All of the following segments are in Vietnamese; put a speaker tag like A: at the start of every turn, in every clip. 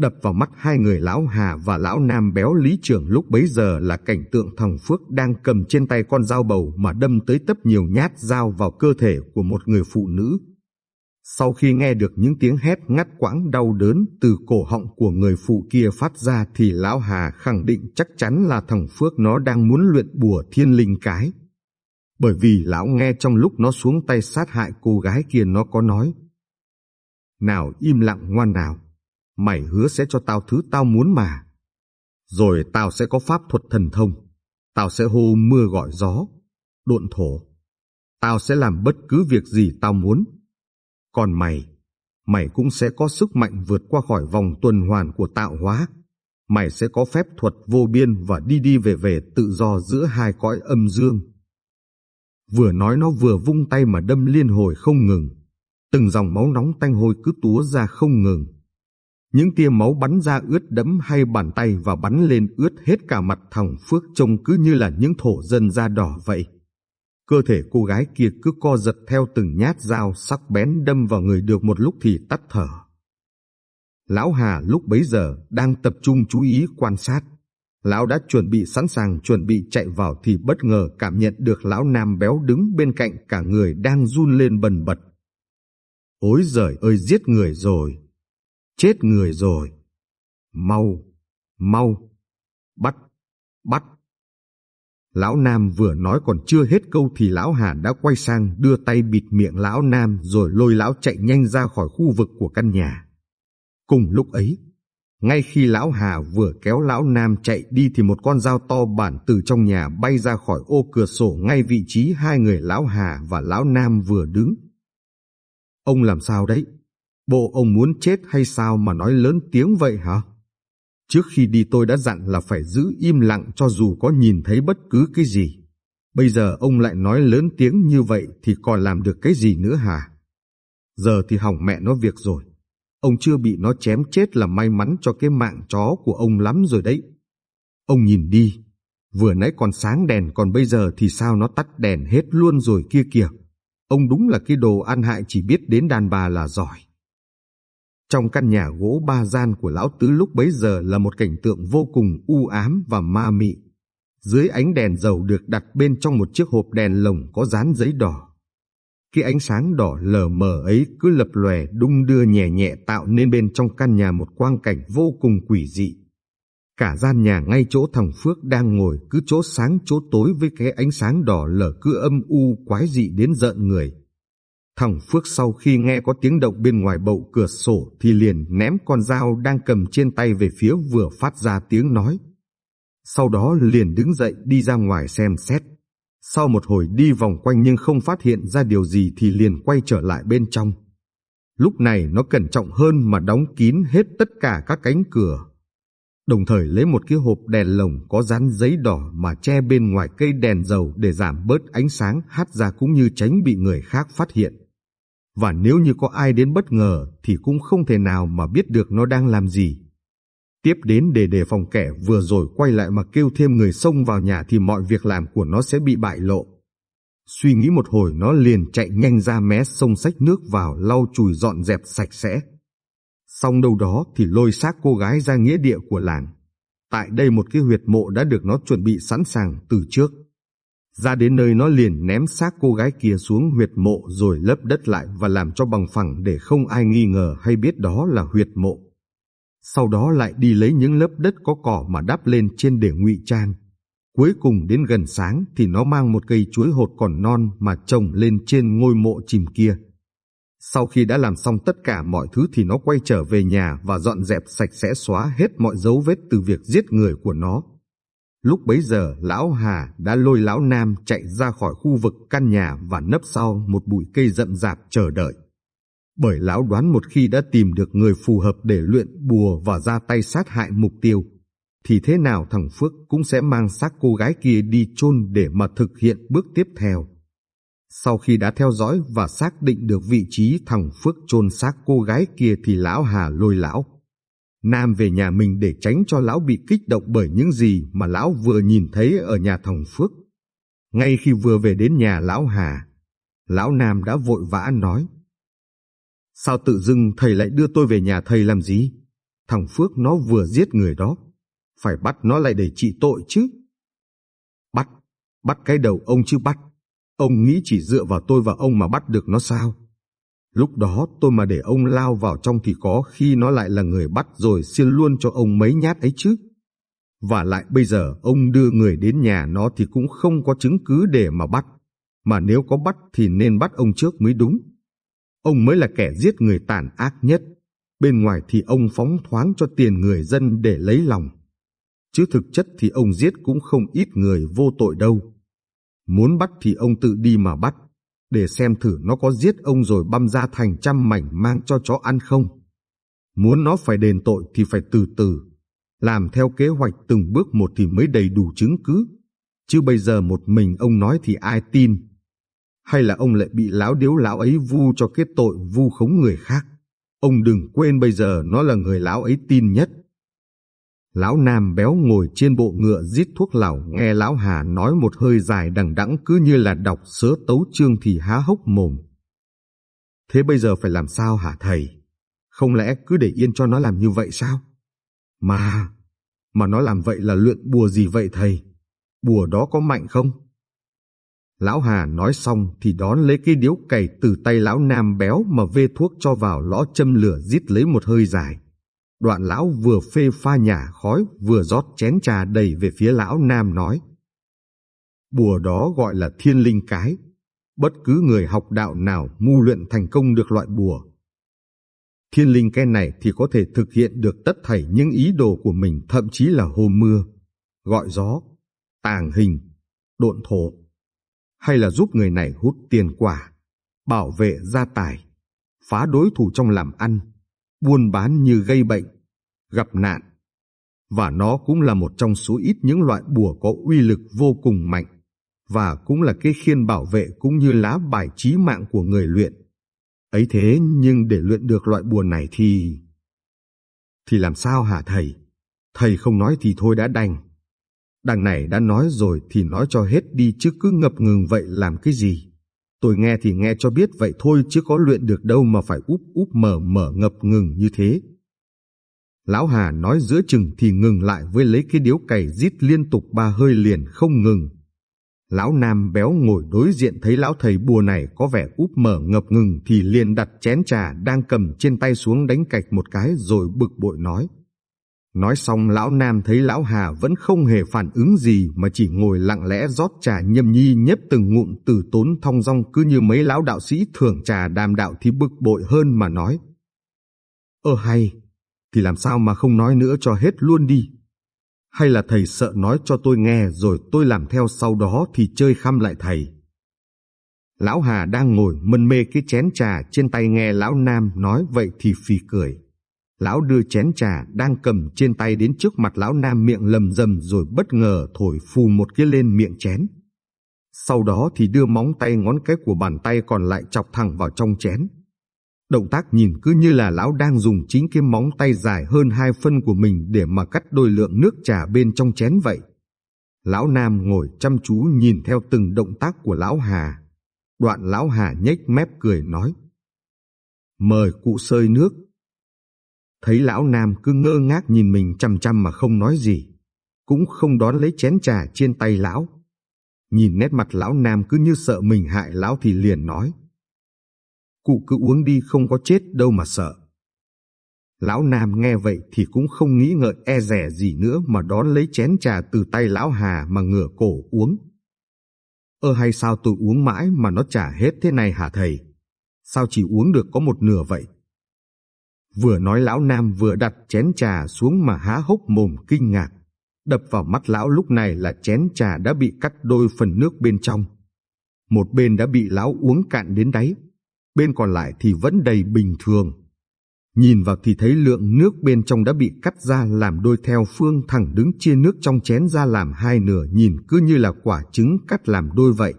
A: Đập vào mắt hai người lão Hà và lão Nam béo lý trưởng lúc bấy giờ là cảnh tượng thằng Phước đang cầm trên tay con dao bầu mà đâm tới tấp nhiều nhát dao vào cơ thể của một người phụ nữ. Sau khi nghe được những tiếng hét ngắt quãng đau đớn từ cổ họng của người phụ kia phát ra thì lão Hà khẳng định chắc chắn là thằng Phước nó đang muốn luyện bùa thiên linh cái. Bởi vì lão nghe trong lúc nó xuống tay sát hại cô gái kia nó có nói. Nào im lặng ngoan nào mày hứa sẽ cho tao thứ tao muốn mà. Rồi tao sẽ có pháp thuật thần thông, tao sẽ hô mưa gọi gió, độn thổ. Tao sẽ làm bất cứ việc gì tao muốn. Còn mày, mày cũng sẽ có sức mạnh vượt qua khỏi vòng tuần hoàn của tạo hóa. Mày sẽ có phép thuật vô biên và đi đi về về tự do giữa hai cõi âm dương. Vừa nói nó vừa vung tay mà đâm liên hồi không ngừng. Từng dòng máu nóng tanh hôi cứ túa ra không ngừng. Những tia máu bắn ra ướt đẫm hai bàn tay và bắn lên ướt hết cả mặt thằng Phước trông cứ như là những thổ dân da đỏ vậy. Cơ thể cô gái kia cứ co giật theo từng nhát dao sắc bén đâm vào người được một lúc thì tắt thở. Lão Hà lúc bấy giờ đang tập trung chú ý quan sát. Lão đã chuẩn bị sẵn sàng chuẩn bị chạy vào thì bất ngờ cảm nhận được lão nam béo đứng bên cạnh cả người đang run lên bần bật. Ôi giời ơi, giết người rồi! Chết người rồi. Mau, mau, bắt, bắt. Lão Nam vừa nói còn chưa hết câu thì lão Hà đã quay sang đưa tay bịt miệng lão Nam rồi lôi lão chạy nhanh ra khỏi khu vực của căn nhà. Cùng lúc ấy, ngay khi lão Hà vừa kéo lão Nam chạy đi thì một con dao to bản từ trong nhà bay ra khỏi ô cửa sổ ngay vị trí hai người lão Hà và lão Nam vừa đứng. Ông làm sao đấy? Bộ ông muốn chết hay sao mà nói lớn tiếng vậy hả? Trước khi đi tôi đã dặn là phải giữ im lặng cho dù có nhìn thấy bất cứ cái gì. Bây giờ ông lại nói lớn tiếng như vậy thì còn làm được cái gì nữa hả? Giờ thì hỏng mẹ nó việc rồi. Ông chưa bị nó chém chết là may mắn cho cái mạng chó của ông lắm rồi đấy. Ông nhìn đi, vừa nãy còn sáng đèn còn bây giờ thì sao nó tắt đèn hết luôn rồi kia kìa. Ông đúng là cái đồ ăn hại chỉ biết đến đàn bà là giỏi. Trong căn nhà gỗ ba gian của lão tứ lúc bấy giờ là một cảnh tượng vô cùng u ám và ma mị. Dưới ánh đèn dầu được đặt bên trong một chiếc hộp đèn lồng có dán giấy đỏ. Cái ánh sáng đỏ lờ mờ ấy cứ lập lòe đung đưa nhẹ nhẹ tạo nên bên trong căn nhà một quang cảnh vô cùng quỷ dị. Cả gian nhà ngay chỗ thằng Phước đang ngồi cứ chỗ sáng chỗ tối với cái ánh sáng đỏ lờ cứ âm u quái dị đến giận người. Thằng Phước sau khi nghe có tiếng động bên ngoài bậu cửa sổ thì liền ném con dao đang cầm trên tay về phía vừa phát ra tiếng nói. Sau đó liền đứng dậy đi ra ngoài xem xét. Sau một hồi đi vòng quanh nhưng không phát hiện ra điều gì thì liền quay trở lại bên trong. Lúc này nó cẩn trọng hơn mà đóng kín hết tất cả các cánh cửa. Đồng thời lấy một cái hộp đèn lồng có dán giấy đỏ mà che bên ngoài cây đèn dầu để giảm bớt ánh sáng, hát ra cũng như tránh bị người khác phát hiện và nếu như có ai đến bất ngờ thì cũng không thể nào mà biết được nó đang làm gì. Tiếp đến để đề phòng kẻ vừa rồi quay lại mà kêu thêm người xông vào nhà thì mọi việc làm của nó sẽ bị bại lộ. Suy nghĩ một hồi, nó liền chạy nhanh ra mé sông sách nước vào, lau chùi dọn dẹp sạch sẽ. Xong đâu đó thì lôi xác cô gái ra nghĩa địa của làng. Tại đây một cái huyệt mộ đã được nó chuẩn bị sẵn sàng từ trước. Ra đến nơi nó liền ném xác cô gái kia xuống huyệt mộ rồi lấp đất lại và làm cho bằng phẳng để không ai nghi ngờ hay biết đó là huyệt mộ. Sau đó lại đi lấy những lớp đất có cỏ mà đắp lên trên để ngụy trang. Cuối cùng đến gần sáng thì nó mang một cây chuối hột còn non mà trồng lên trên ngôi mộ chìm kia. Sau khi đã làm xong tất cả mọi thứ thì nó quay trở về nhà và dọn dẹp sạch sẽ xóa hết mọi dấu vết từ việc giết người của nó. Lúc bấy giờ lão Hà đã lôi lão Nam chạy ra khỏi khu vực căn nhà và nấp sau một bụi cây rậm rạp chờ đợi. Bởi lão đoán một khi đã tìm được người phù hợp để luyện bùa và ra tay sát hại mục tiêu, thì thế nào thằng Phước cũng sẽ mang xác cô gái kia đi chôn để mà thực hiện bước tiếp theo. Sau khi đã theo dõi và xác định được vị trí thằng Phước chôn xác cô gái kia thì lão Hà lôi lão Nam về nhà mình để tránh cho lão bị kích động bởi những gì mà lão vừa nhìn thấy ở nhà thằng Phước. Ngay khi vừa về đến nhà lão Hà, lão Nam đã vội vã nói. Sao tự dưng thầy lại đưa tôi về nhà thầy làm gì? thằng Phước nó vừa giết người đó, phải bắt nó lại để trị tội chứ. Bắt, bắt cái đầu ông chứ bắt. Ông nghĩ chỉ dựa vào tôi và ông mà bắt được nó sao? Lúc đó tôi mà để ông lao vào trong thì có khi nó lại là người bắt rồi xiên luôn cho ông mấy nhát ấy chứ. Và lại bây giờ ông đưa người đến nhà nó thì cũng không có chứng cứ để mà bắt. Mà nếu có bắt thì nên bắt ông trước mới đúng. Ông mới là kẻ giết người tàn ác nhất. Bên ngoài thì ông phóng thoáng cho tiền người dân để lấy lòng. Chứ thực chất thì ông giết cũng không ít người vô tội đâu. Muốn bắt thì ông tự đi mà bắt, để xem thử nó có giết ông rồi băm ra thành trăm mảnh mang cho chó ăn không. Muốn nó phải đền tội thì phải từ từ, làm theo kế hoạch từng bước một thì mới đầy đủ chứng cứ. Chứ bây giờ một mình ông nói thì ai tin? Hay là ông lại bị lão điếu lão ấy vu cho cái tội vu khống người khác? Ông đừng quên bây giờ nó là người lão ấy tin nhất. Lão Nam béo ngồi trên bộ ngựa giết thuốc lào nghe Lão Hà nói một hơi dài đằng đẵng cứ như là đọc sớ tấu chương thì há hốc mồm. Thế bây giờ phải làm sao hả thầy? Không lẽ cứ để yên cho nó làm như vậy sao? Mà, mà nó làm vậy là luyện bùa gì vậy thầy? Bùa đó có mạnh không? Lão Hà nói xong thì đón lấy cái điếu cày từ tay lão Nam béo mà vê thuốc cho vào lõ châm lửa giết lấy một hơi dài. Đoạn lão vừa phê pha nhả khói vừa rót chén trà đầy về phía lão Nam nói. Bùa đó gọi là thiên linh cái. Bất cứ người học đạo nào mu luyện thành công được loại bùa. Thiên linh cái này thì có thể thực hiện được tất thảy những ý đồ của mình thậm chí là hồ mưa, gọi gió, tàng hình, độn thổ. Hay là giúp người này hút tiền quả, bảo vệ gia tài, phá đối thủ trong làm ăn, buôn bán như gây bệnh, gặp nạn. Và nó cũng là một trong số ít những loại bùa có uy lực vô cùng mạnh, và cũng là cái khiên bảo vệ cũng như lá bài trí mạng của người luyện. Ấy thế nhưng để luyện được loại bùa này thì... Thì làm sao hả thầy? Thầy không nói thì thôi đã đành. Đằng này đã nói rồi thì nói cho hết đi chứ cứ ngập ngừng vậy làm cái gì? Tôi nghe thì nghe cho biết vậy thôi chứ có luyện được đâu mà phải úp úp mở mở ngập ngừng như thế. Lão Hà nói giữa chừng thì ngừng lại với lấy cái điếu cày rít liên tục ba hơi liền không ngừng. Lão Nam béo ngồi đối diện thấy lão thầy bùa này có vẻ úp mở ngập ngừng thì liền đặt chén trà đang cầm trên tay xuống đánh cạch một cái rồi bực bội nói. Nói xong lão Nam thấy lão Hà vẫn không hề phản ứng gì mà chỉ ngồi lặng lẽ rót trà nhâm nhi nhấp từng ngụm từ tốn thong dong cứ như mấy lão đạo sĩ thưởng trà đàm đạo thì bực bội hơn mà nói. Ơ hay, thì làm sao mà không nói nữa cho hết luôn đi. Hay là thầy sợ nói cho tôi nghe rồi tôi làm theo sau đó thì chơi khăm lại thầy. Lão Hà đang ngồi mân mê cái chén trà trên tay nghe lão Nam nói vậy thì phì cười. Lão đưa chén trà đang cầm trên tay đến trước mặt lão Nam miệng lầm rầm rồi bất ngờ thổi phù một cái lên miệng chén. Sau đó thì đưa móng tay ngón cái của bàn tay còn lại chọc thẳng vào trong chén. Động tác nhìn cứ như là lão đang dùng chính cái móng tay dài hơn hai phân của mình để mà cắt đôi lượng nước trà bên trong chén vậy. Lão Nam ngồi chăm chú nhìn theo từng động tác của lão Hà. Đoạn lão Hà nhếch mép cười nói. Mời cụ sơi nước. Thấy lão Nam cứ ngơ ngác nhìn mình chăm chăm mà không nói gì. Cũng không đón lấy chén trà trên tay lão. Nhìn nét mặt lão Nam cứ như sợ mình hại lão thì liền nói, cụ cứ uống đi, không có chết đâu mà sợ. Lão Nam nghe vậy thì cũng không nghĩ ngợi e rẻ gì nữa mà đón lấy chén trà từ tay lão Hà mà ngửa cổ uống. Ơ hay sao tôi uống mãi mà nó trả hết thế này hả thầy? Sao chỉ uống được có một nửa vậy? Vừa nói lão Nam vừa đặt chén trà xuống mà há hốc mồm kinh ngạc. Đập vào mắt lão lúc này là chén trà đã bị cắt đôi phần nước bên trong. Một bên đã bị lão uống cạn đến đáy, bên còn lại thì vẫn đầy bình thường. Nhìn vào thì thấy lượng nước bên trong đã bị cắt ra làm đôi theo phương thẳng đứng chia nước trong chén ra làm hai nửa nhìn cứ như là quả trứng cắt làm đôi vậy.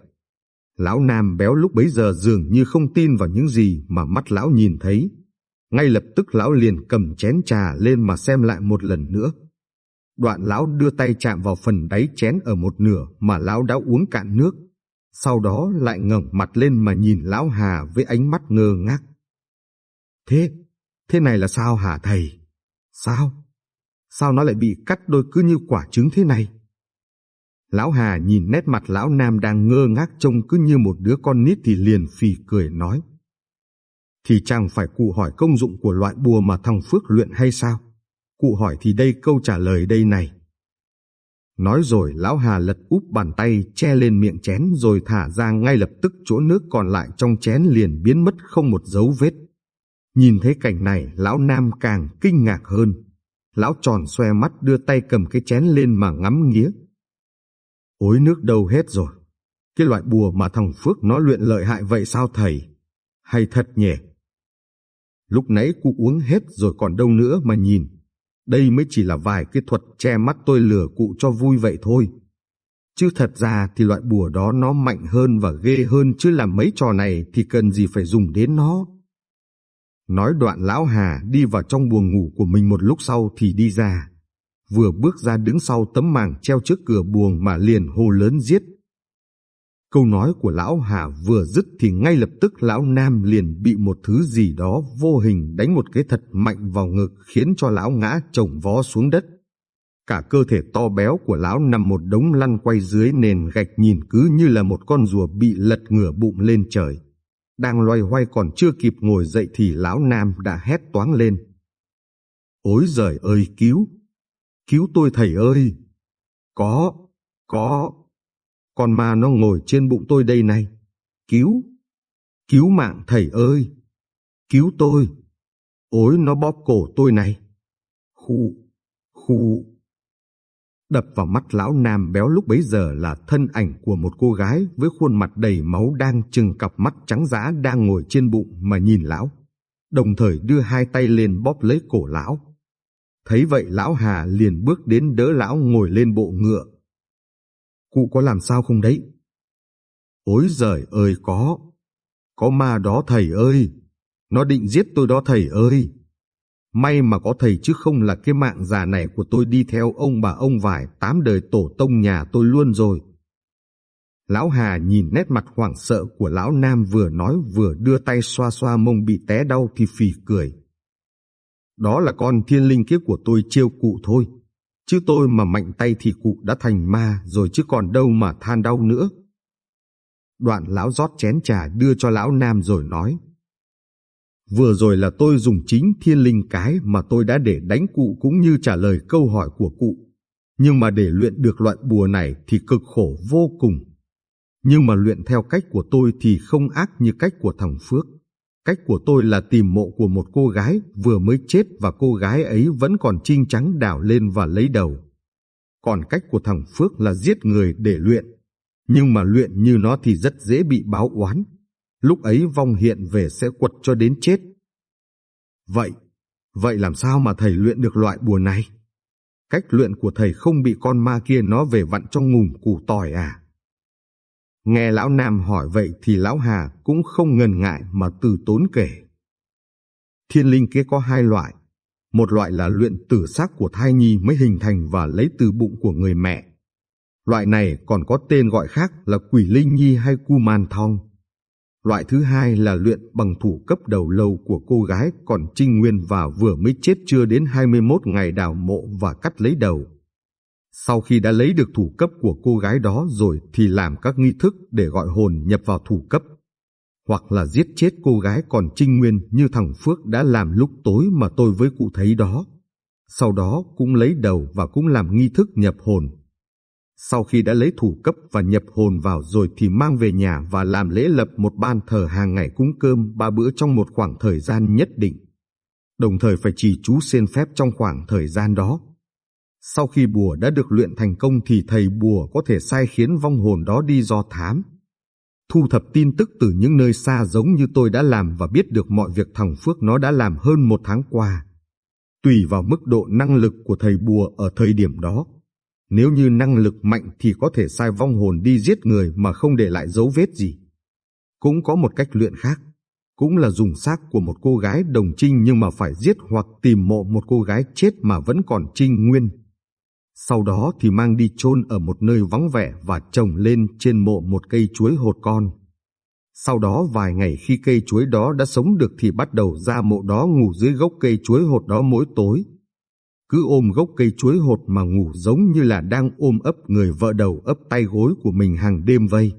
A: Lão Nam béo lúc bấy giờ dường như không tin vào những gì mà mắt lão nhìn thấy. Ngay lập tức lão liền cầm chén trà lên mà xem lại một lần nữa. Đoạn lão đưa tay chạm vào phần đáy chén ở một nửa mà lão đã uống cạn nước sau đó lại ngẩng mặt lên mà nhìn lão Hà với ánh mắt ngơ ngác. Thế, thế này là sao hả thầy? Sao? Sao nó lại bị cắt đôi cứ như quả trứng thế này? Lão Hà nhìn nét mặt lão Nam đang ngơ ngác trông cứ như một đứa con nít thì liền phì cười nói. Thì chẳng phải cụ hỏi công dụng của loại bùa mà thằng Phước luyện hay sao? Cụ hỏi thì đây câu trả lời đây này. Nói rồi, lão Hà lật úp bàn tay, che lên miệng chén, rồi thả ra ngay lập tức chỗ nước còn lại trong chén liền biến mất không một dấu vết. Nhìn thấy cảnh này, lão Nam càng kinh ngạc hơn. Lão tròn xoe mắt đưa tay cầm cái chén lên mà ngắm nghía. Ôi, nước đâu hết rồi. Cái loại bùa mà thằng Phước nó luyện lợi hại vậy sao thầy? Hay thật nhỉ? Lúc nãy cụ uống hết rồi còn đâu nữa mà nhìn. Đây mới chỉ là vài cái thuật che mắt tôi lừa cụ cho vui vậy thôi. Chứ thật ra thì loại bùa đó nó mạnh hơn và ghê hơn chứ làm mấy trò này thì cần gì phải dùng đến nó. Nói đoạn lão Hà đi vào trong buồng ngủ của mình một lúc sau thì đi ra. Vừa bước ra đứng sau tấm màng treo trước cửa buồng mà liền hô lớn giết. Câu nói của lão Hà vừa dứt thì ngay lập tức lão Nam liền bị một thứ gì đó vô hình đánh một cái thật mạnh vào ngực khiến cho lão ngã chồng vó xuống đất. Cả cơ thể to béo của lão nằm một đống lăn quay dưới nền gạch nhìn cứ như là một con rùa bị lật ngửa bụng lên trời. Đang loay hoay còn chưa kịp ngồi dậy thì lão Nam đã hét toáng lên. Ôi giời ơi, cứu! Cứu tôi thầy ơi! Có! Có! Con ma nó ngồi trên bụng tôi đây này. Cứu! Cứu mạng thầy ơi! Cứu tôi! Ôi nó bóp cổ tôi này! Khu! Khu! Đập vào mắt lão nam béo lúc bấy giờ là thân ảnh của một cô gái với khuôn mặt đầy máu đang trừng cặp mắt trắng giá đang ngồi trên bụng mà nhìn lão, đồng thời đưa hai tay lên bóp lấy cổ lão. Thấy vậy lão Hà liền bước đến đỡ lão ngồi lên bộ ngựa. Cụ có làm sao không đấy? Ôi giời ơi có, có ma đó thầy ơi, nó định giết tôi đó thầy ơi. May mà có thầy chứ không là cái mạng già này của tôi đi theo ông bà ông vải tám đời tổ tông nhà tôi luôn rồi. Lão Hà nhìn nét mặt hoảng sợ của lão Nam vừa nói vừa đưa tay xoa xoa mông bị té đau thì phì cười. Đó là con thiên linh kiếp của tôi chiêu cụ thôi. Chứ tôi mà mạnh tay thì cụ đã thành ma rồi chứ còn đâu mà than đau nữa. Đoạn lão rót chén trà đưa cho lão Nam rồi nói. Vừa rồi là tôi dùng chính thiên linh cái mà tôi đã để đánh cụ cũng như trả lời câu hỏi của cụ. Nhưng mà để luyện được loại bùa này thì cực khổ vô cùng. Nhưng mà luyện theo cách của tôi thì không ác như cách của thằng Phước. Cách của tôi là tìm mộ của một cô gái vừa mới chết và cô gái ấy vẫn còn trinh trắng đảo lên và lấy đầu. Còn cách của thằng Phước là giết người để luyện. Nhưng mà luyện như nó thì rất dễ bị báo oán lúc ấy vong hiện về sẽ quật cho đến chết. Vậy, vậy làm sao mà thầy luyện được loại bùa này? Cách luyện của thầy không bị con ma kia nó về vặn trong ngùm củ tỏi à? Nghe lão Nam hỏi vậy thì lão Hà cũng không ngần ngại mà từ tốn kể. Thiên linh kia có hai loại. Một loại là luyện tử xác của thai nhi mới hình thành và lấy từ bụng của người mẹ. Loại này còn có tên gọi khác là quỷ linh nhi hay cu man thong. Loại thứ hai là luyện bằng thủ cấp đầu lâu của cô gái còn trinh nguyên và vừa mới chết chưa đến 21 ngày đào mộ và cắt lấy đầu. Sau khi đã lấy được thủ cấp của cô gái đó rồi thì làm các nghi thức để gọi hồn nhập vào thủ cấp. Hoặc là giết chết cô gái còn trinh nguyên như thằng Phước đã làm lúc tối mà tôi với cụ thấy đó. Sau đó cũng lấy đầu và cũng làm nghi thức nhập hồn sau khi đã lấy thủ cấp và nhập hồn vào rồi thì mang về nhà và làm lễ lập một ban thờ hàng ngày cúng cơm ba bữa trong một khoảng thời gian nhất định. Đồng thời phải trì chú xin phép trong khoảng thời gian đó. Sau khi bùa đã được luyện thành công thì thầy bùa có thể sai khiến vong hồn đó đi do thám. Thu thập tin tức từ những nơi xa giống như tôi đã làm và biết được mọi việc thằng Phước nó đã làm hơn một tháng qua. Tùy vào mức độ năng lực của thầy bùa ở thời điểm đó nếu như năng lực mạnh thì có thể sai vong hồn đi giết người mà không để lại dấu vết gì. Cũng có một cách luyện khác, cũng là dùng xác của một cô gái đồng trinh nhưng mà phải giết hoặc tìm mộ một cô gái chết mà vẫn còn trinh nguyên. Sau đó thì mang đi chôn ở một nơi vắng vẻ và trồng lên trên mộ một cây chuối hột con. Sau đó vài ngày khi cây chuối đó đã sống được thì bắt đầu ra mộ đó ngủ dưới gốc cây chuối hột đó mỗi tối cứ ôm gốc cây chuối hột mà ngủ giống như là đang ôm ấp người vợ đầu ấp tay gối của mình hàng đêm vây.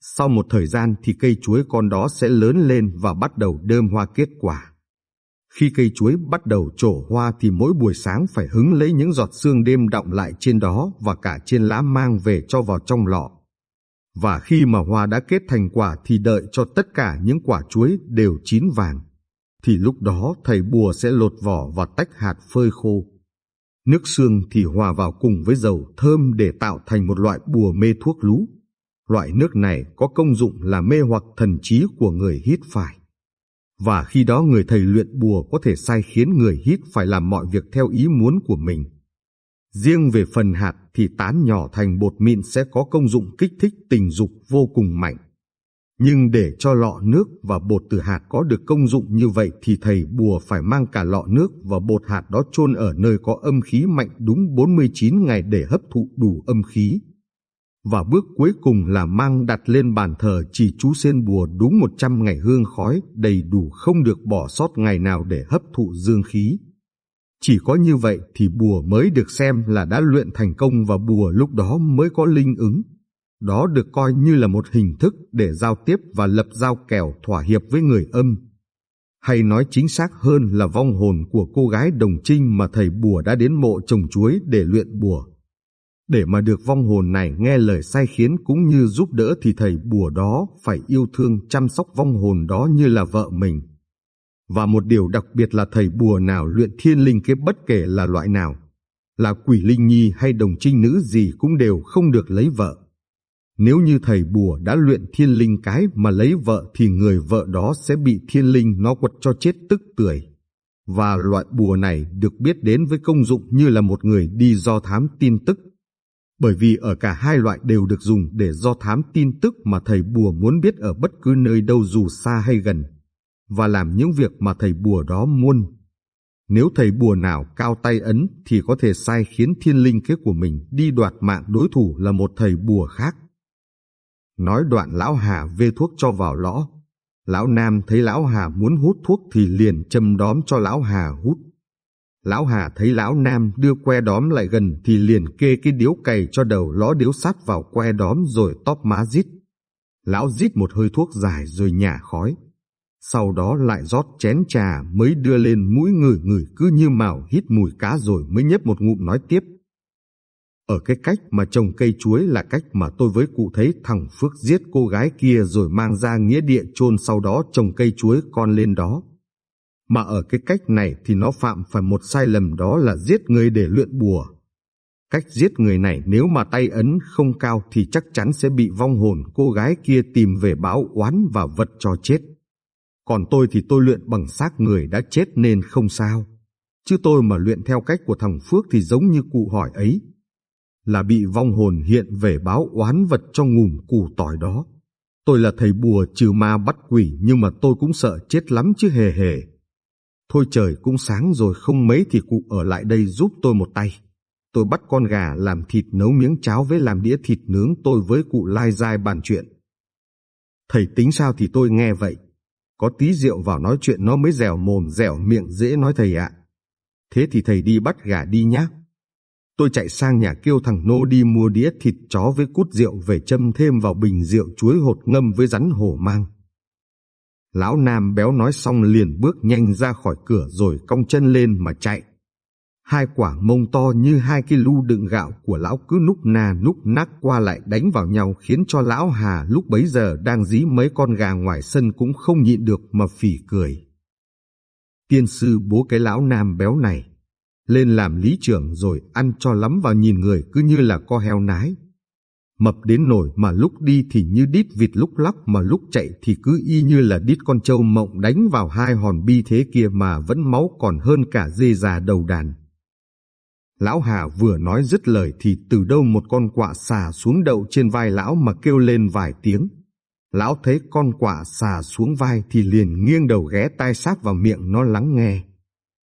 A: Sau một thời gian thì cây chuối con đó sẽ lớn lên và bắt đầu đơm hoa kết quả. Khi cây chuối bắt đầu trổ hoa thì mỗi buổi sáng phải hứng lấy những giọt sương đêm đọng lại trên đó và cả trên lá mang về cho vào trong lọ. Và khi mà hoa đã kết thành quả thì đợi cho tất cả những quả chuối đều chín vàng. Thì lúc đó thầy bùa sẽ lột vỏ và tách hạt phơi khô. Nước xương thì hòa vào cùng với dầu thơm để tạo thành một loại bùa mê thuốc lú. Loại nước này có công dụng là mê hoặc thần trí của người hít phải. Và khi đó người thầy luyện bùa có thể sai khiến người hít phải làm mọi việc theo ý muốn của mình. Riêng về phần hạt thì tán nhỏ thành bột mịn sẽ có công dụng kích thích tình dục vô cùng mạnh. Nhưng để cho lọ nước và bột từ hạt có được công dụng như vậy thì thầy bùa phải mang cả lọ nước và bột hạt đó chôn ở nơi có âm khí mạnh đúng 49 ngày để hấp thụ đủ âm khí. Và bước cuối cùng là mang đặt lên bàn thờ chỉ chú sen bùa đúng 100 ngày hương khói đầy đủ không được bỏ sót ngày nào để hấp thụ dương khí. Chỉ có như vậy thì bùa mới được xem là đã luyện thành công và bùa lúc đó mới có linh ứng. Đó được coi như là một hình thức để giao tiếp và lập giao kèo thỏa hiệp với người âm. Hay nói chính xác hơn là vong hồn của cô gái đồng trinh mà thầy bùa đã đến mộ trồng chuối để luyện bùa. Để mà được vong hồn này nghe lời sai khiến cũng như giúp đỡ thì thầy bùa đó phải yêu thương chăm sóc vong hồn đó như là vợ mình. Và một điều đặc biệt là thầy bùa nào luyện thiên linh kế bất kể là loại nào, là quỷ linh nhi hay đồng trinh nữ gì cũng đều không được lấy vợ. Nếu như thầy bùa đã luyện thiên linh cái mà lấy vợ thì người vợ đó sẽ bị thiên linh nó quật cho chết tức tưởi. Và loại bùa này được biết đến với công dụng như là một người đi do thám tin tức. Bởi vì ở cả hai loại đều được dùng để do thám tin tức mà thầy bùa muốn biết ở bất cứ nơi đâu dù xa hay gần, và làm những việc mà thầy bùa đó muốn. Nếu thầy bùa nào cao tay ấn thì có thể sai khiến thiên linh kế của mình đi đoạt mạng đối thủ là một thầy bùa khác. Nói đoạn lão Hà vê thuốc cho vào lõ. Lão Nam thấy lão Hà muốn hút thuốc thì liền châm đóm cho lão Hà hút. Lão Hà thấy lão Nam đưa que đóm lại gần thì liền kê cái điếu cày cho đầu ló điếu sắt vào que đóm rồi tóp má rít. Lão rít một hơi thuốc dài rồi nhả khói. Sau đó lại rót chén trà mới đưa lên mũi người người cứ như màu hít mùi cá rồi mới nhấp một ngụm nói tiếp. Ở cái cách mà trồng cây chuối là cách mà tôi với cụ thấy thằng Phước giết cô gái kia rồi mang ra nghĩa địa chôn sau đó trồng cây chuối con lên đó. Mà ở cái cách này thì nó phạm phải một sai lầm đó là giết người để luyện bùa. Cách giết người này nếu mà tay ấn không cao thì chắc chắn sẽ bị vong hồn cô gái kia tìm về báo oán và vật cho chết. Còn tôi thì tôi luyện bằng xác người đã chết nên không sao. Chứ tôi mà luyện theo cách của thằng Phước thì giống như cụ hỏi ấy. Là bị vong hồn hiện về báo oán vật cho ngùm củ tỏi đó. Tôi là thầy bùa trừ ma bắt quỷ nhưng mà tôi cũng sợ chết lắm chứ hề hề. Thôi trời, cũng sáng rồi không mấy thì cụ ở lại đây giúp tôi một tay. Tôi bắt con gà làm thịt nấu miếng cháo với làm đĩa thịt nướng tôi với cụ lai dai bàn chuyện. Thầy tính sao thì tôi nghe vậy. Có tí rượu vào nói chuyện nó mới dẻo mồm, dẻo miệng dễ nói thầy ạ. Thế thì thầy đi bắt gà đi nhá. Tôi chạy sang nhà kêu thằng Nô đi mua đĩa thịt chó với cút rượu về châm thêm vào bình rượu chuối hột ngâm với rắn hổ mang. Lão Nam béo nói xong liền bước nhanh ra khỏi cửa rồi cong chân lên mà chạy. Hai quả mông to như hai cái lu đựng gạo của lão cứ núp na núp nắc qua lại đánh vào nhau khiến cho lão Hà lúc bấy giờ đang dí mấy con gà ngoài sân cũng không nhịn được mà phỉ cười. Tiên sư bố cái lão Nam béo này, lên làm lý trưởng rồi ăn cho lắm vào nhìn người cứ như là co heo nái. Mập đến nổi mà lúc đi thì như đít vịt lúc lắc, mà lúc chạy thì cứ y như là đít con trâu mộng đánh vào hai hòn bi thế kia mà vẫn máu còn hơn cả dê già đầu đàn. Lão Hà vừa nói dứt lời thì từ đâu một con quạ xà xuống đậu trên vai lão mà kêu lên vài tiếng. Lão thấy con quạ xà xuống vai thì liền nghiêng đầu ghé tai sát vào miệng nó lắng nghe.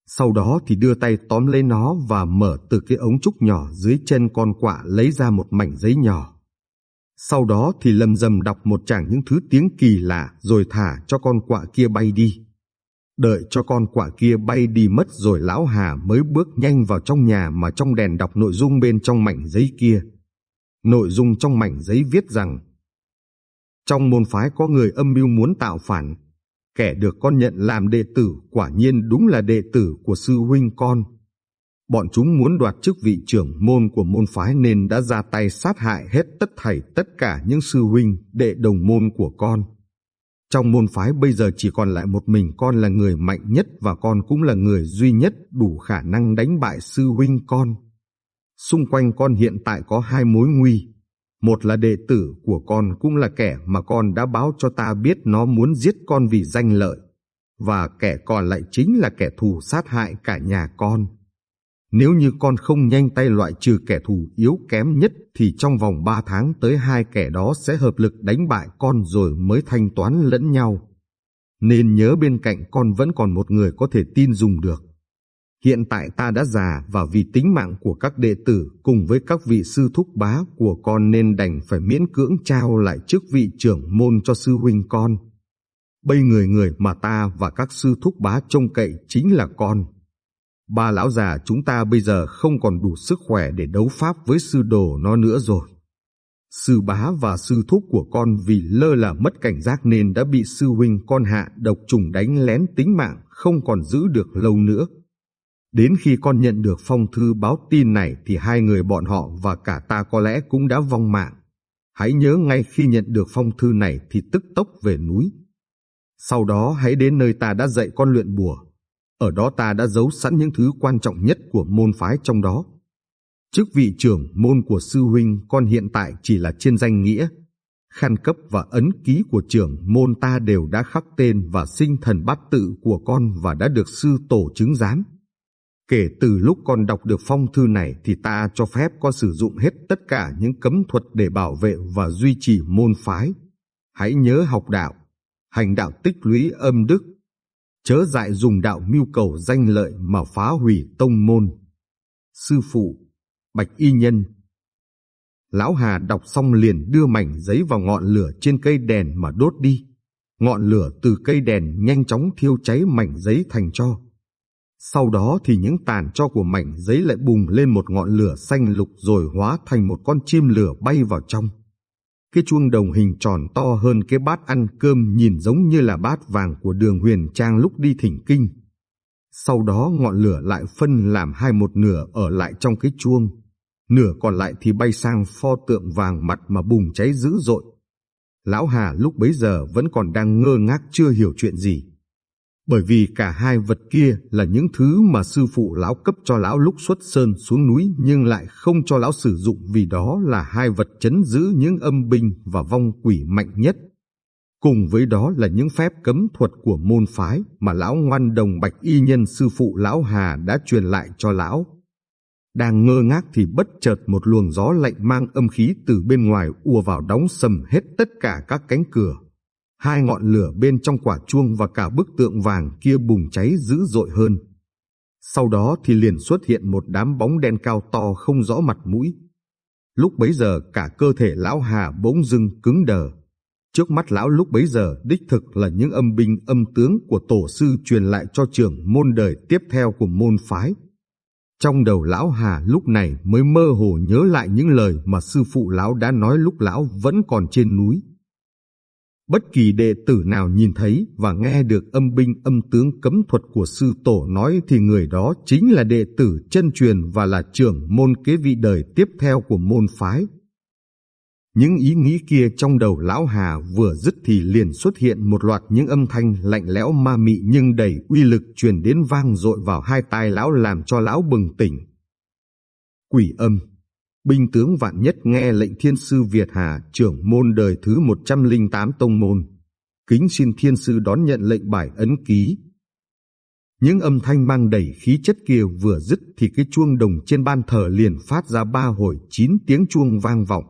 A: Sau đó thì đưa tay tóm lấy nó và mở từ cái ống trúc nhỏ dưới chân con quạ lấy ra một mảnh giấy nhỏ. Sau đó thì lầm rầm đọc một chàng những thứ tiếng kỳ lạ rồi thả cho con quạ kia bay đi. Đợi cho con quạ kia bay đi mất rồi lão Hà mới bước nhanh vào trong nhà mà trong đèn đọc nội dung bên trong mảnh giấy kia. Nội dung trong mảnh giấy viết rằng Trong môn phái có người âm mưu muốn tạo phản, kẻ được con nhận làm đệ tử quả nhiên đúng là đệ tử của sư huynh con. Bọn chúng muốn đoạt chức vị trưởng môn của môn phái nên đã ra tay sát hại hết tất thảy tất cả những sư huynh, đệ đồng môn của con. Trong môn phái bây giờ chỉ còn lại một mình con là người mạnh nhất và con cũng là người duy nhất đủ khả năng đánh bại sư huynh con. Xung quanh con hiện tại có hai mối nguy. Một là đệ tử của con cũng là kẻ mà con đã báo cho ta biết nó muốn giết con vì danh lợi. Và kẻ còn lại chính là kẻ thù sát hại cả nhà con. Nếu như con không nhanh tay loại trừ kẻ thù yếu kém nhất, thì trong vòng ba tháng tới hai kẻ đó sẽ hợp lực đánh bại con rồi mới thanh toán lẫn nhau. Nên nhớ bên cạnh con vẫn còn một người có thể tin dùng được. Hiện tại ta đã già và vì tính mạng của các đệ tử cùng với các vị sư thúc bá của con nên đành phải miễn cưỡng trao lại chức vị trưởng môn cho sư huynh con. Bây người người mà ta và các sư thúc bá trông cậy chính là con. Ba lão già chúng ta bây giờ không còn đủ sức khỏe để đấu pháp với sư đồ nó nữa rồi. Sư bá và sư thúc của con vì lơ là mất cảnh giác nên đã bị sư huynh con hạ độc trùng đánh lén tính mạng không còn giữ được lâu nữa. Đến khi con nhận được phong thư báo tin này thì hai người bọn họ và cả ta có lẽ cũng đã vong mạng. Hãy nhớ ngay khi nhận được phong thư này thì tức tốc về núi. Sau đó hãy đến nơi ta đã dạy con luyện bùa. Ở đó ta đã giấu sẵn những thứ quan trọng nhất của môn phái trong đó. Chức vị trưởng môn của sư huynh, con hiện tại chỉ là trên danh nghĩa. Khăn cấp và ấn ký của trưởng môn ta đều đã khắc tên và sinh thần bát tự của con và đã được sư tổ chứng giám. Kể từ lúc con đọc được phong thư này thì ta cho phép con sử dụng hết tất cả những cấm thuật để bảo vệ và duy trì môn phái. Hãy nhớ học đạo, hành đạo tích lũy âm đức, chớ dại dùng đạo mưu cầu danh lợi mà phá hủy tông môn. Sư phụ, Bạch Y Nhân Lão Hà đọc xong liền đưa mảnh giấy vào ngọn lửa trên cây đèn mà đốt đi. Ngọn lửa từ cây đèn nhanh chóng thiêu cháy mảnh giấy thành cho. Sau đó thì những tàn cho của mảnh giấy lại bùng lên một ngọn lửa xanh lục rồi hóa thành một con chim lửa bay vào trong. Cái chuông đồng hình tròn to hơn cái bát ăn cơm nhìn giống như là bát vàng của đường huyền trang lúc đi thỉnh kinh. Sau đó ngọn lửa lại phân làm hai một nửa ở lại trong cái chuông. Nửa còn lại thì bay sang pho tượng vàng mặt mà bùng cháy dữ dội. Lão Hà lúc bấy giờ vẫn còn đang ngơ ngác chưa hiểu chuyện gì bởi vì cả hai vật kia là những thứ mà sư phụ lão cấp cho lão lúc xuất sơn xuống núi, nhưng lại không cho lão sử dụng vì đó là hai vật chấn giữ những âm binh và vong quỷ mạnh nhất. Cùng với đó là những phép cấm thuật của môn phái mà lão ngoan đồng bạch y nhân sư phụ lão Hà đã truyền lại cho lão. Đang ngơ ngác thì bất chợt một luồng gió lạnh mang âm khí từ bên ngoài ùa vào đóng sầm hết tất cả các cánh cửa hai ngọn lửa bên trong quả chuông và cả bức tượng vàng kia bùng cháy dữ dội hơn. Sau đó thì liền xuất hiện một đám bóng đen cao to không rõ mặt mũi. Lúc bấy giờ, cả cơ thể lão Hà bỗng dưng cứng đờ. Trước mắt lão lúc bấy giờ, đích thực là những âm binh, âm tướng của tổ sư truyền lại cho trưởng môn đời tiếp theo của môn phái. Trong đầu lão Hà lúc này mới mơ hồ nhớ lại những lời mà sư phụ lão đã nói lúc lão vẫn còn trên núi. Bất kỳ đệ tử nào nhìn thấy và nghe được âm binh, âm tướng cấm thuật của sư tổ nói thì người đó chính là đệ tử chân truyền và là trưởng môn kế vị đời tiếp theo của môn phái. Những ý nghĩ kia trong đầu lão Hà vừa dứt thì liền xuất hiện một loạt những âm thanh lạnh lẽo ma mị nhưng đầy uy lực truyền đến vang dội vào hai tai lão làm cho lão bừng tỉnh. Quỷ âm binh tướng vạn nhất nghe lệnh thiên sư Việt Hà, trưởng môn đời thứ 108 tông môn. Kính xin thiên sư đón nhận lệnh bài ấn ký. Những âm thanh mang đầy khí chất kia vừa dứt thì cái chuông đồng trên ban thờ liền phát ra ba hồi chín tiếng chuông vang vọng.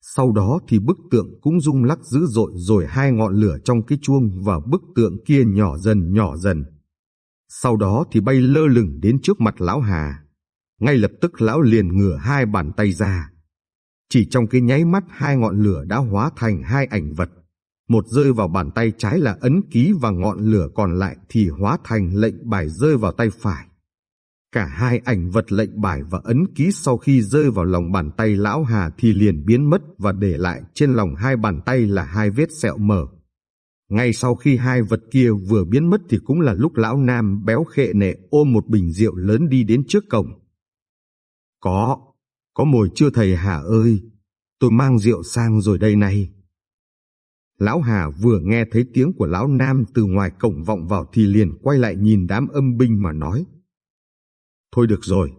A: Sau đó thì bức tượng cũng rung lắc dữ dội rồi hai ngọn lửa trong cái chuông và bức tượng kia nhỏ dần nhỏ dần. Sau đó thì bay lơ lửng đến trước mặt lão Hà. Ngay lập tức lão liền ngửa hai bàn tay ra. Chỉ trong cái nháy mắt, hai ngọn lửa đã hóa thành hai ảnh vật. một rơi vào bàn tay trái là ấn ký và ngọn lửa còn lại thì hóa thành lệnh bài rơi vào tay phải. Cả hai ảnh vật lệnh bài và ấn ký sau khi rơi vào lòng bàn tay lão Hà thì liền biến mất và để lại trên lòng hai bàn tay là hai vết sẹo mở. Ngay sau khi hai vật kia vừa biến mất thì cũng là lúc lão Nam béo khệ nệ ôm một bình rượu lớn đi đến trước cổng. Có, có mồi chưa thầy Hà ơi, tôi mang rượu sang rồi đây này. Lão Hà vừa nghe thấy tiếng của lão Nam từ ngoài cổng vọng vào thì liền quay lại nhìn đám âm binh mà nói. Thôi được rồi,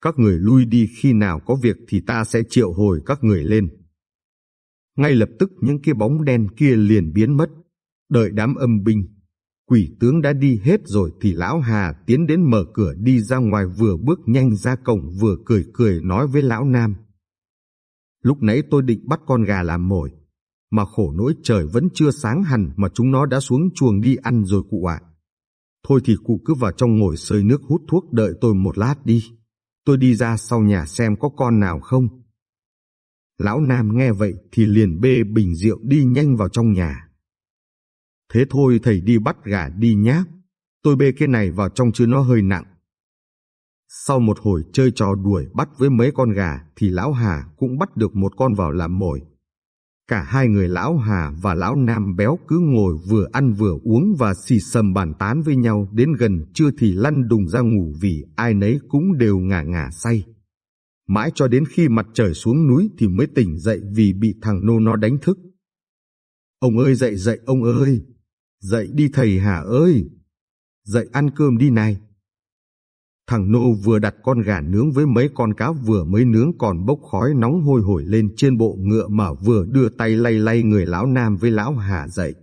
A: các người lui đi khi nào có việc thì ta sẽ triệu hồi các người lên. Ngay lập tức những cái bóng đen kia liền biến mất, đợi đám âm binh. Quỷ tướng đã đi hết rồi thì lão Hà tiến đến mở cửa đi ra ngoài vừa bước nhanh ra cổng vừa cười cười nói với lão Nam. Lúc nãy tôi định bắt con gà làm mồi, mà khổ nỗi trời vẫn chưa sáng hẳn mà chúng nó đã xuống chuồng đi ăn rồi cụ ạ. Thôi thì cụ cứ vào trong ngồi sơi nước hút thuốc đợi tôi một lát đi. Tôi đi ra sau nhà xem có con nào không. Lão Nam nghe vậy thì liền bê bình rượu đi nhanh vào trong nhà. Thế thôi thầy đi bắt gà đi nhá. Tôi bê cái này vào trong chứ nó hơi nặng. Sau một hồi chơi trò đuổi bắt với mấy con gà thì lão Hà cũng bắt được một con vào làm mồi. Cả hai người lão Hà và lão Nam béo cứ ngồi vừa ăn vừa uống và xì xầm bàn tán với nhau đến gần trưa thì lăn đùng ra ngủ vì ai nấy cũng đều ngả ngả say. Mãi cho đến khi mặt trời xuống núi thì mới tỉnh dậy vì bị thằng nô nó đánh thức. Ông ơi dậy dậy ông ơi, dậy đi thầy Hà ơi, dậy ăn cơm đi này. Thằng Nô vừa đặt con gà nướng với mấy con cá vừa mới nướng còn bốc khói nóng hôi hổi lên trên bộ ngựa mà vừa đưa tay lay lay người lão Nam với lão Hà dậy.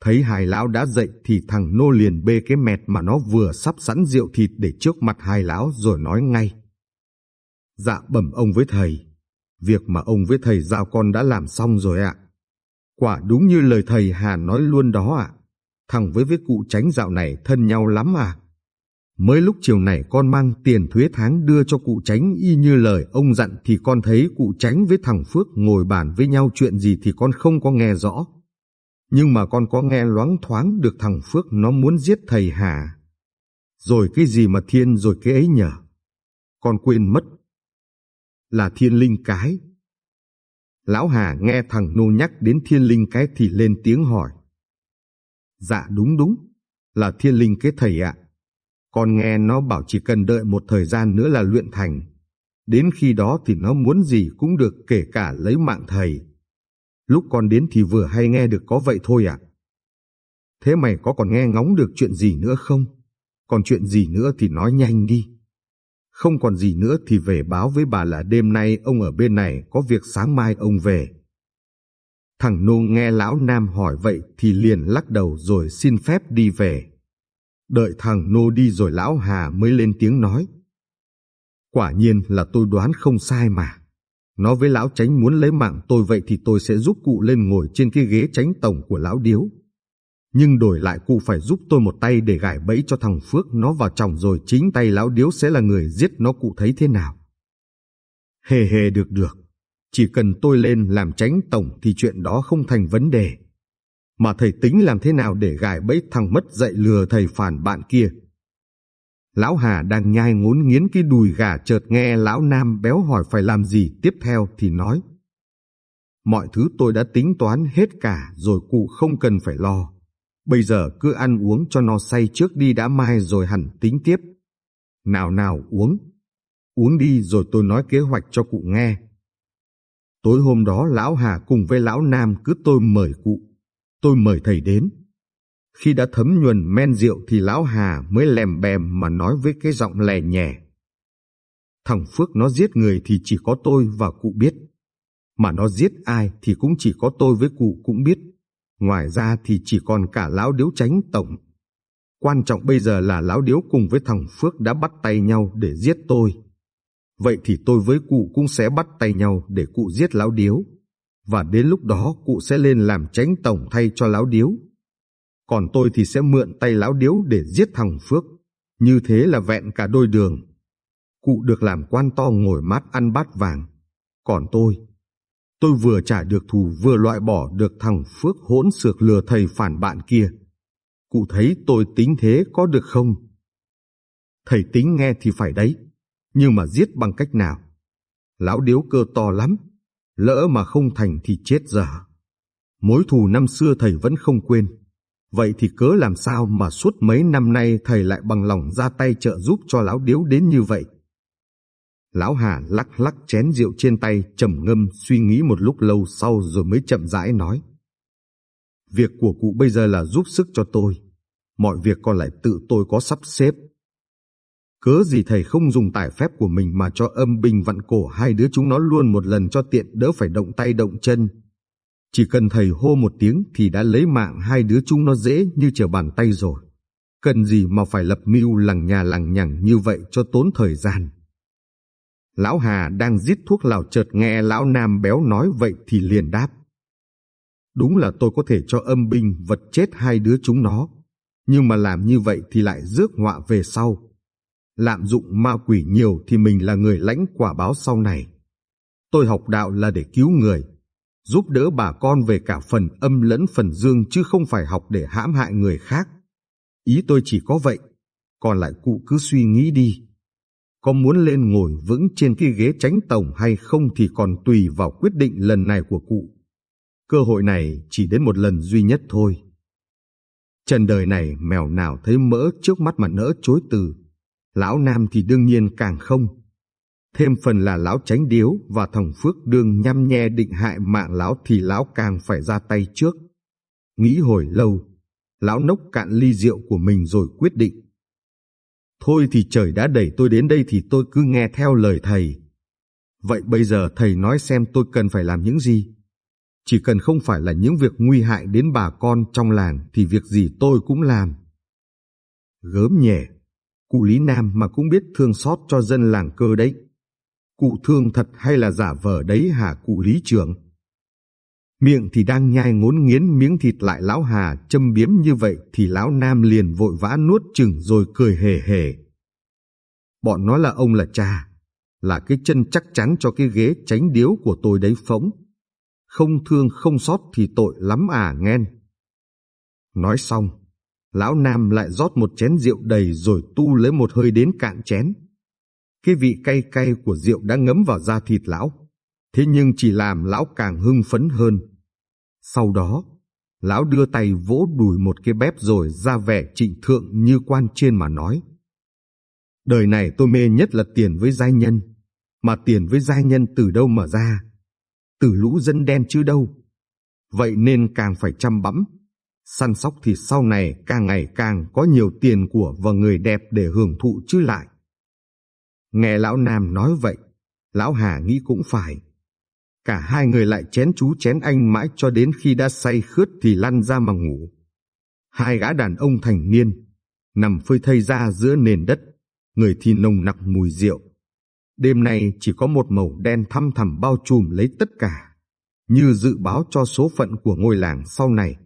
A: Thấy hai lão đã dậy thì thằng Nô liền bê cái mẹt mà nó vừa sắp sẵn rượu thịt để trước mặt hai lão rồi nói ngay. Dạ bẩm ông với thầy, việc mà ông với thầy giao con đã làm xong rồi ạ. Quả đúng như lời thầy Hà nói luôn đó ạ. Thằng với với cụ tránh dạo này thân nhau lắm à. Mới lúc chiều này con mang tiền thuế tháng đưa cho cụ tránh, y như lời ông dặn thì con thấy cụ tránh với thằng Phước ngồi bàn với nhau chuyện gì thì con không có nghe rõ. Nhưng mà con có nghe loáng thoáng được thằng Phước nó muốn giết thầy Hà. Rồi cái gì mà thiên rồi cái ấy nhở? Con quên mất. Là thiên linh cái. Lão Hà nghe thằng Nô nhắc đến thiên linh cái thì lên tiếng hỏi. Dạ đúng đúng, là thiên linh cái thầy ạ. Con nghe nó bảo chỉ cần đợi một thời gian nữa là luyện thành. Đến khi đó thì nó muốn gì cũng được kể cả lấy mạng thầy. Lúc con đến thì vừa hay nghe được có vậy thôi ạ. Thế mày có còn nghe ngóng được chuyện gì nữa không? Còn chuyện gì nữa thì nói nhanh đi. Không còn gì nữa thì về báo với bà là đêm nay ông ở bên này, có việc sáng mai ông về. Thằng Nô nghe lão Nam hỏi vậy thì liền lắc đầu rồi xin phép đi về. Đợi thằng Nô đi rồi lão Hà mới lên tiếng nói. Quả nhiên là tôi đoán không sai mà. Nó với lão tránh muốn lấy mạng tôi vậy thì tôi sẽ giúp cụ lên ngồi trên cái ghế tránh tổng của lão điếu. Nhưng đổi lại cụ phải giúp tôi một tay để gải bẫy cho thằng Phước nó vào chồng rồi chính tay lão điếu sẽ là người giết nó cụ thấy thế nào. Hề hề được được, chỉ cần tôi lên làm tránh tổng thì chuyện đó không thành vấn đề. Mà thầy tính làm thế nào để gài bẫy thằng mất dạy lừa thầy phản bạn kia? Lão Hà đang nhai ngốn nghiến cái đùi gà chợt nghe lão Nam béo hỏi phải làm gì tiếp theo thì nói. Mọi thứ tôi đã tính toán hết cả rồi cụ không cần phải lo. Bây giờ cứ ăn uống cho no say trước đi đã mai rồi hẳn, tính tiếp. Nào nào, uống. Uống đi rồi tôi nói kế hoạch cho cụ nghe. Tối hôm đó lão Hà cùng với lão Nam cứ tôi mời cụ tôi mời thầy đến. Khi đã thấm nhuần men rượu thì lão Hà mới lèm bèm mà nói với cái giọng lè nhẹ. Thằng Phước nó giết người thì chỉ có tôi và cụ biết. Mà nó giết ai thì cũng chỉ có tôi với cụ cũng biết. Ngoài ra thì chỉ còn cả lão điếu tránh tổng. Quan trọng bây giờ là lão điếu cùng với thằng Phước đã bắt tay nhau để giết tôi. Vậy thì tôi với cụ cũng sẽ bắt tay nhau để cụ giết lão điếu và đến lúc đó cụ sẽ lên làm tránh tổng thay cho lão điếu. Còn tôi thì sẽ mượn tay lão điếu để giết thằng Phước. Như thế là vẹn cả đôi đường. Cụ được làm quan to ngồi mát ăn bát vàng. Còn tôi, Tôi vừa trả được thù vừa loại bỏ được thằng Phước hỗn xược lừa thầy phản bạn kia. Cụ thấy tôi tính thế có được không? Thầy tính nghe thì phải đấy, nhưng mà giết bằng cách nào? Lão điếu cơ to lắm, lỡ mà không thành thì chết dở. Mối thù năm xưa thầy vẫn không quên. Vậy thì cớ làm sao mà suốt mấy năm nay thầy lại bằng lòng ra tay trợ giúp cho lão điếu đến như vậy? Lão Hà lắc lắc chén rượu trên tay, trầm ngâm suy nghĩ một lúc lâu sau rồi mới chậm rãi nói. Việc của cụ bây giờ là giúp sức cho tôi. Mọi việc còn lại tự tôi có sắp xếp. Cớ gì thầy không dùng tài phép của mình mà cho âm binh vặn cổ hai đứa chúng nó luôn một lần cho tiện đỡ phải động tay động chân. Chỉ cần thầy hô một tiếng thì đã lấy mạng hai đứa chúng nó dễ như trở bàn tay rồi. Cần gì mà phải lập mưu lằng nhà lằng nhằng như vậy cho tốn thời gian. Lão Hà đang giết thuốc lào chợt nghe lão Nam béo nói vậy thì liền đáp. Đúng là tôi có thể cho âm binh vật chết hai đứa chúng nó, nhưng mà làm như vậy thì lại rước họa về sau. Lạm dụng ma quỷ nhiều thì mình là người lãnh quả báo sau này. Tôi học đạo là để cứu người, giúp đỡ bà con về cả phần âm lẫn phần dương chứ không phải học để hãm hại người khác. Ý tôi chỉ có vậy, còn lại cụ cứ suy nghĩ đi. Có muốn lên ngồi vững trên cái ghế tránh tổng hay không thì còn tùy vào quyết định lần này của cụ. Cơ hội này chỉ đến một lần duy nhất thôi. Trần đời này mèo nào thấy mỡ trước mắt mà nỡ chối từ. Lão Nam thì đương nhiên càng không. Thêm phần là lão tránh điếu và thằng Phước đương nhăm nhe định hại mạng lão thì lão càng phải ra tay trước. Nghĩ hồi lâu, lão nốc cạn ly rượu của mình rồi quyết định. Thôi thì trời đã đẩy tôi đến đây thì tôi cứ nghe theo lời thầy. Vậy bây giờ thầy nói xem tôi cần phải làm những gì? Chỉ cần không phải là những việc nguy hại đến bà con trong làng thì việc gì tôi cũng làm. Gớm nhẹ, cụ Lý Nam mà cũng biết thương xót cho dân làng cơ đấy. Cụ thương thật hay là giả vờ đấy hả cụ Lý trưởng? Miệng thì đang nhai ngốn nghiến miếng thịt lại lão Hà châm biếm như vậy thì lão Nam liền vội vã nuốt chừng rồi cười hề hề. Bọn nó là ông là cha, là cái chân chắc chắn cho cái ghế tránh điếu của tôi đấy phóng. Không thương không xót thì tội lắm à nghen. Nói xong, lão Nam lại rót một chén rượu đầy rồi tu lấy một hơi đến cạn chén. Cái vị cay cay của rượu đã ngấm vào da thịt lão, thế nhưng chỉ làm lão càng hưng phấn hơn. Sau đó, lão đưa tay vỗ đùi một cái bếp rồi ra vẻ trịnh thượng như quan trên mà nói. Đời này tôi mê nhất là tiền với giai nhân, mà tiền với giai nhân từ đâu mà ra? Từ lũ dân đen chứ đâu. Vậy nên càng phải chăm bẵm, săn sóc thì sau này càng ngày càng có nhiều tiền của và người đẹp để hưởng thụ chứ lại. Nghe lão Nam nói vậy, lão Hà nghĩ cũng phải. Cả hai người lại chén chú chén anh mãi cho đến khi đã say khướt thì lăn ra mà ngủ. Hai gã đàn ông thành niên, nằm phơi thây ra giữa nền đất, người thì nồng nặc mùi rượu. Đêm nay chỉ có một màu đen thăm thẳm bao trùm lấy tất cả, như dự báo cho số phận của ngôi làng sau này.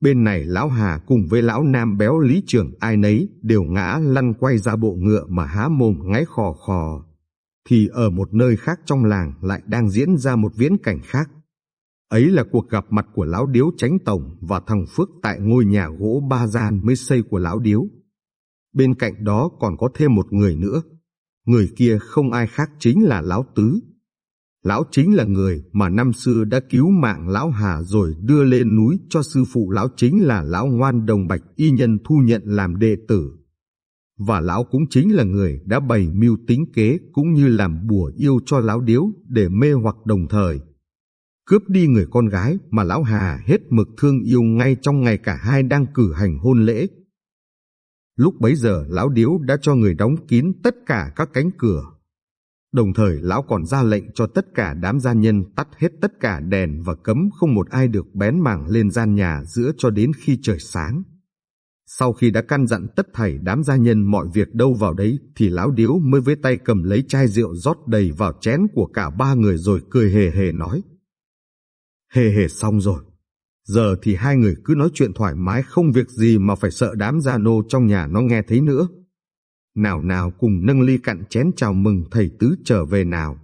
A: Bên này lão Hà cùng với lão Nam béo lý trưởng ai nấy đều ngã lăn quay ra bộ ngựa mà há mồm ngáy khò khò thì ở một nơi khác trong làng lại đang diễn ra một viễn cảnh khác. Ấy là cuộc gặp mặt của lão điếu tránh tổng và thằng Phước tại ngôi nhà gỗ ba gian mới xây của lão điếu. Bên cạnh đó còn có thêm một người nữa. Người kia không ai khác chính là lão tứ. Lão chính là người mà năm xưa đã cứu mạng lão Hà rồi đưa lên núi cho sư phụ lão chính là lão ngoan đồng bạch y nhân thu nhận làm đệ tử và lão cũng chính là người đã bày mưu tính kế cũng như làm bùa yêu cho lão điếu để mê hoặc đồng thời. Cướp đi người con gái mà lão Hà hết mực thương yêu ngay trong ngày cả hai đang cử hành hôn lễ. Lúc bấy giờ, lão điếu đã cho người đóng kín tất cả các cánh cửa. Đồng thời, lão còn ra lệnh cho tất cả đám gia nhân tắt hết tất cả đèn và cấm không một ai được bén mảng lên gian nhà giữa cho đến khi trời sáng. Sau khi đã căn dặn tất thảy đám gia nhân mọi việc đâu vào đấy, thì lão điếu mới với tay cầm lấy chai rượu rót đầy vào chén của cả ba người rồi cười hề hề nói. Hề hề xong rồi. Giờ thì hai người cứ nói chuyện thoải mái, không việc gì mà phải sợ đám gia nô trong nhà nó nghe thấy nữa. Nào nào cùng nâng ly cạn chén chào mừng thầy tứ trở về nào.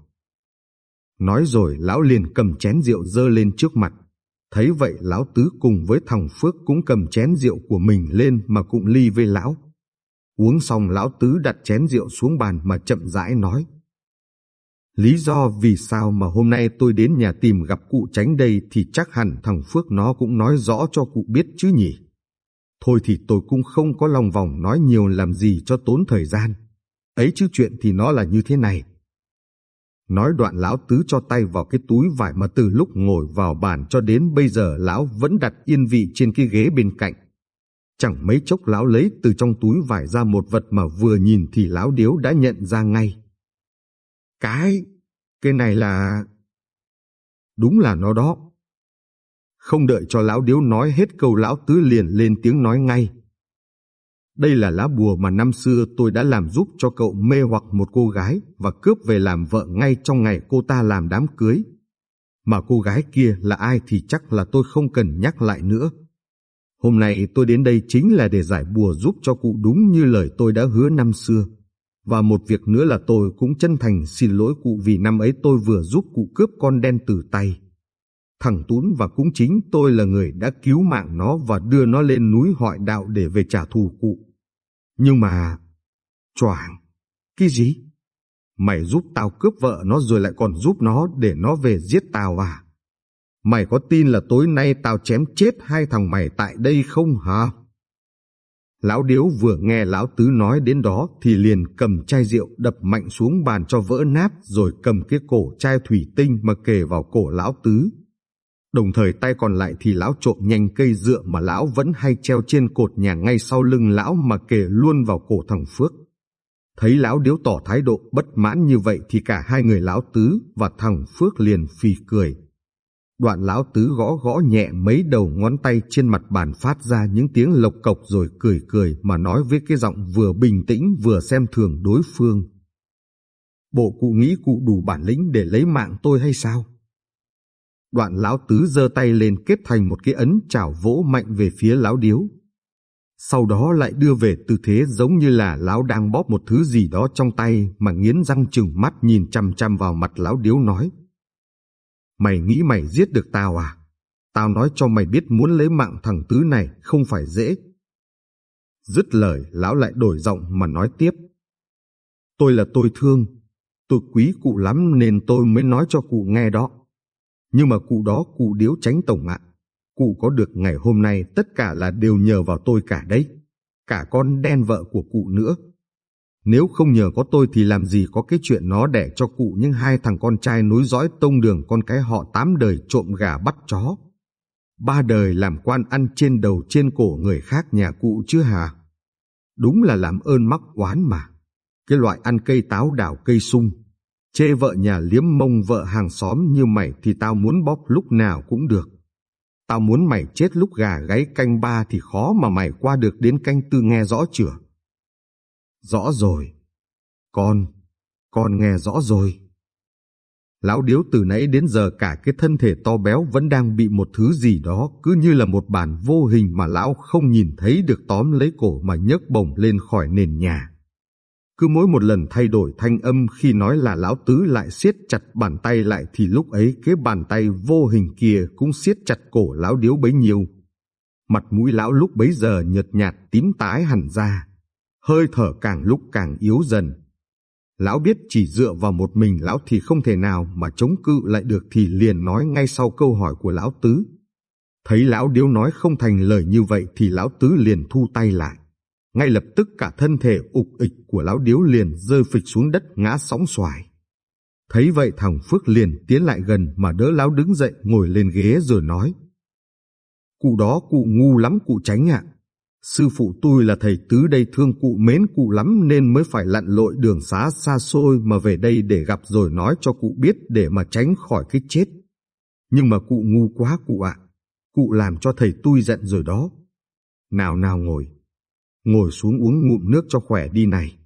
A: Nói rồi lão liền cầm chén rượu dơ lên trước mặt. Thấy vậy, lão tứ cùng với thằng Phước cũng cầm chén rượu của mình lên mà cụng ly với lão. Uống xong, lão tứ đặt chén rượu xuống bàn mà chậm rãi nói. Lý do vì sao mà hôm nay tôi đến nhà tìm gặp cụ tránh đây thì chắc hẳn thằng Phước nó cũng nói rõ cho cụ biết chứ nhỉ. Thôi thì tôi cũng không có lòng vòng nói nhiều làm gì cho tốn thời gian. Ấy chứ chuyện thì nó là như thế này. Nói đoạn lão tứ cho tay vào cái túi vải mà từ lúc ngồi vào bàn cho đến bây giờ lão vẫn đặt yên vị trên cái ghế bên cạnh. Chẳng mấy chốc lão lấy từ trong túi vải ra một vật mà vừa nhìn thì lão điếu đã nhận ra ngay. Cái, cái này là... Đúng là nó đó. Không đợi cho lão điếu nói hết câu lão tứ liền lên tiếng nói ngay. Đây là lá bùa mà năm xưa tôi đã làm giúp cho cậu mê hoặc một cô gái và cướp về làm vợ ngay trong ngày cô ta làm đám cưới. Mà cô gái kia là ai thì chắc là tôi không cần nhắc lại nữa. Hôm nay tôi đến đây chính là để giải bùa giúp cho cụ đúng như lời tôi đã hứa năm xưa. Và một việc nữa là tôi cũng chân thành xin lỗi cụ vì năm ấy tôi vừa giúp cụ cướp con đen từ tay. Thằng Tún và cũng chính, tôi là người đã cứu mạng nó và đưa nó lên núi hỏi đạo để về trả thù cụ. Nhưng mà... Choảng! Cái gì? Mày giúp tao cướp vợ nó rồi lại còn giúp nó để nó về giết tao à? Mày có tin là tối nay tao chém chết hai thằng mày tại đây không hả? Lão Điếu vừa nghe Lão Tứ nói đến đó thì liền cầm chai rượu đập mạnh xuống bàn cho vỡ nát rồi cầm cái cổ chai thủy tinh mà kề vào cổ Lão Tứ. Đồng thời tay còn lại thì lão trộm nhanh cây dựa mà lão vẫn hay treo trên cột nhà ngay sau lưng lão mà kề luôn vào cổ thằng Phước. Thấy lão điếu tỏ thái độ bất mãn như vậy thì cả hai người lão tứ và thằng Phước liền phì cười. Đoạn lão tứ gõ gõ nhẹ mấy đầu ngón tay trên mặt bàn phát ra những tiếng lộc cộc rồi cười cười mà nói với cái giọng vừa bình tĩnh vừa xem thường đối phương. Bộ cụ nghĩ cụ đủ bản lĩnh để lấy mạng tôi hay sao? Đoạn lão tứ giơ tay lên kết thành một cái ấn chảo vỗ mạnh về phía lão điếu. Sau đó lại đưa về tư thế giống như là lão đang bóp một thứ gì đó trong tay mà nghiến răng chừng mắt nhìn chăm chăm vào mặt lão điếu nói. Mày nghĩ mày giết được tao à? Tao nói cho mày biết muốn lấy mạng thằng tứ này không phải dễ. Dứt lời, lão lại đổi giọng mà nói tiếp. Tôi là tôi thương, tôi quý cụ lắm nên tôi mới nói cho cụ nghe đó. Nhưng mà cụ đó, cụ điếu tránh tổng ạ. Cụ có được ngày hôm nay, tất cả là đều nhờ vào tôi cả đấy. Cả con đen vợ của cụ nữa. Nếu không nhờ có tôi thì làm gì có cái chuyện nó đẻ cho cụ những hai thằng con trai nối dõi tông đường con cái họ tám đời trộm gà bắt chó. Ba đời làm quan ăn trên đầu trên cổ người khác nhà cụ chứ hà. Đúng là làm ơn mắc oán mà. Cái loại ăn cây táo đào cây sung Chê vợ nhà liếm mông vợ hàng xóm như mày thì tao muốn bóp lúc nào cũng được. Tao muốn mày chết lúc gà gáy canh ba thì khó mà mày qua được đến canh tư nghe rõ chưa? Rõ rồi. Con, con nghe rõ rồi. Lão điếu từ nãy đến giờ cả cái thân thể to béo vẫn đang bị một thứ gì đó cứ như là một bản vô hình mà lão không nhìn thấy được tóm lấy cổ mà nhấc bổng lên khỏi nền nhà. Cứ mỗi một lần thay đổi thanh âm khi nói là lão tứ lại siết chặt bàn tay lại thì lúc ấy cái bàn tay vô hình kia cũng siết chặt cổ lão điếu bấy nhiêu. Mặt mũi lão lúc bấy giờ nhợt nhạt tím tái hẳn ra, hơi thở càng lúc càng yếu dần. Lão biết chỉ dựa vào một mình lão thì không thể nào mà chống cự lại được thì liền nói ngay sau câu hỏi của lão tứ. Thấy lão điếu nói không thành lời như vậy thì lão tứ liền thu tay lại. Ngay lập tức cả thân thể ục ịch của lão điếu liền rơi phịch xuống đất ngã sóng xoài. Thấy vậy thằng Phước liền tiến lại gần mà đỡ lão đứng dậy ngồi lên ghế rồi nói. Cụ đó cụ ngu lắm cụ tránh ạ. Sư phụ tôi là thầy tứ đây thương cụ mến cụ lắm nên mới phải lặn lội đường xá xa xôi mà về đây để gặp rồi nói cho cụ biết để mà tránh khỏi cái chết. Nhưng mà cụ ngu quá cụ ạ. Cụ làm cho thầy tôi giận rồi đó. Nào nào ngồi ngồi xuống uống ngụm nước cho khỏe đi này.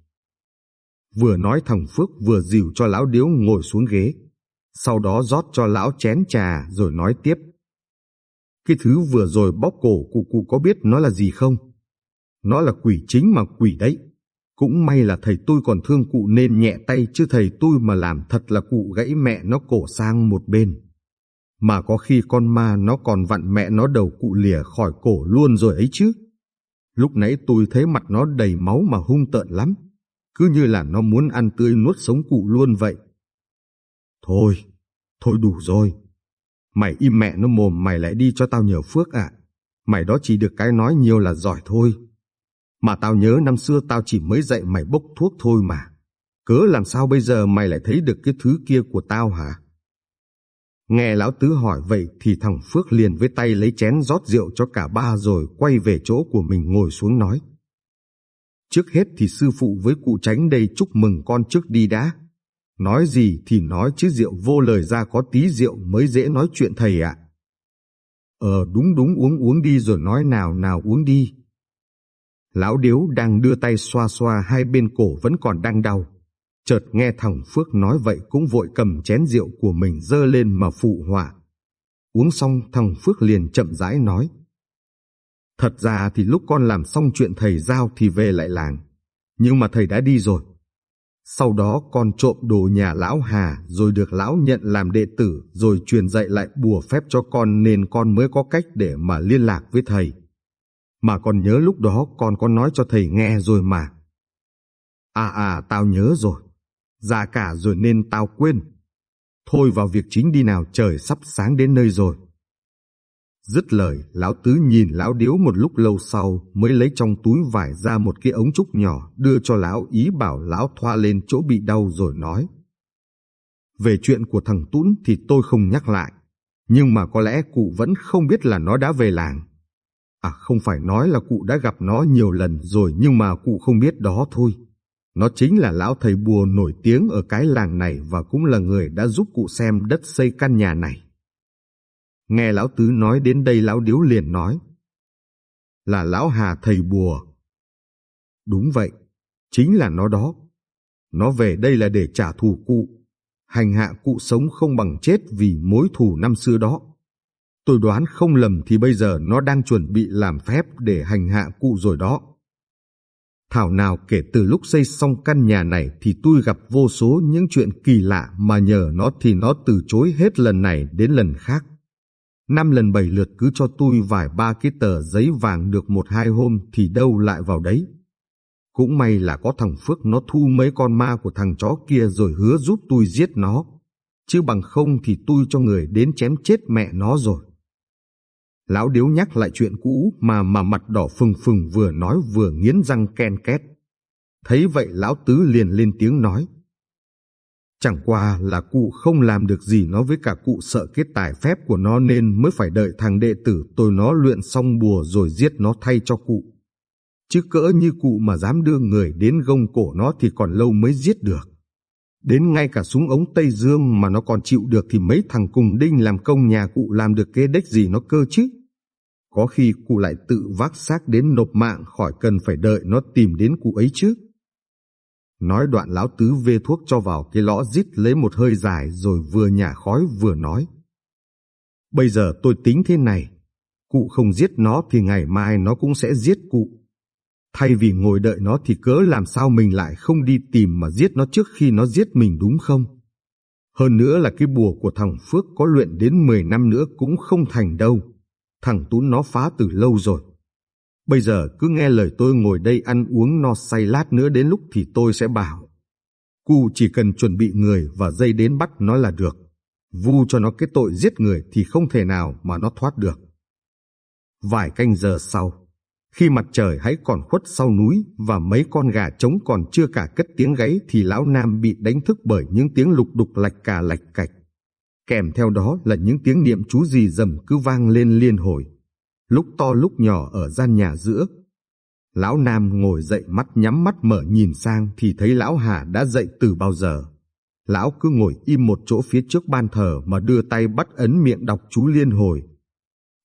A: Vừa nói thằng Phước vừa dìu cho lão điếu ngồi xuống ghế, sau đó rót cho lão chén trà rồi nói tiếp. Cái thứ vừa rồi bóp cổ cụ cụ có biết nó là gì không? Nó là quỷ chính mà quỷ đấy. Cũng may là thầy tôi còn thương cụ nên nhẹ tay chứ thầy tôi mà làm thật là cụ gãy mẹ nó cổ sang một bên. Mà có khi con ma nó còn vặn mẹ nó đầu cụ lìa khỏi cổ luôn rồi ấy chứ. Lúc nãy tôi thấy mặt nó đầy máu mà hung tợn lắm. Cứ như là nó muốn ăn tươi nuốt sống cụ luôn vậy. Thôi, thôi đủ rồi. Mày im mẹ nó mồm mày lại đi cho tao nhờ phước ạ. Mày đó chỉ được cái nói nhiều là giỏi thôi. Mà tao nhớ năm xưa tao chỉ mới dạy mày bốc thuốc thôi mà. Cớ làm sao bây giờ mày lại thấy được cái thứ kia của tao hả? Nghe lão tứ hỏi vậy thì thằng Phước liền với tay lấy chén rót rượu cho cả ba rồi quay về chỗ của mình ngồi xuống nói. Trước hết thì sư phụ với cụ tránh đây chúc mừng con trước đi đã. Nói gì thì nói chứ rượu vô lời ra có tí rượu mới dễ nói chuyện thầy ạ. Ờ đúng đúng, uống uống đi rồi nói nào nào uống đi. Lão điếu đang đưa tay xoa xoa hai bên cổ vẫn còn đang đau. Chợt nghe thằng Phước nói vậy cũng vội cầm chén rượu của mình dơ lên mà phụ họa. Uống xong, thằng Phước liền chậm rãi nói. Thật ra thì lúc con làm xong chuyện thầy giao thì về lại làng. Nhưng mà thầy đã đi rồi. Sau đó con trộm đồ nhà lão Hà, rồi được lão nhận làm đệ tử, rồi truyền dạy lại bùa phép cho con nên con mới có cách để mà liên lạc với thầy. Mà con nhớ lúc đó con có nói cho thầy nghe rồi mà. À à tao nhớ rồi. Già cả rồi nên tao quên. Thôi vào việc chính đi nào trời sắp sáng đến nơi rồi. Dứt lời, lão tứ nhìn lão điếu một lúc lâu sau mới lấy trong túi vải ra một cái ống trúc nhỏ đưa cho lão ý bảo lão thoa lên chỗ bị đau rồi nói. Về chuyện của thằng Tún thì tôi không nhắc lại, nhưng mà có lẽ cụ vẫn không biết là nó đã về làng. À không phải nói là cụ đã gặp nó nhiều lần rồi nhưng mà cụ không biết đó thôi. Nó chính là lão thầy bùa nổi tiếng ở cái làng này và cũng là người đã giúp cụ xem đất xây căn nhà này. Nghe lão tứ nói đến đây lão điếu liền nói. Là lão hà thầy bùa. Đúng vậy, chính là nó đó. Nó về đây là để trả thù cụ, hành hạ cụ sống không bằng chết vì mối thù năm xưa đó. Tôi đoán không lầm thì bây giờ nó đang chuẩn bị làm phép để hành hạ cụ rồi đó. Thảo nào kể từ lúc xây xong căn nhà này thì tôi gặp vô số những chuyện kỳ lạ mà nhờ nó thì nó từ chối hết lần này đến lần khác. Năm lần bảy lượt cứ cho tôi vài ba cái tờ giấy vàng được một hai hôm thì đâu lại vào đấy. Cũng may là có thằng Phước nó thu mấy con ma của thằng chó kia rồi hứa giúp tôi giết nó. Chứ bằng không thì tôi cho người đến chém chết mẹ nó rồi. Lão điếu nhắc lại chuyện cũ mà mà mặt đỏ phừng phừng vừa nói vừa nghiến răng ken két. Thấy vậy lão tứ liền lên tiếng nói. Chẳng qua là cụ không làm được gì nó với cả cụ sợ cái tài phép của nó nên mới phải đợi thằng đệ tử tôi nó luyện xong bùa rồi giết nó thay cho cụ. Chứ cỡ như cụ mà dám đưa người đến gông cổ nó thì còn lâu mới giết được. Đến ngay cả súng ống Tây Dương mà nó còn chịu được thì mấy thằng cùng đinh làm công nhà cụ làm được kế đếch gì nó cơ chứ. Có khi cụ lại tự vác xác đến nộp mạng khỏi cần phải đợi nó tìm đến cụ ấy chứ. Nói đoạn lão tứ vê thuốc cho vào cái lõ rít lấy một hơi dài rồi vừa nhả khói vừa nói. Bây giờ tôi tính thế này, cụ không giết nó thì ngày mai nó cũng sẽ giết cụ. Thay vì ngồi đợi nó thì cớ làm sao mình lại không đi tìm mà giết nó trước khi nó giết mình đúng không? Hơn nữa là cái bùa của thằng Phước có luyện đến 10 năm nữa cũng không thành đâu. Thằng Tú nó phá từ lâu rồi. Bây giờ cứ nghe lời tôi ngồi đây ăn uống no say lát nữa đến lúc thì tôi sẽ bảo. Cụ chỉ cần chuẩn bị người và dây đến bắt nó là được. Vu cho nó cái tội giết người thì không thể nào mà nó thoát được. Vài canh giờ sau, khi mặt trời hãy còn khuất sau núi và mấy con gà trống còn chưa cả cất tiếng gáy thì lão Nam bị đánh thức bởi những tiếng lục đục lạch cà lạch cạch. Kèm theo đó là những tiếng niệm chú gì dầm cứ vang lên liên hồi lúc to lúc nhỏ ở gian nhà giữa. Lão Nam ngồi dậy mắt nhắm mắt mở nhìn sang thì thấy Lão Hà đã dậy từ bao giờ. Lão cứ ngồi im một chỗ phía trước ban thờ mà đưa tay bắt ấn miệng đọc chú liên hồi.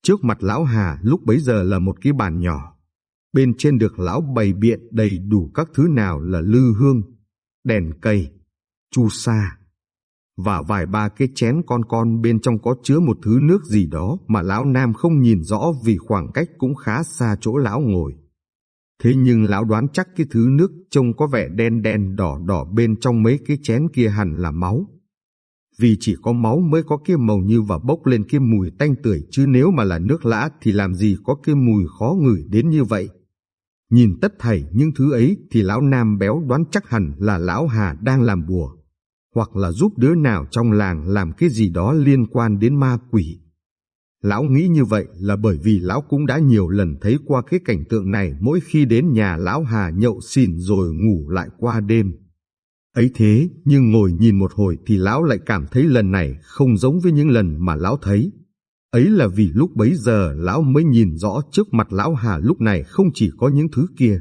A: Trước mặt Lão Hà lúc bấy giờ là một cái bàn nhỏ. Bên trên được Lão bày biện đầy đủ các thứ nào là lư hương, đèn cây, chu sa, và vài ba cái chén con con bên trong có chứa một thứ nước gì đó mà lão Nam không nhìn rõ vì khoảng cách cũng khá xa chỗ lão ngồi. Thế nhưng lão đoán chắc cái thứ nước trông có vẻ đen đen đỏ đỏ bên trong mấy cái chén kia hẳn là máu. Vì chỉ có máu mới có cái màu như và bốc lên cái mùi tanh tưởi chứ nếu mà là nước lã thì làm gì có cái mùi khó ngửi đến như vậy. Nhìn tất thảy những thứ ấy thì lão nam béo đoán chắc hẳn là lão Hà đang làm bùa, hoặc là giúp đứa nào trong làng làm cái gì đó liên quan đến ma quỷ. Lão nghĩ như vậy là bởi vì lão cũng đã nhiều lần thấy qua cái cảnh tượng này mỗi khi đến nhà lão Hà nhậu xỉn rồi ngủ lại qua đêm. Ấy thế, nhưng ngồi nhìn một hồi thì lão lại cảm thấy lần này không giống với những lần mà lão thấy. Ấy là vì lúc bấy giờ lão mới nhìn rõ trước mặt lão Hà lúc này không chỉ có những thứ kia.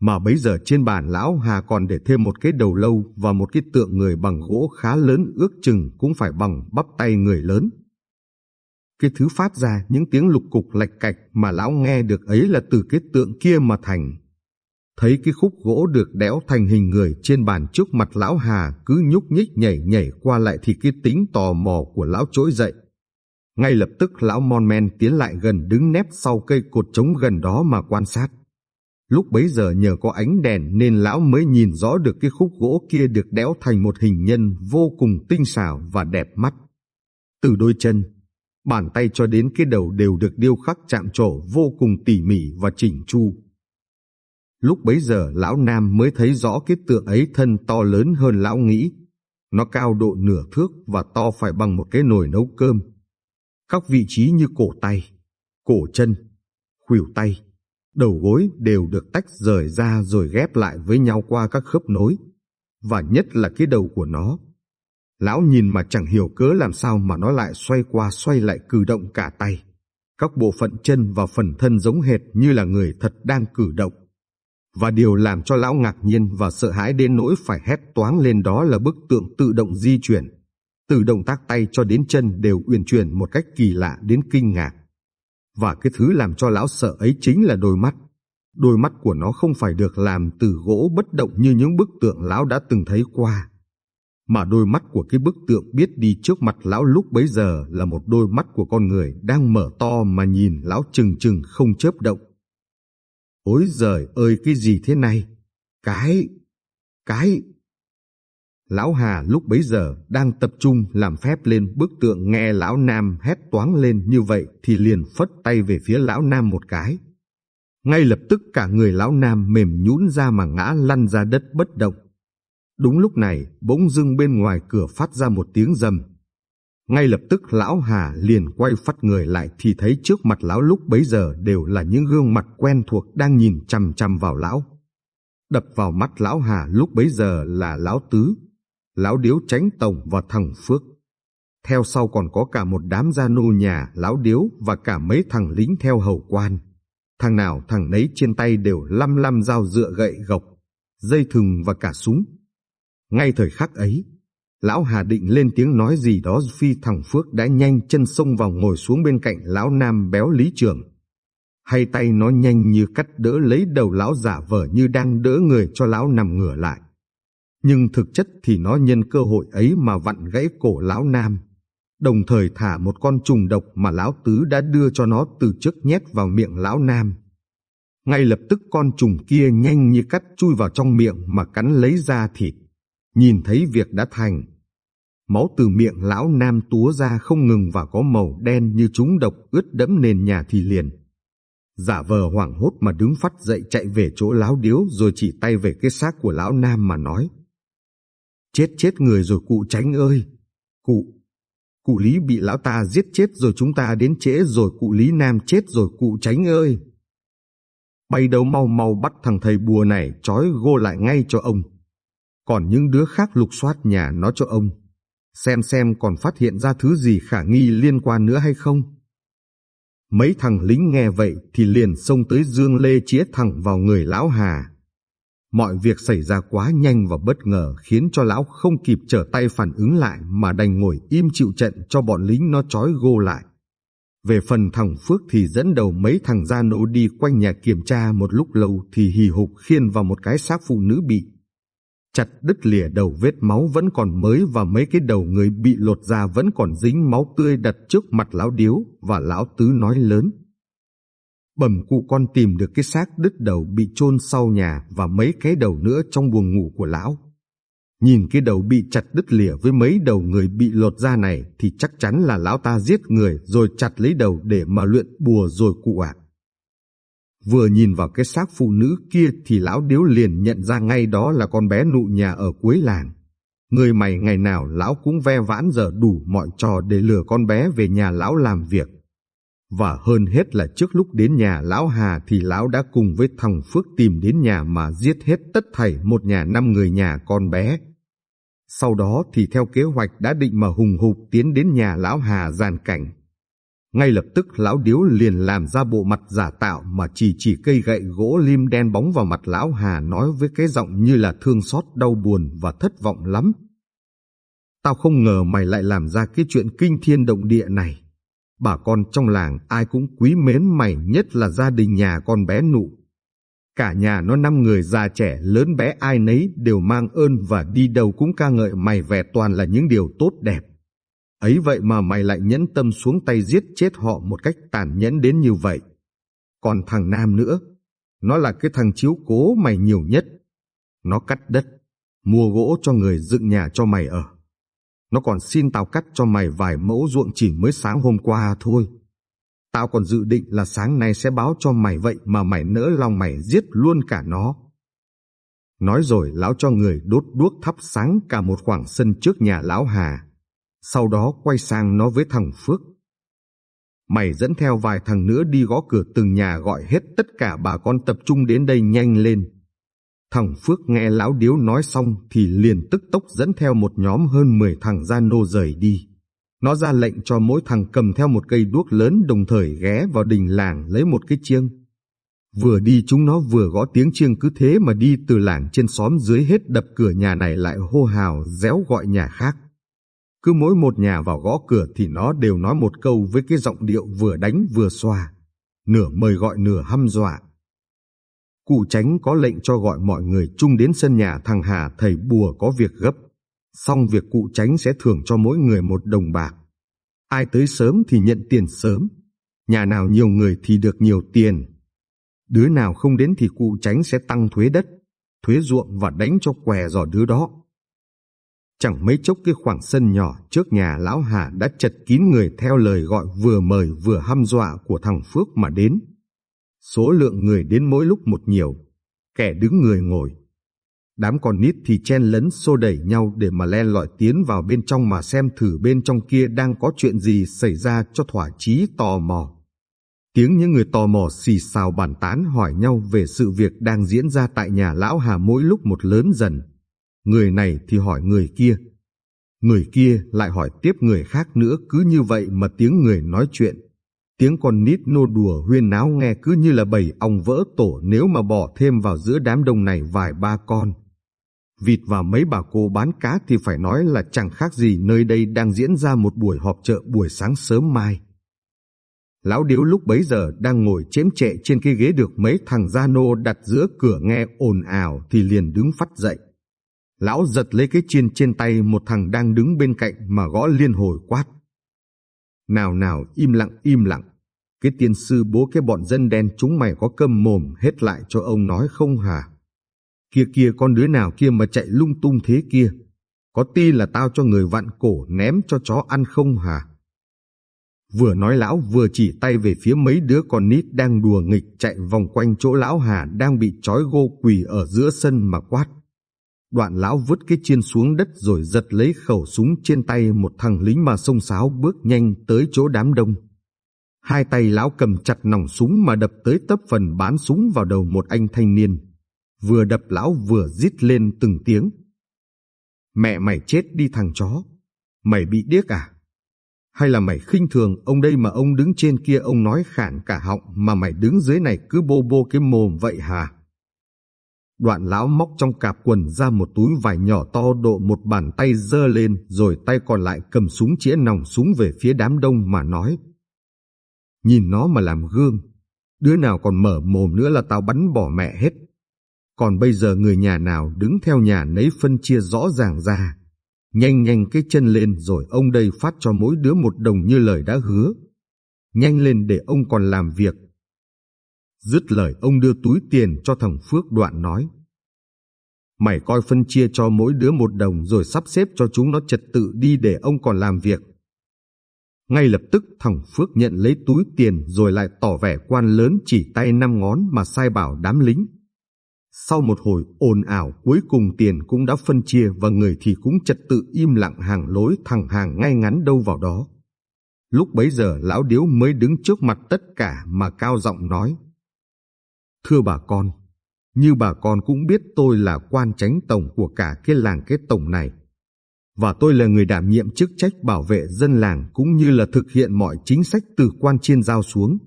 A: Mà bấy giờ trên bàn lão Hà còn để thêm một cái đầu lâu và một cái tượng người bằng gỗ khá lớn ước chừng cũng phải bằng bắp tay người lớn. Cái thứ phát ra những tiếng lục cục lạch cạch mà lão nghe được ấy là từ cái tượng kia mà thành. Thấy cái khúc gỗ được đẽo thành hình người trên bàn trước mặt lão Hà cứ nhúc nhích nhảy nhảy qua lại thì cái tính tò mò của lão trỗi dậy. Ngay lập tức lão Mon Men tiến lại gần đứng nép sau cây cột trống gần đó mà quan sát. Lúc bấy giờ nhờ có ánh đèn nên lão mới nhìn rõ được cái khúc gỗ kia được đẽo thành một hình nhân vô cùng tinh xảo và đẹp mắt. Từ đôi chân, bàn tay cho đến cái đầu đều được điêu khắc chạm trổ vô cùng tỉ mỉ và chỉnh chu. Lúc bấy giờ lão Nam mới thấy rõ cái tượng ấy thân to lớn hơn lão nghĩ. Nó cao độ nửa thước và to phải bằng một cái nồi nấu cơm. Các vị trí như cổ tay, cổ chân, khuỷu tay, đầu gối đều được tách rời ra rồi ghép lại với nhau qua các khớp nối. Và nhất là cái đầu của nó. Lão nhìn mà chẳng hiểu cớ làm sao mà nó lại xoay qua xoay lại cử động cả tay. Các bộ phận chân và phần thân giống hệt như là người thật đang cử động. Và điều làm cho lão ngạc nhiên và sợ hãi đến nỗi phải hét toáng lên đó là bức tượng tự động di chuyển. Từ động tác tay cho đến chân đều uyển chuyển một cách kỳ lạ đến kinh ngạc. Và cái thứ làm cho lão sợ ấy chính là đôi mắt. Đôi mắt của nó không phải được làm từ gỗ bất động như những bức tượng lão đã từng thấy qua. Mà đôi mắt của cái bức tượng biết đi trước mặt lão lúc bấy giờ là một đôi mắt của con người đang mở to mà nhìn lão chừng chừng không chớp động. Ôi giời ơi cái gì thế này? Cái, cái... Lão Hà lúc bấy giờ đang tập trung làm phép lên bức tượng nghe lão Nam hét toáng lên như vậy thì liền phất tay về phía lão Nam một cái. Ngay lập tức cả người lão Nam mềm nhũn ra mà ngã lăn ra đất bất động. Đúng lúc này bỗng dưng bên ngoài cửa phát ra một tiếng rầm. Ngay lập tức lão Hà liền quay phát người lại thì thấy trước mặt lão lúc bấy giờ đều là những gương mặt quen thuộc đang nhìn chằm chằm vào lão. Đập vào mắt lão Hà lúc bấy giờ là lão Tứ, lão Điếu Tránh Tổng và thằng Phước. Theo sau còn có cả một đám gia nô nhà, lão Điếu và cả mấy thằng lính theo hầu quan. Thằng nào thằng nấy trên tay đều lăm lăm dao dựa gậy gộc, dây thừng và cả súng. Ngay thời khắc ấy, Lão Hà định lên tiếng nói gì đó phi thằng Phước đã nhanh chân xông vào ngồi xuống bên cạnh lão Nam béo lý trường. Hay tay nó nhanh như cắt đỡ lấy đầu lão giả vờ như đang đỡ người cho lão nằm ngửa lại. Nhưng thực chất thì nó nhân cơ hội ấy mà vặn gãy cổ lão Nam, đồng thời thả một con trùng độc mà lão Tứ đã đưa cho nó từ trước nhét vào miệng lão Nam. Ngay lập tức con trùng kia nhanh như cắt chui vào trong miệng mà cắn lấy da thịt nhìn thấy việc đã thành. Máu từ miệng lão nam túa ra không ngừng và có màu đen như chúng độc ướt đẫm nền nhà thì liền. Giả vờ hoảng hốt mà đứng phát dậy chạy về chỗ lão điếu rồi chỉ tay về cái xác của lão nam mà nói. Chết chết người rồi cụ tránh ơi! Cụ! Cụ Lý bị lão ta giết chết rồi chúng ta đến trễ rồi cụ Lý Nam chết rồi cụ tránh ơi! Bay đầu mau mau bắt thằng thầy bùa này trói gô lại ngay cho ông còn những đứa khác lục soát nhà nó cho ông, xem xem còn phát hiện ra thứ gì khả nghi liên quan nữa hay không. Mấy thằng lính nghe vậy thì liền xông tới Dương Lê chĩa thẳng vào người lão Hà. Mọi việc xảy ra quá nhanh và bất ngờ khiến cho lão không kịp trở tay phản ứng lại mà đành ngồi im chịu trận cho bọn lính nó trói gô lại. Về phần thằng Phước thì dẫn đầu mấy thằng gia nỗ đi quanh nhà kiểm tra một lúc lâu thì hì hục khiên vào một cái xác phụ nữ bị chặt đứt lìa đầu vết máu vẫn còn mới và mấy cái đầu người bị lột ra vẫn còn dính máu tươi đặt trước mặt lão điếu và lão tứ nói lớn. Bẩm cụ con tìm được cái xác đứt đầu bị chôn sau nhà và mấy cái đầu nữa trong buồng ngủ của lão. Nhìn cái đầu bị chặt đứt lìa với mấy đầu người bị lột ra này thì chắc chắn là lão ta giết người rồi chặt lấy đầu để mà luyện bùa rồi cụ ạ. Vừa nhìn vào cái xác phụ nữ kia thì lão điếu liền nhận ra ngay đó là con bé nụ nhà ở cuối làng. Người mày ngày nào lão cũng ve vãn giờ đủ mọi trò để lừa con bé về nhà lão làm việc. Và hơn hết là trước lúc đến nhà lão Hà thì lão đã cùng với thằng Phước tìm đến nhà mà giết hết tất thảy một nhà năm người nhà con bé. Sau đó thì theo kế hoạch đã định mà hùng hục tiến đến nhà lão Hà giàn cảnh. Ngay lập tức lão điếu liền làm ra bộ mặt giả tạo mà chỉ chỉ cây gậy gỗ lim đen bóng vào mặt lão Hà nói với cái giọng như là thương xót, đau buồn và thất vọng lắm. Tao không ngờ mày lại làm ra cái chuyện kinh thiên động địa này. Bà con trong làng ai cũng quý mến mày nhất là gia đình nhà con bé nụ. Cả nhà nó năm người già trẻ lớn bé ai nấy đều mang ơn và đi đâu cũng ca ngợi mày vẻ toàn là những điều tốt đẹp. Ấy vậy mà mày lại nhẫn tâm xuống tay giết chết họ một cách tàn nhẫn đến như vậy. Còn thằng Nam nữa, nó là cái thằng chiếu cố mày nhiều nhất. Nó cắt đất, mua gỗ cho người dựng nhà cho mày ở. Nó còn xin tao cắt cho mày vài mẫu ruộng chỉ mới sáng hôm qua thôi. Tao còn dự định là sáng nay sẽ báo cho mày vậy mà mày nỡ lòng mày giết luôn cả nó. Nói rồi lão cho người đốt đuốc thắp sáng cả một khoảng sân trước nhà lão Hà. Sau đó quay sang nó với thằng Phước. Mày dẫn theo vài thằng nữa đi gõ cửa từng nhà gọi hết tất cả bà con tập trung đến đây nhanh lên. Thằng Phước nghe lão điếu nói xong thì liền tức tốc dẫn theo một nhóm hơn 10 thằng gia nô rời đi. Nó ra lệnh cho mỗi thằng cầm theo một cây đuốc lớn đồng thời ghé vào đình làng lấy một cái chiêng. Vừa đi chúng nó vừa gõ tiếng chiêng cứ thế mà đi từ làng trên xóm dưới hết đập cửa nhà này lại hô hào réo gọi nhà khác. Cứ mỗi một nhà vào gõ cửa thì nó đều nói một câu với cái giọng điệu vừa đánh vừa xoa, nửa mời gọi nửa hăm dọa. Cụ tránh có lệnh cho gọi mọi người chung đến sân nhà thằng Hà thầy bùa có việc gấp. Xong việc cụ tránh sẽ thưởng cho mỗi người một đồng bạc. Ai tới sớm thì nhận tiền sớm. Nhà nào nhiều người thì được nhiều tiền. Đứa nào không đến thì cụ tránh sẽ tăng thuế đất, thuế ruộng và đánh cho què giò đứa đó. Chẳng mấy chốc cái khoảng sân nhỏ trước nhà lão Hà đã chật kín người theo lời gọi vừa mời vừa hăm dọa của thằng Phước mà đến. Số lượng người đến mỗi lúc một nhiều, kẻ đứng người ngồi. Đám con nít thì chen lấn xô đẩy nhau để mà len lỏi tiến vào bên trong mà xem thử bên trong kia đang có chuyện gì xảy ra cho thỏa chí tò mò. Tiếng những người tò mò xì xào bàn tán hỏi nhau về sự việc đang diễn ra tại nhà lão Hà mỗi lúc một lớn dần. Người này thì hỏi người kia. Người kia lại hỏi tiếp người khác nữa cứ như vậy mà tiếng người nói chuyện Tiếng con nít nô đùa huyên náo nghe cứ như là bầy ong vỡ tổ nếu mà bỏ thêm vào giữa đám đông này vài ba con. Vịt và mấy bà cô bán cá thì phải nói là chẳng khác gì nơi đây đang diễn ra một buổi họp chợ buổi sáng sớm mai. Lão điếu lúc bấy giờ đang ngồi chém chệ trên cái ghế được mấy thằng gia nô đặt giữa cửa nghe ồn ào thì liền đứng phát dậy. Lão giật lấy cái chiên trên tay một thằng đang đứng bên cạnh mà gõ liên hồi quát. Nào nào, im lặng im lặng. Cái tiên sư bố cái bọn dân đen chúng mày có cơm mồm hết lại cho ông nói không hả? Kia kia, con đứa nào kia mà chạy lung tung thế kia? Có ti là tao cho người vặn cổ ném cho chó ăn không hả? Vừa nói lão vừa chỉ tay về phía mấy đứa con nít đang đùa nghịch chạy vòng quanh chỗ lão Hà đang bị trói gô quỳ ở giữa sân mà quát. Đoạn lão vứt cái chiên xuống đất rồi giật lấy khẩu súng trên tay một thằng lính mà sông sáo bước nhanh tới chỗ đám đông. Hai tay lão cầm chặt nòng súng mà đập tới tấp phần bán súng vào đầu một anh thanh niên. Vừa đập lão vừa rít lên từng tiếng. Mẹ mày chết đi thằng chó. Mày bị điếc à? Hay là mày khinh thường ông đây mà ông đứng trên kia ông nói khản cả họng mà mày đứng dưới này cứ bô bô cái mồm vậy hả? Đoạn lão móc trong cạp quần ra một túi vải nhỏ to độ một bàn tay dơ lên rồi tay còn lại cầm súng chĩa nòng súng về phía đám đông mà nói. Nhìn nó mà làm gương, đứa nào còn mở mồm nữa là tao bắn bỏ mẹ hết. Còn bây giờ người nhà nào đứng theo nhà nấy phân chia rõ ràng ra. Nhanh nhanh cái chân lên rồi ông đây phát cho mỗi đứa một đồng như lời đã hứa. Nhanh lên để ông còn làm việc Dứt lời ông đưa túi tiền cho thằng Phước đoạn nói. Mày coi phân chia cho mỗi đứa một đồng rồi sắp xếp cho chúng nó trật tự đi để ông còn làm việc. Ngay lập tức, thằng Phước nhận lấy túi tiền rồi lại tỏ vẻ quan lớn chỉ tay năm ngón mà sai bảo đám lính. Sau một hồi ồn ào, cuối cùng tiền cũng đã phân chia và người thì cũng trật tự im lặng hàng lối thẳng hàng ngay ngắn đâu vào đó. Lúc bấy giờ, lão điếu mới đứng trước mặt tất cả mà cao giọng nói. Thưa bà con, như bà con cũng biết tôi là quan tránh tổng của cả cái làng cái tổng này. Và tôi là người đảm nhiệm chức trách bảo vệ dân làng cũng như là thực hiện mọi chính sách từ quan trên giao xuống.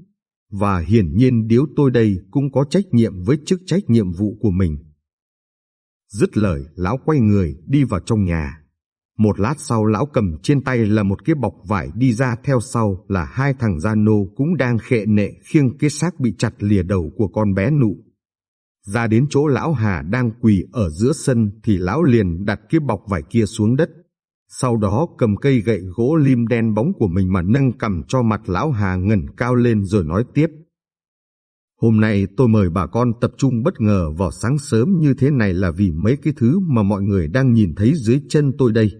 A: Và hiển nhiên điếu tôi đây cũng có trách nhiệm với chức trách nhiệm vụ của mình. Dứt lời, lão quay người đi vào trong nhà. Một lát sau lão cầm trên tay là một cái bọc vải đi ra theo sau là hai thằng gia nô cũng đang khệ nệ khiêng cái xác bị chặt lìa đầu của con bé nụ. Ra đến chỗ lão Hà đang quỳ ở giữa sân thì lão liền đặt cái bọc vải kia xuống đất. Sau đó cầm cây gậy gỗ lim đen bóng của mình mà nâng cầm cho mặt lão Hà ngẩng cao lên rồi nói tiếp. Hôm nay tôi mời bà con tập trung bất ngờ vào sáng sớm như thế này là vì mấy cái thứ mà mọi người đang nhìn thấy dưới chân tôi đây.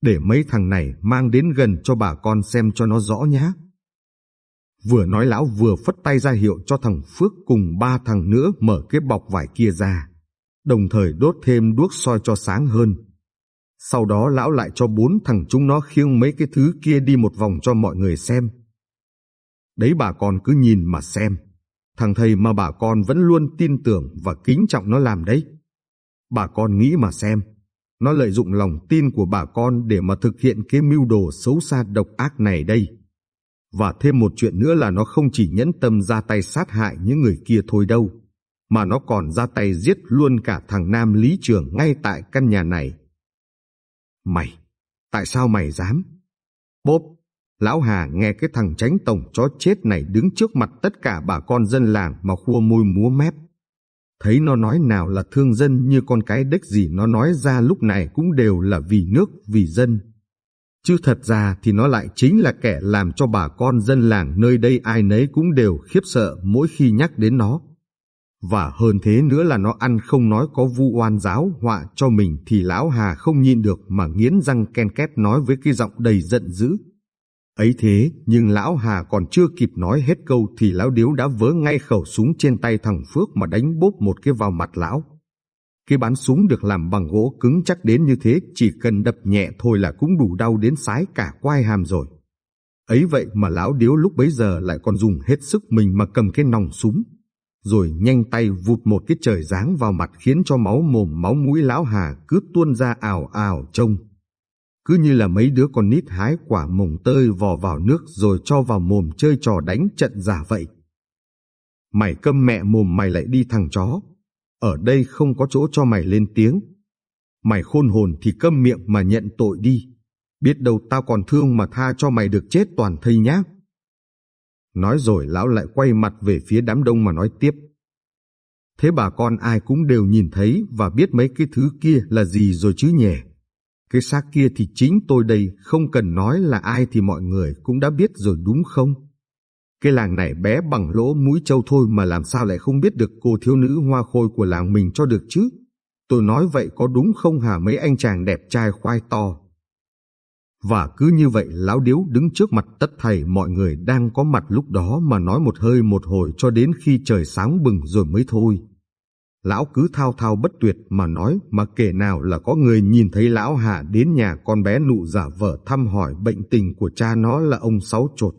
A: Để mấy thằng này mang đến gần cho bà con xem cho nó rõ nhé. Vừa nói lão vừa phất tay ra hiệu cho thằng Phước cùng ba thằng nữa mở cái bọc vải kia ra, đồng thời đốt thêm đuốc soi cho sáng hơn. Sau đó lão lại cho bốn thằng chúng nó khiêng mấy cái thứ kia đi một vòng cho mọi người xem. Đấy bà con cứ nhìn mà xem. Thằng thầy mà bà con vẫn luôn tin tưởng và kính trọng nó làm đấy. Bà con nghĩ mà xem. Nó lợi dụng lòng tin của bà con để mà thực hiện cái mưu đồ xấu xa độc ác này đây. Và thêm một chuyện nữa là nó không chỉ nhẫn tâm ra tay sát hại những người kia thôi đâu, mà nó còn ra tay giết luôn cả thằng Nam Lý Trường ngay tại căn nhà này. Mày, tại sao mày dám? Bốp, Lão Hà nghe cái thằng tránh tổng chó chết này đứng trước mặt tất cả bà con dân làng mà khua môi múa mép. Thấy nó nói nào là thương dân như con cái đếch gì nó nói ra lúc này cũng đều là vì nước, vì dân. Chứ thật ra thì nó lại chính là kẻ làm cho bà con dân làng nơi đây ai nấy cũng đều khiếp sợ mỗi khi nhắc đến nó. Và hơn thế nữa là nó ăn không nói có vu oan giáo họa cho mình thì lão Hà không nhịn được mà nghiến răng ken két nói với cái giọng đầy giận dữ. Ấy thế, nhưng lão Hà còn chưa kịp nói hết câu thì lão điếu đã vớ ngay khẩu súng trên tay thằng Phước mà đánh bốp một cái vào mặt lão. Cái bắn súng được làm bằng gỗ cứng chắc đến như thế chỉ cần đập nhẹ thôi là cũng đủ đau đến sái cả quai hàm rồi. Ấy vậy mà lão điếu lúc bấy giờ lại còn dùng hết sức mình mà cầm cái nòng súng. Rồi nhanh tay vụt một cái trời giáng vào mặt khiến cho máu mồm máu mũi lão Hà cứ tuôn ra ảo ảo trông cứ như là mấy đứa con nít hái quả mồng tơi vò vào nước rồi cho vào mồm chơi trò đánh trận giả vậy. Mày câm mẹ mồm mày lại đi thằng chó, ở đây không có chỗ cho mày lên tiếng. Mày khôn hồn thì câm miệng mà nhận tội đi, biết đâu tao còn thương mà tha cho mày được chết toàn thây nhá. Nói rồi lão lại quay mặt về phía đám đông mà nói tiếp. Thế bà con ai cũng đều nhìn thấy và biết mấy cái thứ kia là gì rồi chứ nhỉ? Cái xác kia thì chính tôi đây, không cần nói là ai thì mọi người cũng đã biết rồi đúng không? Cái làng này bé bằng lỗ mũi trâu thôi mà làm sao lại không biết được cô thiếu nữ hoa khôi của làng mình cho được chứ? Tôi nói vậy có đúng không hả mấy anh chàng đẹp trai khoai to? Và cứ như vậy lão điếu đứng trước mặt tất thầy mọi người đang có mặt lúc đó mà nói một hơi một hồi cho đến khi trời sáng bừng rồi mới thôi. Lão cứ thao thao bất tuyệt mà nói, mà kể nào là có người nhìn thấy lão Hà đến nhà con bé nụ giả vờ thăm hỏi bệnh tình của cha nó là ông Sáu Chột.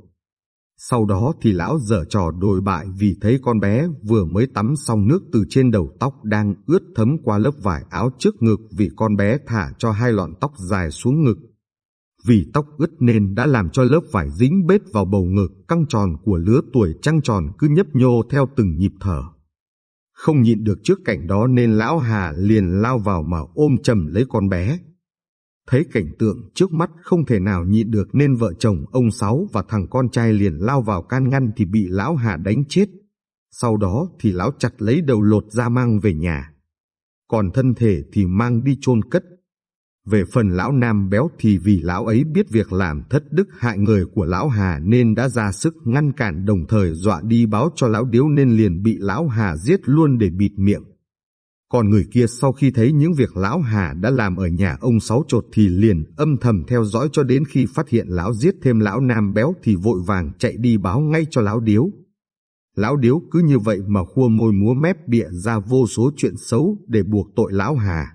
A: Sau đó thì lão dở trò đồi bại vì thấy con bé vừa mới tắm xong nước từ trên đầu tóc đang ướt thấm qua lớp vải áo trước ngực vì con bé thả cho hai lọn tóc dài xuống ngực. Vì tóc ướt nên đã làm cho lớp vải dính bết vào bầu ngực, căng tròn của lứa tuổi trăng tròn cứ nhấp nhô theo từng nhịp thở. Không nhịn được trước cảnh đó nên lão Hà liền lao vào mà ôm chầm lấy con bé. Thấy cảnh tượng trước mắt không thể nào nhịn được nên vợ chồng ông Sáu và thằng con trai liền lao vào can ngăn thì bị lão Hà đánh chết. Sau đó thì lão chặt lấy đầu lột ra mang về nhà. Còn thân thể thì mang đi chôn cất. Về phần lão nam béo thì vì lão ấy biết việc làm thất đức hại người của lão Hà nên đã ra sức ngăn cản đồng thời dọa đi báo cho lão điếu nên liền bị lão Hà giết luôn để bịt miệng. Còn người kia sau khi thấy những việc lão Hà đã làm ở nhà ông Sáu Chột thì liền âm thầm theo dõi cho đến khi phát hiện lão giết thêm lão nam béo thì vội vàng chạy đi báo ngay cho lão điếu. Lão điếu cứ như vậy mà khua môi múa mép bịa ra vô số chuyện xấu để buộc tội lão Hà.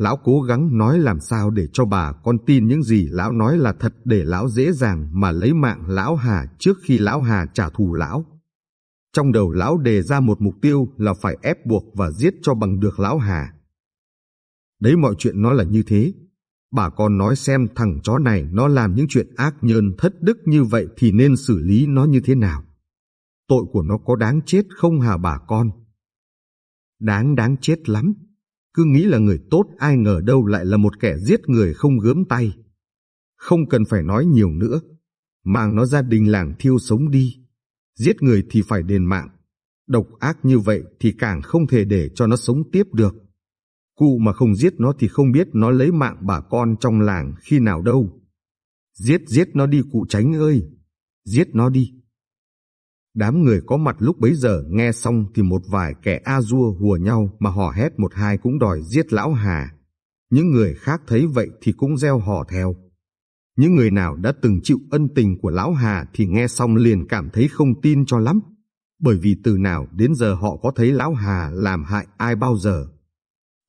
A: Lão cố gắng nói làm sao để cho bà con tin những gì lão nói là thật để lão dễ dàng mà lấy mạng lão Hà trước khi lão Hà trả thù lão. Trong đầu lão đề ra một mục tiêu là phải ép buộc và giết cho bằng được lão Hà. Đấy mọi chuyện nó là như thế. Bà con nói xem thằng chó này nó làm những chuyện ác nhơn thất đức như vậy thì nên xử lý nó như thế nào. Tội của nó có đáng chết không hả bà con? Đáng đáng chết lắm. Cứ nghĩ là người tốt, ai ngờ đâu lại là một kẻ giết người không gớm tay. Không cần phải nói nhiều nữa. Mang nó ra đình làng thiêu sống đi. Giết người thì phải đền mạng. Độc ác như vậy thì càng không thể để cho nó sống tiếp được. Cụ mà không giết nó thì không biết nó lấy mạng bà con trong làng khi nào đâu. Giết giết nó đi, cụ tránh ơi. Giết nó đi. Đám người có mặt lúc bấy giờ nghe xong thì một vài kẻ A-dua hùa nhau mà hò hét một hai cũng đòi giết lão Hà. Những người khác thấy vậy thì cũng gieo hò theo. Những người nào đã từng chịu ân tình của lão Hà thì nghe xong liền cảm thấy không tin cho lắm. Bởi vì từ nào đến giờ họ có thấy lão Hà làm hại ai bao giờ.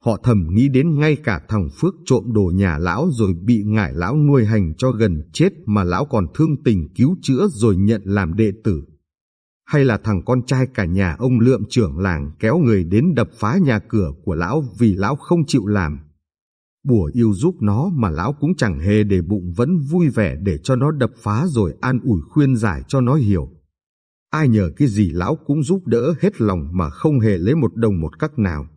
A: Họ thầm nghĩ đến ngay cả thằng Phước trộm đồ nhà lão rồi bị ngải lão nuôi hành cho gần chết mà lão còn thương tình cứu chữa rồi nhận làm đệ tử hay là thằng con trai cả nhà ông lượm trưởng làng kéo người đến đập phá nhà cửa của lão vì lão không chịu làm. Bùa yêu giúp nó mà lão cũng chẳng hề để bụng vẫn vui vẻ để cho nó đập phá rồi an ủi khuyên giải cho nó hiểu. Ai nhờ cái gì lão cũng giúp đỡ hết lòng mà không hề lấy một đồng một cách nào.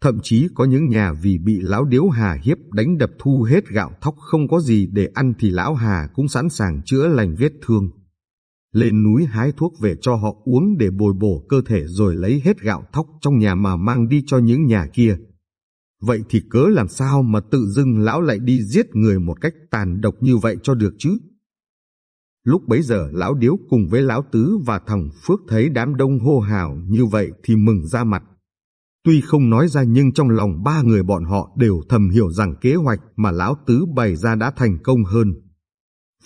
A: Thậm chí có những nhà vì bị lão điếu hà hiếp đánh đập thu hết gạo thóc không có gì để ăn thì lão hà cũng sẵn sàng chữa lành vết thương lên núi hái thuốc về cho họ uống để bồi bổ cơ thể rồi lấy hết gạo thóc trong nhà mà mang đi cho những nhà kia. Vậy thì cớ làm sao mà tự dưng lão lại đi giết người một cách tàn độc như vậy cho được chứ? Lúc bấy giờ, lão điếu cùng với lão tứ và thằng Phước thấy đám đông hô hào như vậy thì mừng ra mặt. Tuy không nói ra nhưng trong lòng ba người bọn họ đều thầm hiểu rằng kế hoạch mà lão tứ bày ra đã thành công hơn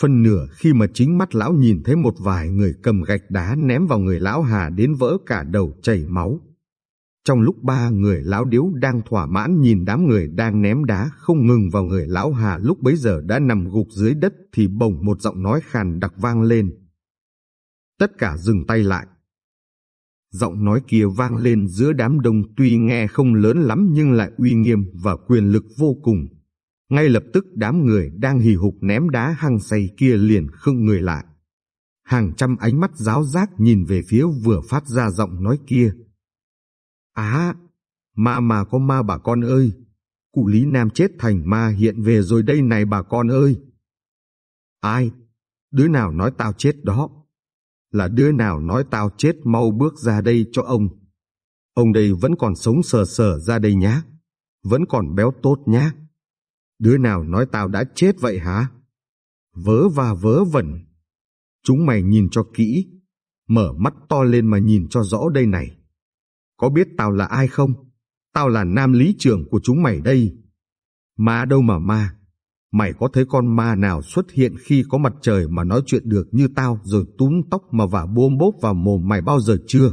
A: phần nửa khi mà chính mắt lão nhìn thấy một vài người cầm gạch đá ném vào người lão Hà đến vỡ cả đầu chảy máu. Trong lúc ba người lão điếu đang thỏa mãn nhìn đám người đang ném đá không ngừng vào người lão Hà lúc bấy giờ đã nằm gục dưới đất thì bỗng một giọng nói khàn đặc vang lên. Tất cả dừng tay lại. Giọng nói kia vang lên giữa đám đông tuy nghe không lớn lắm nhưng lại uy nghiêm và quyền lực vô cùng. Ngay lập tức đám người đang hì hục ném đá hăng say kia liền khựng người lại. Hàng trăm ánh mắt giáo giác nhìn về phía vừa phát ra giọng nói kia. Á, ma mà có ma bà con ơi, cụ Lý Nam chết thành ma hiện về rồi đây này bà con ơi. Ai? Đứa nào nói tao chết đó? Là đứa nào nói tao chết mau bước ra đây cho ông. Ông đây vẫn còn sống sờ sờ ra đây nhá. Vẫn còn béo tốt nhá. Đứa nào nói tao đã chết vậy hả? Vớ và vớ vẩn. Chúng mày nhìn cho kỹ, mở mắt to lên mà nhìn cho rõ đây này. Có biết tao là ai không? Tao là nam lý trưởng của chúng mày đây. Ma đâu mà ma. Mày có thấy con ma nào xuất hiện khi có mặt trời mà nói chuyện được như tao rồi túm tóc mà vả bôm bốp vào mồm mày bao giờ chưa?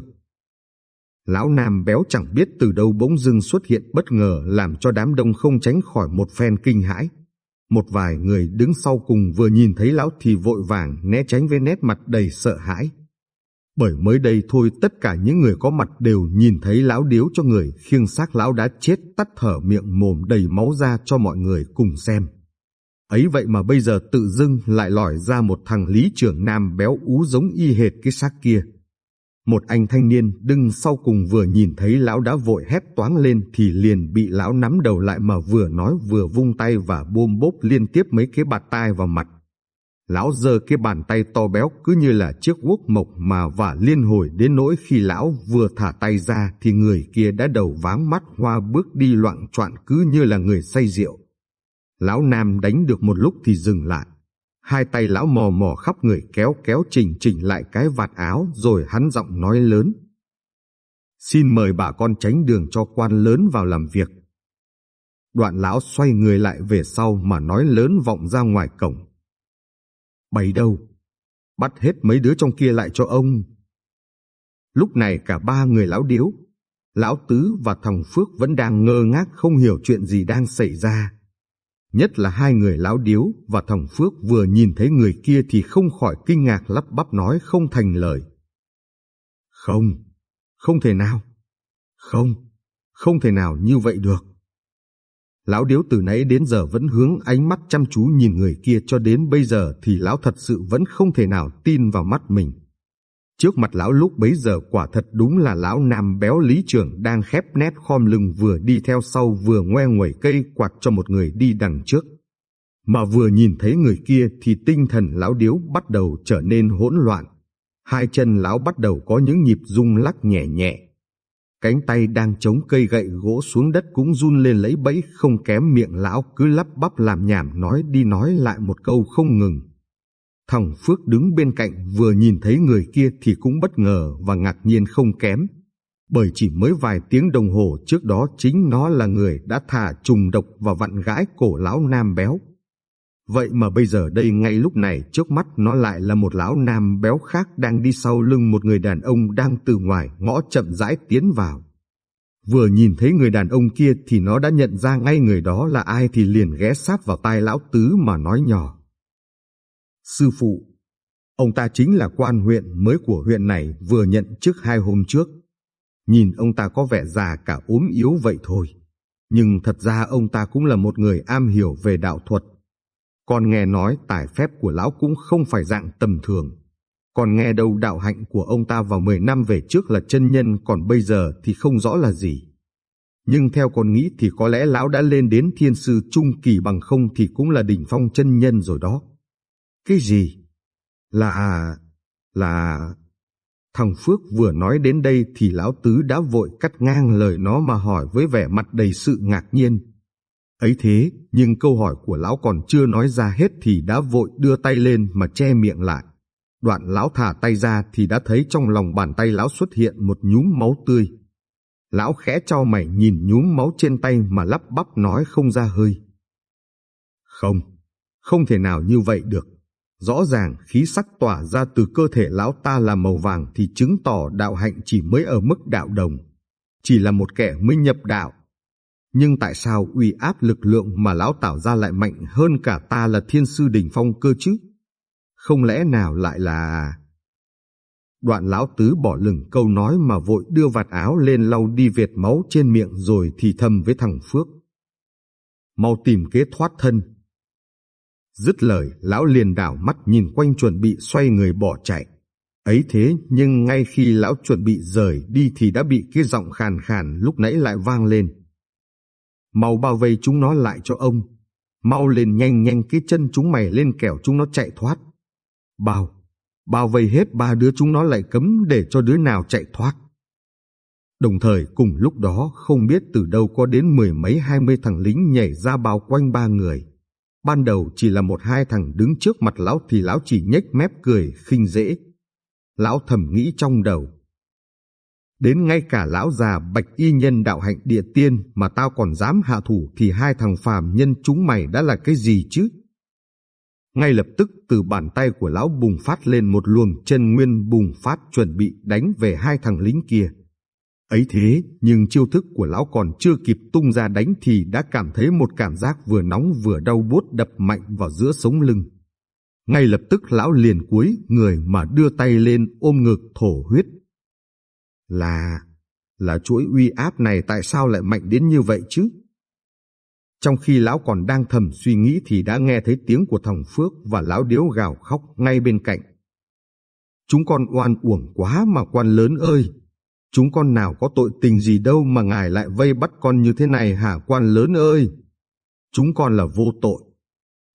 A: Lão Nam béo chẳng biết từ đâu bỗng dưng xuất hiện bất ngờ làm cho đám đông không tránh khỏi một phen kinh hãi. Một vài người đứng sau cùng vừa nhìn thấy lão thì vội vàng né tránh với nét mặt đầy sợ hãi. Bởi mới đây thôi tất cả những người có mặt đều nhìn thấy lão điếu cho người khiêng xác lão đã chết tắt thở miệng mồm đầy máu ra cho mọi người cùng xem. Ấy vậy mà bây giờ tự dưng lại lòi ra một thằng lý trưởng nam béo ú giống y hệt cái xác kia. Một anh thanh niên đứng sau cùng vừa nhìn thấy lão đã vội hét toáng lên thì liền bị lão nắm đầu lại mà vừa nói vừa vung tay và bôm bốp liên tiếp mấy cái bạt tai vào mặt. Lão giơ cái bàn tay to béo cứ như là chiếc guốc mộc mà vả liên hồi đến nỗi khi lão vừa thả tay ra thì người kia đã đầu váng mắt hoa bước đi loạn choạng cứ như là người say rượu. Lão Nam đánh được một lúc thì dừng lại. Hai tay lão mò mò khắp người kéo kéo chỉnh chỉnh lại cái vạt áo rồi hắn giọng nói lớn. Xin mời bà con tránh đường cho quan lớn vào làm việc. Đoạn lão xoay người lại về sau mà nói lớn vọng ra ngoài cổng. Bày đâu? Bắt hết mấy đứa trong kia lại cho ông. Lúc này cả ba người lão điếu, lão tứ và thằng Phước vẫn đang ngơ ngác không hiểu chuyện gì đang xảy ra. Nhất là hai người lão điếu và thằng Phước vừa nhìn thấy người kia thì không khỏi kinh ngạc lắp bắp nói không thành lời. Không, không thể nào. Không, không thể nào như vậy được. Lão điếu từ nãy đến giờ vẫn hướng ánh mắt chăm chú nhìn người kia cho đến bây giờ thì lão thật sự vẫn không thể nào tin vào mắt mình. Trước mặt lão lúc bấy giờ quả thật đúng là lão nam béo lý trưởng đang khép nét khom lưng vừa đi theo sau vừa ngoe nguẩy cây quạt cho một người đi đằng trước. Mà vừa nhìn thấy người kia thì tinh thần lão điếu bắt đầu trở nên hỗn loạn. Hai chân lão bắt đầu có những nhịp rung lắc nhẹ nhẹ. Cánh tay đang chống cây gậy gỗ xuống đất cũng run lên lấy bẫy không kém miệng lão cứ lắp bắp làm nhảm nói đi nói lại một câu không ngừng. Thằng Phước đứng bên cạnh vừa nhìn thấy người kia thì cũng bất ngờ và ngạc nhiên không kém. Bởi chỉ mới vài tiếng đồng hồ trước đó chính nó là người đã thả trùng độc và vặn gãi cổ lão nam béo. Vậy mà bây giờ đây ngay lúc này trước mắt nó lại là một lão nam béo khác đang đi sau lưng một người đàn ông đang từ ngoài ngõ chậm rãi tiến vào. Vừa nhìn thấy người đàn ông kia thì nó đã nhận ra ngay người đó là ai thì liền ghé sát vào tai lão tứ mà nói nhỏ. Sư phụ, ông ta chính là quan huyện mới của huyện này vừa nhận chức hai hôm trước. Nhìn ông ta có vẻ già cả ốm yếu vậy thôi. Nhưng thật ra ông ta cũng là một người am hiểu về đạo thuật con nghe nói tài phép của lão cũng không phải dạng tầm thường. Còn nghe đâu đạo hạnh của ông ta vào 10 năm về trước là chân nhân còn bây giờ thì không rõ là gì. Nhưng theo con nghĩ thì có lẽ lão đã lên đến thiên sư trung kỳ bằng không thì cũng là đỉnh phong chân nhân rồi đó. Cái gì? Là... À, là... Thằng Phước vừa nói đến đây thì lão tứ đã vội cắt ngang lời nó mà hỏi với vẻ mặt đầy sự ngạc nhiên. Ấy thế, nhưng câu hỏi của lão còn chưa nói ra hết thì đã vội đưa tay lên mà che miệng lại. Đoạn lão thả tay ra thì đã thấy trong lòng bàn tay lão xuất hiện một nhúm máu tươi. Lão khẽ cho mày nhìn nhúm máu trên tay mà lắp bắp nói không ra hơi. Không, không thể nào như vậy được. Rõ ràng, khí sắc tỏa ra từ cơ thể lão ta là màu vàng thì chứng tỏ đạo hạnh chỉ mới ở mức đạo đồng. Chỉ là một kẻ mới nhập đạo nhưng tại sao uy áp lực lượng mà lão tạo ra lại mạnh hơn cả ta là thiên sư đỉnh phong cơ chứ? Không lẽ nào lại là... Đoạn lão tứ bỏ lửng câu nói mà vội đưa vạt áo lên lau đi vệt máu trên miệng rồi thì thầm với thằng Phước. Mau tìm kế thoát thân. Dứt lời, lão liền đảo mắt nhìn quanh chuẩn bị xoay người bỏ chạy. Ấy thế nhưng ngay khi lão chuẩn bị rời đi thì đã bị cái giọng khàn khàn lúc nãy lại vang lên mau bao vây chúng nó lại cho ông. Mau lên nhanh nhanh cái chân chúng mày lên kẻo chúng nó chạy thoát. Bao, bao vây hết ba đứa chúng nó lại cấm để cho đứa nào chạy thoát. Đồng thời cùng lúc đó không biết từ đâu có đến mười mấy hai mươi thằng lính nhảy ra bao quanh ba người. Ban đầu chỉ là một hai thằng đứng trước mặt lão thì lão chỉ nhếch mép cười khinh dễ. Lão thầm nghĩ trong đầu, Đến ngay cả lão già bạch y nhân đạo hạnh địa tiên mà tao còn dám hạ thủ thì hai thằng phàm nhân chúng mày đã là cái gì chứ? Ngay lập tức từ bàn tay của lão bùng phát lên một luồng chân nguyên bùng phát chuẩn bị đánh về hai thằng lính kia. Ấy thế, nhưng chiêu thức của lão còn chưa kịp tung ra đánh thì đã cảm thấy một cảm giác vừa nóng vừa đau buốt đập mạnh vào giữa sống lưng. Ngay lập tức lão liền cúi người mà đưa tay lên ôm ngực thổ huyết là, là chuỗi uy áp này tại sao lại mạnh đến như vậy chứ? Trong khi lão còn đang thầm suy nghĩ thì đã nghe thấy tiếng của thằng Phước và lão điếu gào khóc ngay bên cạnh. Chúng con oan uổng quá mà quan lớn ơi! Chúng con nào có tội tình gì đâu mà ngài lại vây bắt con như thế này hả quan lớn ơi! Chúng con là vô tội.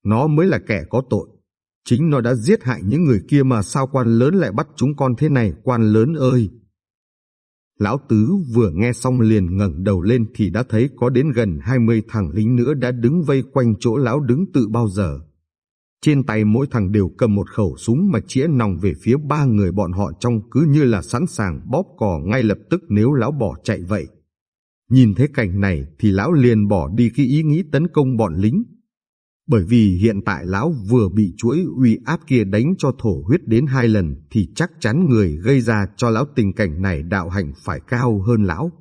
A: Nó mới là kẻ có tội. Chính nó đã giết hại những người kia mà sao quan lớn lại bắt chúng con thế này, quan lớn ơi! Lão Tứ vừa nghe xong liền ngẩng đầu lên thì đã thấy có đến gần 20 thằng lính nữa đã đứng vây quanh chỗ lão đứng tự bao giờ. Trên tay mỗi thằng đều cầm một khẩu súng mà chĩa nòng về phía ba người bọn họ trong cứ như là sẵn sàng bóp cò ngay lập tức nếu lão bỏ chạy vậy. Nhìn thấy cảnh này thì lão liền bỏ đi khi ý nghĩ tấn công bọn lính. Bởi vì hiện tại lão vừa bị chuỗi uy áp kia đánh cho thổ huyết đến hai lần thì chắc chắn người gây ra cho lão tình cảnh này đạo hạnh phải cao hơn lão.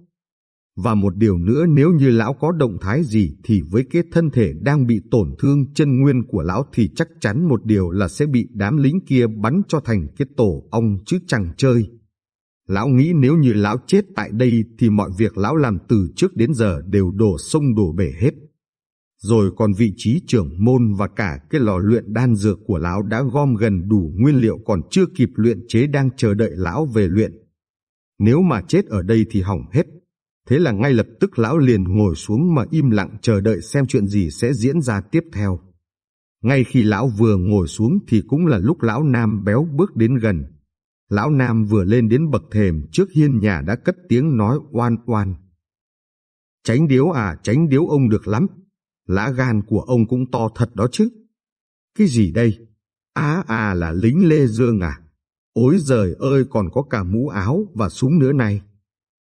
A: Và một điều nữa, nếu như lão có động thái gì thì với cái thân thể đang bị tổn thương chân nguyên của lão thì chắc chắn một điều là sẽ bị đám lính kia bắn cho thành cái tổ ong chứ chẳng chơi. Lão nghĩ nếu như lão chết tại đây thì mọi việc lão làm từ trước đến giờ đều đổ sông đổ bể hết. Rồi còn vị trí trưởng môn và cả cái lò luyện đan dược của lão đã gom gần đủ nguyên liệu còn chưa kịp luyện chế đang chờ đợi lão về luyện. Nếu mà chết ở đây thì hỏng hết. Thế là ngay lập tức lão liền ngồi xuống mà im lặng chờ đợi xem chuyện gì sẽ diễn ra tiếp theo. Ngay khi lão vừa ngồi xuống thì cũng là lúc lão Nam béo bước đến gần. Lão Nam vừa lên đến bậc thềm trước hiên nhà đã cất tiếng nói oan oan. Tránh điếu à, tránh điếu ông được lắm. Lã gan của ông cũng to thật đó chứ. Cái gì đây? Á à, à là lính Lê Dương à? Ôi giời ơi còn có cả mũ áo và súng nữa này.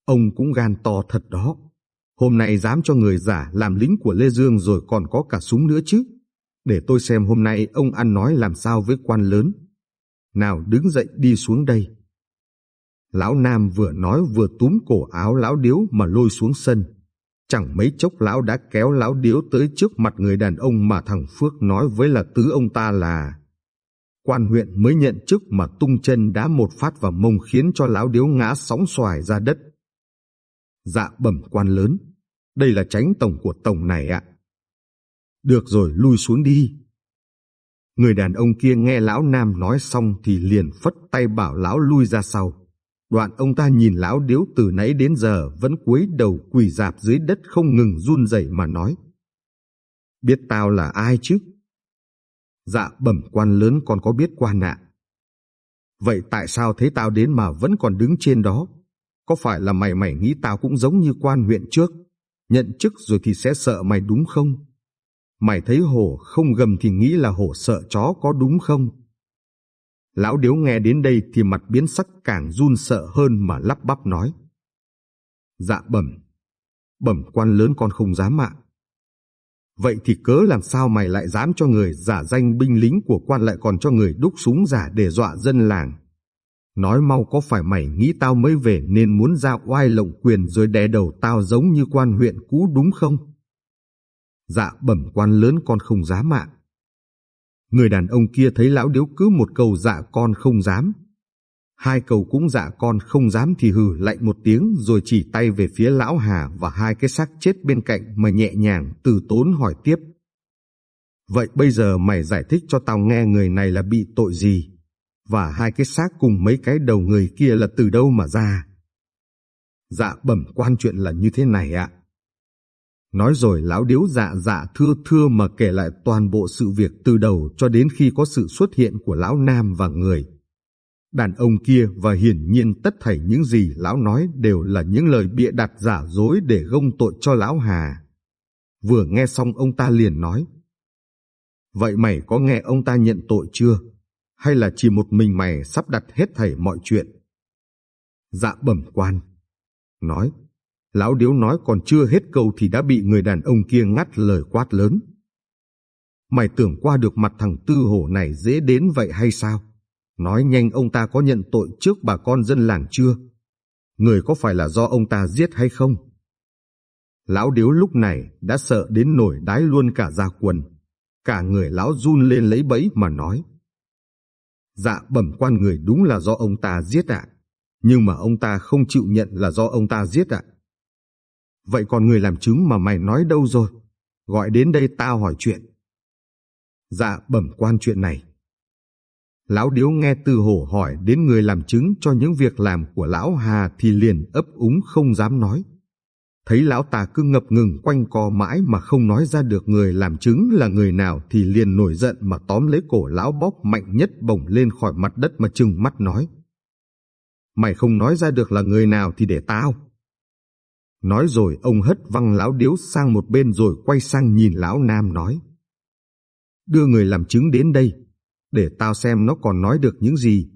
A: Ông cũng gan to thật đó. Hôm nay dám cho người giả làm lính của Lê Dương rồi còn có cả súng nữa chứ. Để tôi xem hôm nay ông ăn nói làm sao với quan lớn. Nào đứng dậy đi xuống đây. Lão Nam vừa nói vừa túm cổ áo lão điếu mà lôi xuống sân. Chẳng mấy chốc lão đã kéo lão điếu tới trước mặt người đàn ông mà thằng Phước nói với là tứ ông ta là quan huyện mới nhận chức mà tung chân đá một phát vào mông khiến cho lão điếu ngã sóng xoài ra đất. Dạ bẩm quan lớn, đây là tránh tổng của tổng này ạ. Được rồi, lui xuống đi. Người đàn ông kia nghe lão Nam nói xong thì liền phất tay bảo lão lui ra sau. Đoạn ông ta nhìn lão điếu từ nãy đến giờ vẫn cúi đầu quỳ dạp dưới đất không ngừng run rẩy mà nói. Biết tao là ai chứ? Dạ bẩm quan lớn còn có biết quan ạ. Vậy tại sao thấy tao đến mà vẫn còn đứng trên đó? Có phải là mày mày nghĩ tao cũng giống như quan huyện trước, nhận chức rồi thì sẽ sợ mày đúng không? Mày thấy hổ không gầm thì nghĩ là hổ sợ chó có đúng không? Lão điếu nghe đến đây thì mặt biến sắc càng run sợ hơn mà lắp bắp nói. Dạ bẩm, bẩm quan lớn con không dám ạ. Vậy thì cớ làm sao mày lại dám cho người giả danh binh lính của quan lại còn cho người đúc súng giả để dọa dân làng? Nói mau có phải mày nghĩ tao mới về nên muốn ra oai lộng quyền rồi đè đầu tao giống như quan huyện cũ đúng không? Dạ bẩm quan lớn con không dám ạ. Người đàn ông kia thấy lão điếu cứ một câu dạ con không dám. Hai câu cũng dạ con không dám thì hừ lạnh một tiếng rồi chỉ tay về phía lão Hà và hai cái xác chết bên cạnh mà nhẹ nhàng từ tốn hỏi tiếp. Vậy bây giờ mày giải thích cho tao nghe người này là bị tội gì? Và hai cái xác cùng mấy cái đầu người kia là từ đâu mà ra. Dạ bẩm quan chuyện là như thế này ạ. Nói rồi lão điếu dạ dạ thưa thưa mà kể lại toàn bộ sự việc từ đầu cho đến khi có sự xuất hiện của lão Nam và người. Đàn ông kia và hiển nhiên tất thảy những gì lão nói đều là những lời bịa đặt giả dối để gông tội cho lão Hà. Vừa nghe xong ông ta liền nói. Vậy mày có nghe ông ta nhận tội chưa? Hay là chỉ một mình mày sắp đặt hết thảy mọi chuyện? Dạ bẩm quan. Nói, lão điếu nói còn chưa hết câu thì đã bị người đàn ông kia ngắt lời quát lớn. Mày tưởng qua được mặt thằng tư hổ này dễ đến vậy hay sao? Nói nhanh ông ta có nhận tội trước bà con dân làng chưa? Người có phải là do ông ta giết hay không? Lão điếu lúc này đã sợ đến nổi đái luôn cả da quần. Cả người lão run lên lấy bẫy mà nói. Dạ bẩm quan người đúng là do ông ta giết ạ. Nhưng mà ông ta không chịu nhận là do ông ta giết ạ. Vậy còn người làm chứng mà mày nói đâu rồi? Gọi đến đây tao hỏi chuyện. Dạ bẩm quan chuyện này. Lão Điếu nghe Từ Hổ hỏi đến người làm chứng cho những việc làm của Lão Hà thì liền ấp úng không dám nói. Thấy lão ta cứ ngập ngừng quanh co mãi mà không nói ra được người làm chứng là người nào thì liền nổi giận mà tóm lấy cổ lão bóp mạnh nhất bổng lên khỏi mặt đất mà trừng mắt nói. Mày không nói ra được là người nào thì để tao. Nói rồi ông hất văng lão điếu sang một bên rồi quay sang nhìn lão nam nói. Đưa người làm chứng đến đây, để tao xem nó còn nói được những gì.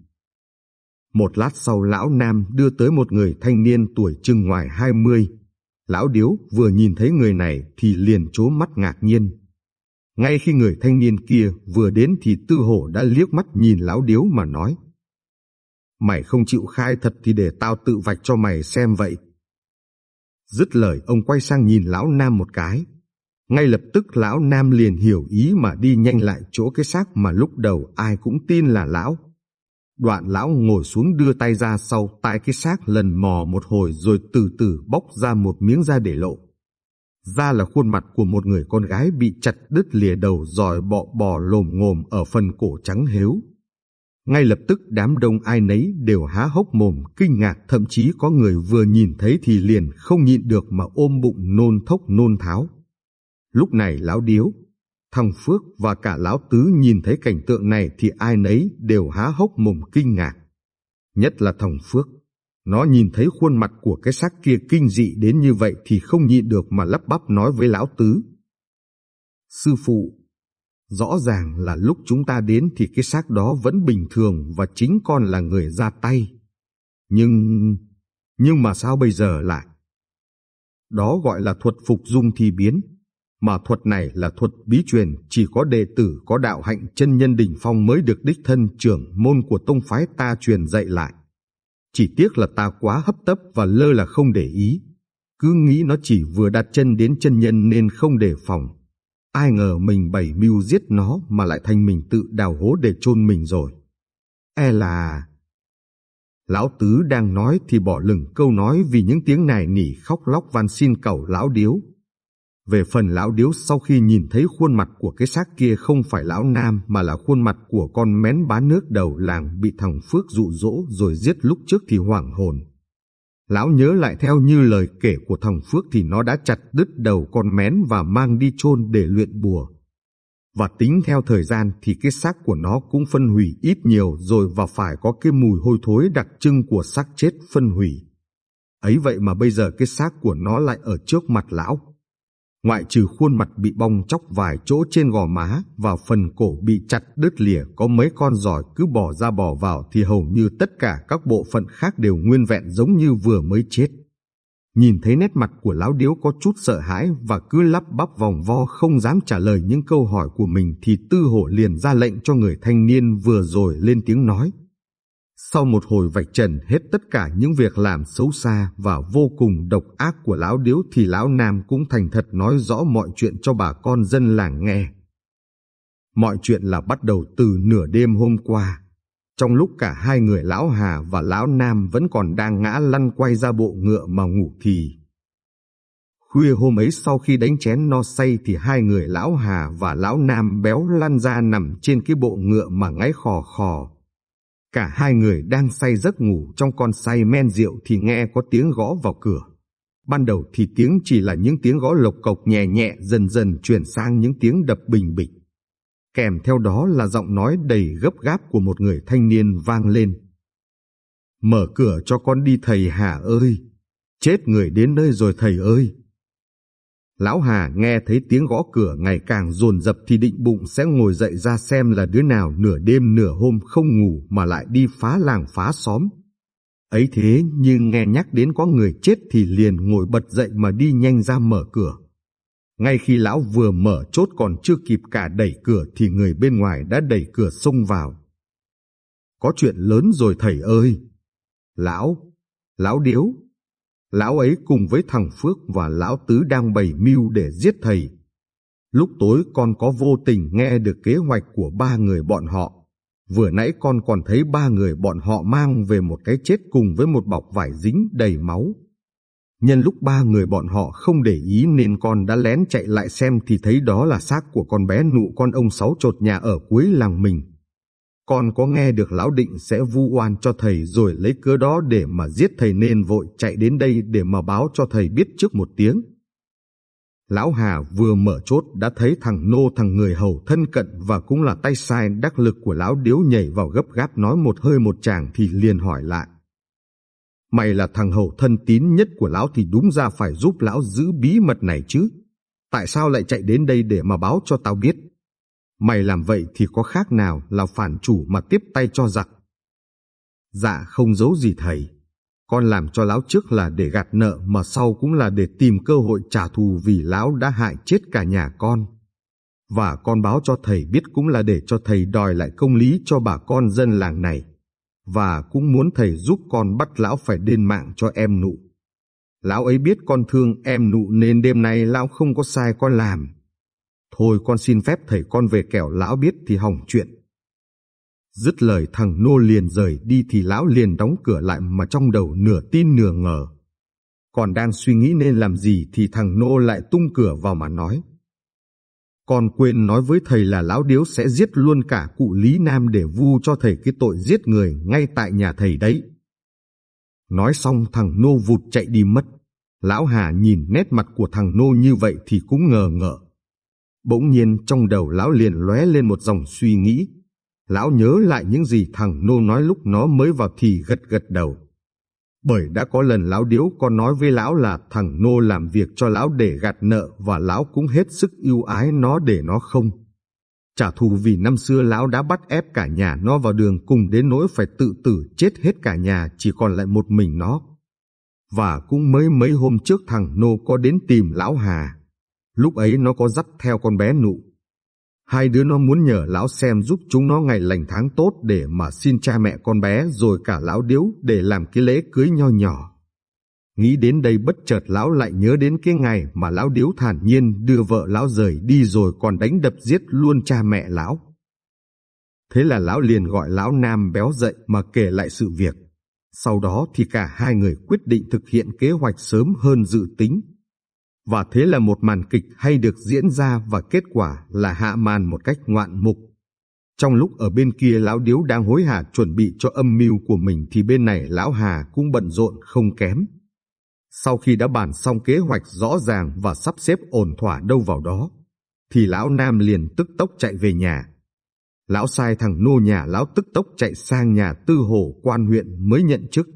A: Một lát sau lão nam đưa tới một người thanh niên tuổi chừng ngoài hai mươi. Lão điếu vừa nhìn thấy người này thì liền chố mắt ngạc nhiên. Ngay khi người thanh niên kia vừa đến thì tư hổ đã liếc mắt nhìn lão điếu mà nói. Mày không chịu khai thật thì để tao tự vạch cho mày xem vậy. Dứt lời, ông quay sang nhìn lão nam một cái. Ngay lập tức lão nam liền hiểu ý mà đi nhanh lại chỗ cái xác mà lúc đầu ai cũng tin là lão. Đoạn lão ngồi xuống đưa tay ra sau tại cái xác lần mò một hồi rồi từ từ bóc ra một miếng da để lộ. Da là khuôn mặt của một người con gái bị chặt đứt lìa đầu dòi bọ bò lồm ngồm ở phần cổ trắng héo. Ngay lập tức đám đông ai nấy đều há hốc mồm kinh ngạc thậm chí có người vừa nhìn thấy thì liền không nhịn được mà ôm bụng nôn thốc nôn tháo. Lúc này lão điếu, thằng Phước và cả lão tứ nhìn thấy cảnh tượng này thì ai nấy đều há hốc mồm kinh ngạc. Nhất là thằng Phước, nó nhìn thấy khuôn mặt của cái xác kia kinh dị đến như vậy thì không nhịn được mà lắp bắp nói với lão tứ. Sư phụ, rõ ràng là lúc chúng ta đến thì cái xác đó vẫn bình thường và chính con là người ra tay. Nhưng, nhưng mà sao bây giờ lại? Đó gọi là thuật phục dung thi biến. Mà thuật này là thuật bí truyền, chỉ có đệ tử có đạo hạnh chân nhân đỉnh phong mới được đích thân trưởng môn của tông phái ta truyền dạy lại. Chỉ tiếc là ta quá hấp tấp và lơ là không để ý. Cứ nghĩ nó chỉ vừa đặt chân đến chân nhân nên không đề phòng. Ai ngờ mình bày mưu giết nó mà lại thành mình tự đào hố để chôn mình rồi. E là... Lão Tứ đang nói thì bỏ lửng câu nói vì những tiếng này nỉ khóc lóc van xin cầu lão điếu. Về phần lão điếu sau khi nhìn thấy khuôn mặt của cái xác kia không phải lão nam mà là khuôn mặt của con mén bán nước đầu làng bị thằng Phước dụ dỗ rồi giết lúc trước thì hoảng hồn. Lão nhớ lại theo như lời kể của thằng Phước thì nó đã chặt đứt đầu con mén và mang đi chôn để luyện bùa. Và tính theo thời gian thì cái xác của nó cũng phân hủy ít nhiều rồi và phải có cái mùi hôi thối đặc trưng của xác chết phân hủy. Ấy vậy mà bây giờ cái xác của nó lại ở trước mặt lão. Ngoại trừ khuôn mặt bị bong chóc vài chỗ trên gò má và phần cổ bị chặt đứt lìa, có mấy con giỏi cứ bỏ ra bỏ vào thì hầu như tất cả các bộ phận khác đều nguyên vẹn giống như vừa mới chết. Nhìn thấy nét mặt của lão điếu có chút sợ hãi và cứ lắp bắp vòng vo không dám trả lời những câu hỏi của mình thì tư hổ liền ra lệnh cho người thanh niên vừa rồi lên tiếng nói. Sau một hồi vạch trần hết tất cả những việc làm xấu xa và vô cùng độc ác của lão điếu thì lão Nam cũng thành thật nói rõ mọi chuyện cho bà con dân làng nghe. Mọi chuyện là bắt đầu từ nửa đêm hôm qua. Trong lúc cả hai người lão Hà và lão Nam vẫn còn đang ngã lăn quay ra bộ ngựa mà ngủ thì. Khuya hôm ấy sau khi đánh chén no say thì hai người lão Hà và lão Nam béo lăn ra nằm trên cái bộ ngựa mà ngáy khò khò Cả hai người đang say giấc ngủ trong con say men rượu thì nghe có tiếng gõ vào cửa. Ban đầu thì tiếng chỉ là những tiếng gõ lộc cộc nhẹ nhẹ dần dần chuyển sang những tiếng đập bình bịch. Kèm theo đó là giọng nói đầy gấp gáp của một người thanh niên vang lên. Mở cửa cho con đi, thầy Hà ơi! Chết người đến nơi rồi, thầy ơi! Lão Hà nghe thấy tiếng gõ cửa ngày càng dồn dập thì định bụng sẽ ngồi dậy ra xem là đứa nào nửa đêm nửa hôm không ngủ mà lại đi phá làng phá xóm. Ấy thế nhưng nghe nhắc đến có người chết thì liền ngồi bật dậy mà đi nhanh ra mở cửa. Ngay khi lão vừa mở chốt còn chưa kịp cả đẩy cửa thì người bên ngoài đã đẩy cửa xông vào. Có chuyện lớn rồi thầy ơi! Lão! Lão điếu! Lão ấy cùng với thằng Phước và lão Tứ đang bày mưu để giết thầy. Lúc tối con có vô tình nghe được kế hoạch của ba người bọn họ. Vừa nãy con còn thấy ba người bọn họ mang về một cái chết cùng với một bọc vải dính đầy máu. Nhân lúc ba người bọn họ không để ý nên con đã lén chạy lại xem thì thấy đó là xác của con bé nụ con ông sáu chột nhà ở cuối làng mình. Con có nghe được lão định sẽ vu oan cho thầy rồi lấy cớ đó để mà giết thầy nên vội chạy đến đây để mà báo cho thầy biết trước một tiếng. Lão Hà vừa mở chốt đã thấy thằng Nô, thằng người hầu thân cận và cũng là tay sai đắc lực của lão điếu nhảy vào gấp gáp nói một hơi một chàng thì liền hỏi lại. Mày là thằng hầu thân tín nhất của lão thì đúng ra phải giúp lão giữ bí mật này chứ. Tại sao lại chạy đến đây để mà báo cho tao biết? Mày làm vậy thì có khác nào là phản chủ mà tiếp tay cho giặc. Dạ không giấu gì thầy. Con làm cho lão trước là để gạt nợ mà sau cũng là để tìm cơ hội trả thù vì lão đã hại chết cả nhà con. Và con báo cho thầy biết cũng là để cho thầy đòi lại công lý cho bà con dân làng này. Và cũng muốn thầy giúp con bắt lão phải đền mạng cho em nụ. Lão ấy biết con thương em nụ nên đêm nay lão không có sai con làm. Thôi con xin phép thầy con về kẻo lão biết thì hỏng chuyện. Dứt lời thằng nô liền rời đi thì lão liền đóng cửa lại mà trong đầu nửa tin nửa ngờ. Còn đang suy nghĩ nên làm gì thì thằng nô lại tung cửa vào mà nói. con quên nói với thầy là lão điếu sẽ giết luôn cả cụ Lý Nam để vu cho thầy cái tội giết người ngay tại nhà thầy đấy. Nói xong thằng nô vụt chạy đi mất. Lão Hà nhìn nét mặt của thằng nô như vậy thì cũng ngờ ngợ. Bỗng nhiên trong đầu lão liền lóe lên một dòng suy nghĩ. Lão nhớ lại những gì thằng nô nói lúc nó mới vào thì gật gật đầu. Bởi đã có lần lão điếu con nói với lão là thằng nô làm việc cho lão để gạt nợ và lão cũng hết sức yêu ái nó để nó không. Trả thù vì năm xưa lão đã bắt ép cả nhà nó vào đường cùng đến nỗi phải tự tử chết hết cả nhà chỉ còn lại một mình nó. Và cũng mới mấy hôm trước thằng nô có đến tìm lão Hà. Lúc ấy nó có dắt theo con bé nụ. Hai đứa nó muốn nhờ lão xem giúp chúng nó ngày lành tháng tốt để mà xin cha mẹ con bé rồi cả lão điếu để làm cái lễ cưới nho nhỏ. Nghĩ đến đây bất chợt lão lại nhớ đến cái ngày mà lão điếu thản nhiên đưa vợ lão rời đi rồi còn đánh đập giết luôn cha mẹ lão. Thế là lão liền gọi lão Nam béo dậy mà kể lại sự việc. Sau đó thì cả hai người quyết định thực hiện kế hoạch sớm hơn dự tính. Và thế là một màn kịch hay được diễn ra và kết quả là hạ màn một cách ngoạn mục. Trong lúc ở bên kia lão điếu đang hối hả chuẩn bị cho âm mưu của mình thì bên này lão Hà cũng bận rộn không kém. Sau khi đã bàn xong kế hoạch rõ ràng và sắp xếp ổn thỏa đâu vào đó, thì lão Nam liền tức tốc chạy về nhà. Lão sai thằng nô nhà lão tức tốc chạy sang nhà tư hồ quan huyện mới nhận chức.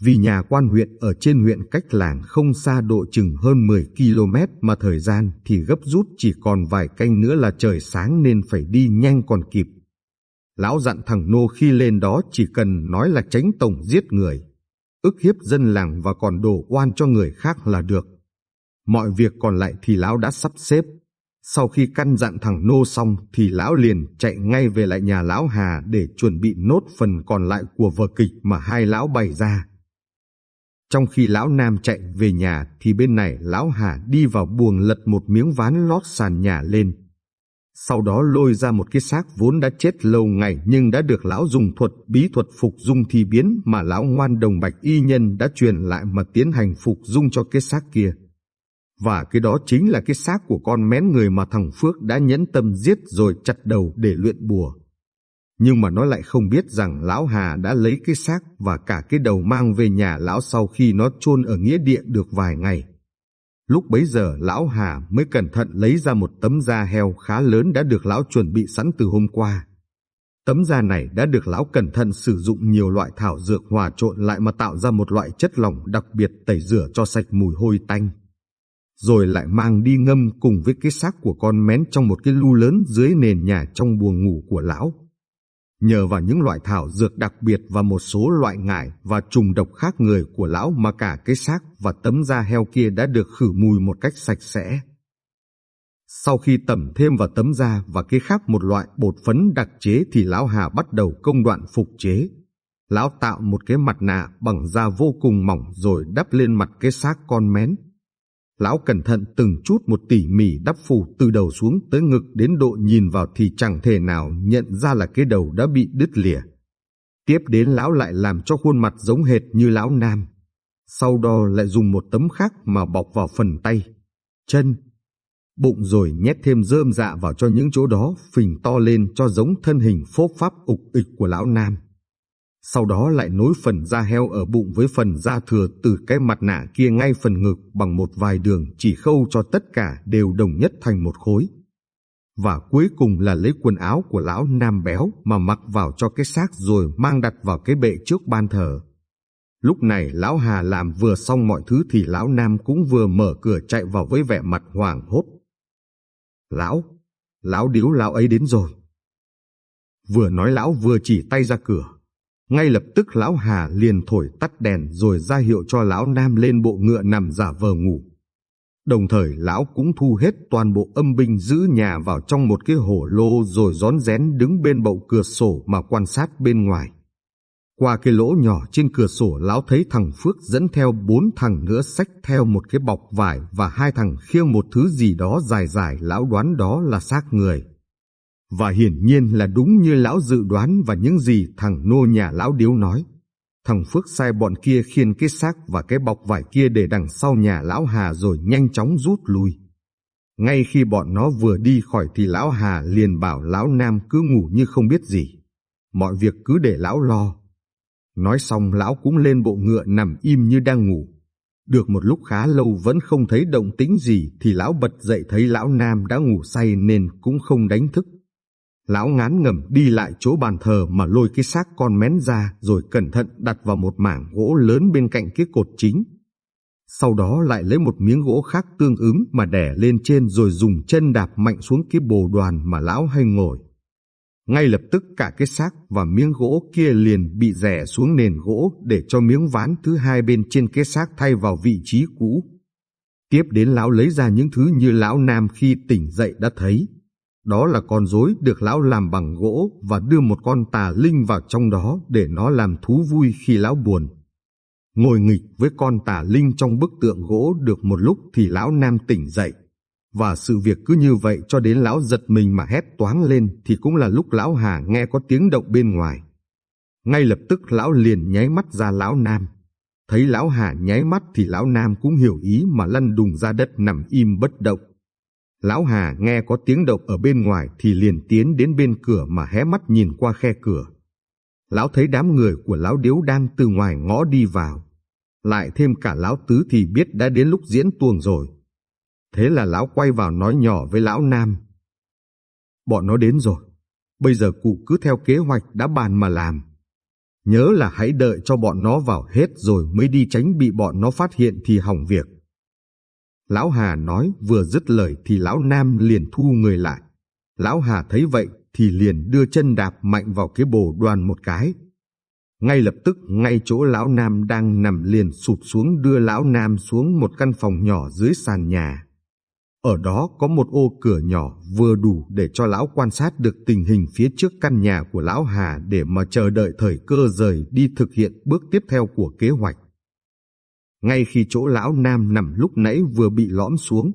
A: Vì nhà quan huyện ở trên huyện cách làng không xa độ chừng hơn 10 km mà thời gian thì gấp rút chỉ còn vài canh nữa là trời sáng nên phải đi nhanh còn kịp. Lão dặn thằng Nô khi lên đó chỉ cần nói là tránh tổng giết người, ức hiếp dân làng và còn đổ oan cho người khác là được. Mọi việc còn lại thì lão đã sắp xếp. Sau khi căn dặn thằng Nô xong thì lão liền chạy ngay về lại nhà lão Hà để chuẩn bị nốt phần còn lại của vở kịch mà hai lão bày ra. Trong khi lão Nam chạy về nhà thì bên này lão Hà đi vào buồng lật một miếng ván lót sàn nhà lên. Sau đó lôi ra một cái xác vốn đã chết lâu ngày nhưng đã được lão dùng thuật, bí thuật phục dung thi biến mà lão ngoan đồng bạch y nhân đã truyền lại mà tiến hành phục dung cho cái xác kia. Và cái đó chính là cái xác của con mén người mà thằng Phước đã nhẫn tâm giết rồi chặt đầu để luyện bùa. Nhưng mà nó lại không biết rằng lão Hà đã lấy cái xác và cả cái đầu mang về nhà lão sau khi nó chôn ở nghĩa địa được vài ngày. Lúc bấy giờ, lão Hà mới cẩn thận lấy ra một tấm da heo khá lớn đã được lão chuẩn bị sẵn từ hôm qua. Tấm da này đã được lão cẩn thận sử dụng nhiều loại thảo dược hòa trộn lại mà tạo ra một loại chất lỏng đặc biệt tẩy rửa cho sạch mùi hôi tanh. Rồi lại mang đi ngâm cùng với cái xác của con mén trong một cái lu lớn dưới nền nhà trong buồng ngủ của lão. Nhờ vào những loại thảo dược đặc biệt và một số loại ngải và trùng độc khác người của lão mà cả cái xác và tấm da heo kia đã được khử mùi một cách sạch sẽ. Sau khi tẩm thêm vào tấm da và cái khác một loại bột phấn đặc chế thì lão Hà bắt đầu công đoạn phục chế. Lão tạo một cái mặt nạ bằng da vô cùng mỏng rồi đắp lên mặt cái xác con mén. Lão cẩn thận từng chút một tỉ mỉ đắp phủ từ đầu xuống tới ngực đến độ nhìn vào thì chẳng thể nào nhận ra là cái đầu đã bị đứt lìa. Tiếp đến lão lại làm cho khuôn mặt giống hệt như lão nam. Sau đó lại dùng một tấm khác mà bọc vào phần tay, chân, bụng rồi nhét thêm rơm dạ vào cho những chỗ đó phình to lên cho giống thân hình phốp pháp ục ịch của lão nam sau đó lại nối phần da heo ở bụng với phần da thừa từ cái mặt nạ kia ngay phần ngực bằng một vài đường chỉ khâu cho tất cả đều đồng nhất thành một khối. Và cuối cùng là lấy quần áo của lão nam béo mà mặc vào cho cái xác rồi mang đặt vào cái bệ trước ban thờ. Lúc này lão Hà làm vừa xong mọi thứ thì lão Nam cũng vừa mở cửa chạy vào với vẻ mặt hoảng hốt. Lão, lão điếu lão ấy đến rồi. Vừa nói lão vừa chỉ tay ra cửa. Ngay lập tức lão Hà liền thổi tắt đèn rồi ra hiệu cho lão Nam lên bộ ngựa nằm giả vờ ngủ. Đồng thời lão cũng thu hết toàn bộ âm binh giữ nhà vào trong một cái hổ lô rồi rón rén đứng bên bậu cửa sổ mà quan sát bên ngoài. Qua cái lỗ nhỏ trên cửa sổ, lão thấy thằng Phước dẫn theo bốn thằng nữa xách theo một cái bọc vải và hai thằng khiêng một thứ gì đó dài dài lão đoán đó là xác người. Và hiển nhiên là đúng như lão dự đoán và những gì thằng nô nhà lão điếu nói. Thằng Phước sai bọn kia khiên cái xác và cái bọc vải kia để đằng sau nhà lão Hà rồi nhanh chóng rút lui. Ngay khi bọn nó vừa đi khỏi thì lão Hà liền bảo lão Nam cứ ngủ như không biết gì. Mọi việc cứ để lão lo. Nói xong lão cũng lên bộ ngựa nằm im như đang ngủ. Được một lúc khá lâu vẫn không thấy động tĩnh gì thì lão bật dậy thấy lão Nam đã ngủ say nên cũng không đánh thức. Lão ngán ngầm đi lại chỗ bàn thờ mà lôi cái xác con mén ra rồi cẩn thận đặt vào một mảng gỗ lớn bên cạnh cái cột chính. Sau đó lại lấy một miếng gỗ khác tương ứng mà đẻ lên trên rồi dùng chân đạp mạnh xuống cái bồ đoàn mà lão hay ngồi. Ngay lập tức cả cái xác và miếng gỗ kia liền bị rẻ xuống nền gỗ để cho miếng ván thứ hai bên trên cái xác thay vào vị trí cũ. Tiếp đến lão lấy ra những thứ như lão Nam khi tỉnh dậy đã thấy. Đó là con rối được lão làm bằng gỗ và đưa một con tà linh vào trong đó để nó làm thú vui khi lão buồn. Ngồi nghịch với con tà linh trong bức tượng gỗ được một lúc thì lão Nam tỉnh dậy. Và sự việc cứ như vậy cho đến lão giật mình mà hét toáng lên thì cũng là lúc lão Hà nghe có tiếng động bên ngoài. Ngay lập tức lão liền nháy mắt ra lão Nam. Thấy lão Hà nháy mắt thì lão Nam cũng hiểu ý mà lăn đùng ra đất nằm im bất động. Lão Hà nghe có tiếng động ở bên ngoài thì liền tiến đến bên cửa mà hé mắt nhìn qua khe cửa. Lão thấy đám người của lão điếu đang từ ngoài ngõ đi vào. Lại thêm cả lão tứ thì biết đã đến lúc diễn tuồng rồi. Thế là lão quay vào nói nhỏ với lão Nam. Bọn nó đến rồi. Bây giờ cụ cứ theo kế hoạch đã bàn mà làm. Nhớ là hãy đợi cho bọn nó vào hết rồi mới đi tránh bị bọn nó phát hiện thì hỏng việc. Lão Hà nói vừa dứt lời thì lão Nam liền thu người lại. Lão Hà thấy vậy thì liền đưa chân đạp mạnh vào cái bồ đoàn một cái. Ngay lập tức, ngay chỗ lão Nam đang nằm liền sụt xuống đưa lão Nam xuống một căn phòng nhỏ dưới sàn nhà. Ở đó có một ô cửa nhỏ vừa đủ để cho lão quan sát được tình hình phía trước căn nhà của lão Hà để mà chờ đợi thời cơ rời đi thực hiện bước tiếp theo của kế hoạch. Ngay khi chỗ lão Nam nằm lúc nãy vừa bị lõm xuống,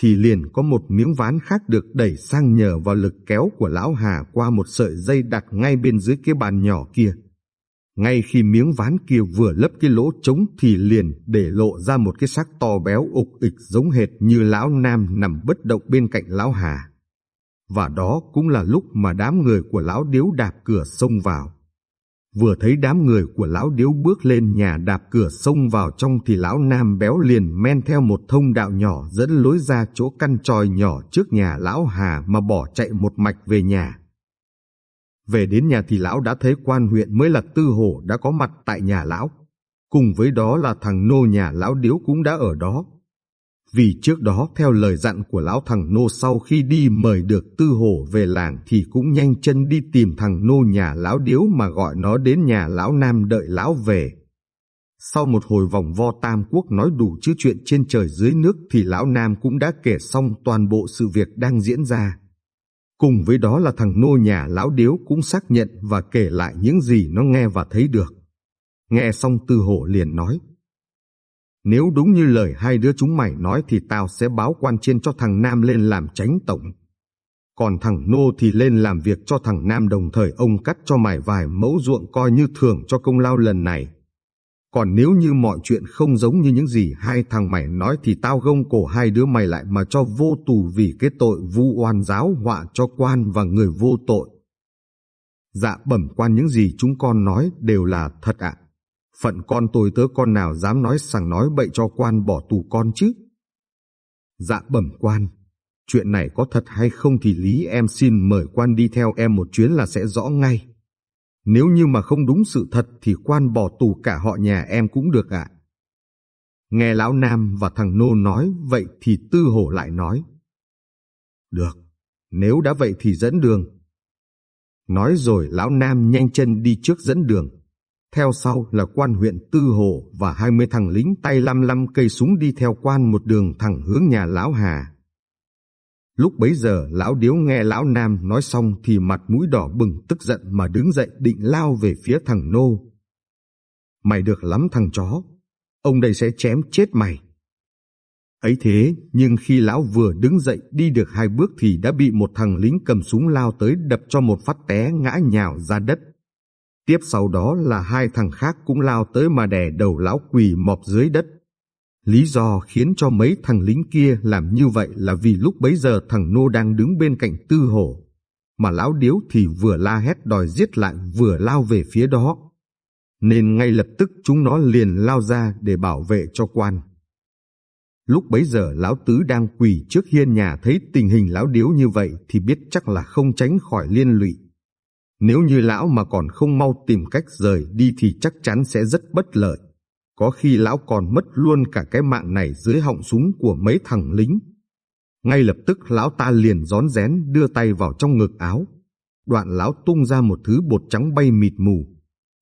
A: thì liền có một miếng ván khác được đẩy sang nhờ vào lực kéo của lão Hà qua một sợi dây đặt ngay bên dưới cái bàn nhỏ kia. Ngay khi miếng ván kia vừa lấp cái lỗ trống thì liền để lộ ra một cái xác to béo ục ịch giống hệt như lão Nam nằm bất động bên cạnh lão Hà. Và đó cũng là lúc mà đám người của lão điếu đạp cửa xông vào. Vừa thấy đám người của lão điếu bước lên nhà đạp cửa xông vào trong thì lão Nam béo liền men theo một thông đạo nhỏ dẫn lối ra chỗ căn tròi nhỏ trước nhà lão Hà mà bỏ chạy một mạch về nhà. Về đến nhà thì lão đã thấy quan huyện mới là tư hổ đã có mặt tại nhà lão. Cùng với đó là thằng nô nhà lão điếu cũng đã ở đó. Vì trước đó, theo lời dặn của lão thằng nô, sau khi đi mời được tư hổ về làng thì cũng nhanh chân đi tìm thằng nô nhà lão điếu mà gọi nó đến nhà lão nam đợi lão về. Sau một hồi vòng vo tam quốc nói đủ chữ chuyện trên trời dưới nước thì lão nam cũng đã kể xong toàn bộ sự việc đang diễn ra. Cùng với đó là thằng nô nhà lão điếu cũng xác nhận và kể lại những gì nó nghe và thấy được. Nghe xong tư hổ liền nói. Nếu đúng như lời hai đứa chúng mày nói thì tao sẽ báo quan trên cho thằng Nam lên làm tránh tổng. Còn thằng Nô thì lên làm việc cho thằng Nam đồng thời ông cắt cho mày vài mẫu ruộng coi như thưởng cho công lao lần này. Còn nếu như mọi chuyện không giống như những gì hai thằng mày nói thì tao gông cổ hai đứa mày lại mà cho vô tù vì cái tội vu oan giáo họa cho quan và người vô tội. Dạ bẩm quan những gì chúng con nói đều là thật ạ. Phận con tôi tớ con nào dám nói sằng nói bậy cho quan bỏ tù con chứ? Dạ bẩm quan, chuyện này có thật hay không thì lý em xin mời quan đi theo em một chuyến là sẽ rõ ngay. Nếu như mà không đúng sự thật thì quan bỏ tù cả họ nhà em cũng được ạ. Nghe lão Nam và thằng Nô nói vậy thì Tư Hổ lại nói. Được, nếu đã vậy thì dẫn đường. Nói rồi lão Nam nhanh chân đi trước dẫn đường. Theo sau là quan huyện Tư Hồ và hai mươi thằng lính tay lăm lăm cây súng đi theo quan một đường thẳng hướng nhà lão Hà. Lúc bấy giờ lão điếu nghe lão Nam nói xong thì mặt mũi đỏ bừng tức giận mà đứng dậy định lao về phía thằng Nô. Mày được lắm thằng chó, ông đây sẽ chém chết mày. Ấy thế, nhưng khi lão vừa đứng dậy đi được hai bước thì đã bị một thằng lính cầm súng lao tới đập cho một phát té ngã nhào ra đất. Tiếp sau đó là hai thằng khác cũng lao tới mà đè đầu lão quỳ mọp dưới đất. Lý do khiến cho mấy thằng lính kia làm như vậy là vì lúc bấy giờ thằng Nô đang đứng bên cạnh tư hổ, mà lão điếu thì vừa la hét đòi giết lại vừa lao về phía đó. Nên ngay lập tức chúng nó liền lao ra để bảo vệ cho quan. Lúc bấy giờ lão tứ đang quỳ trước hiên nhà thấy tình hình lão điếu như vậy thì biết chắc là không tránh khỏi liên lụy. Nếu như lão mà còn không mau tìm cách rời đi thì chắc chắn sẽ rất bất lợi. Có khi lão còn mất luôn cả cái mạng này dưới họng súng của mấy thằng lính. Ngay lập tức lão ta liền rón rén đưa tay vào trong ngực áo. Đoạn lão tung ra một thứ bột trắng bay mịt mù,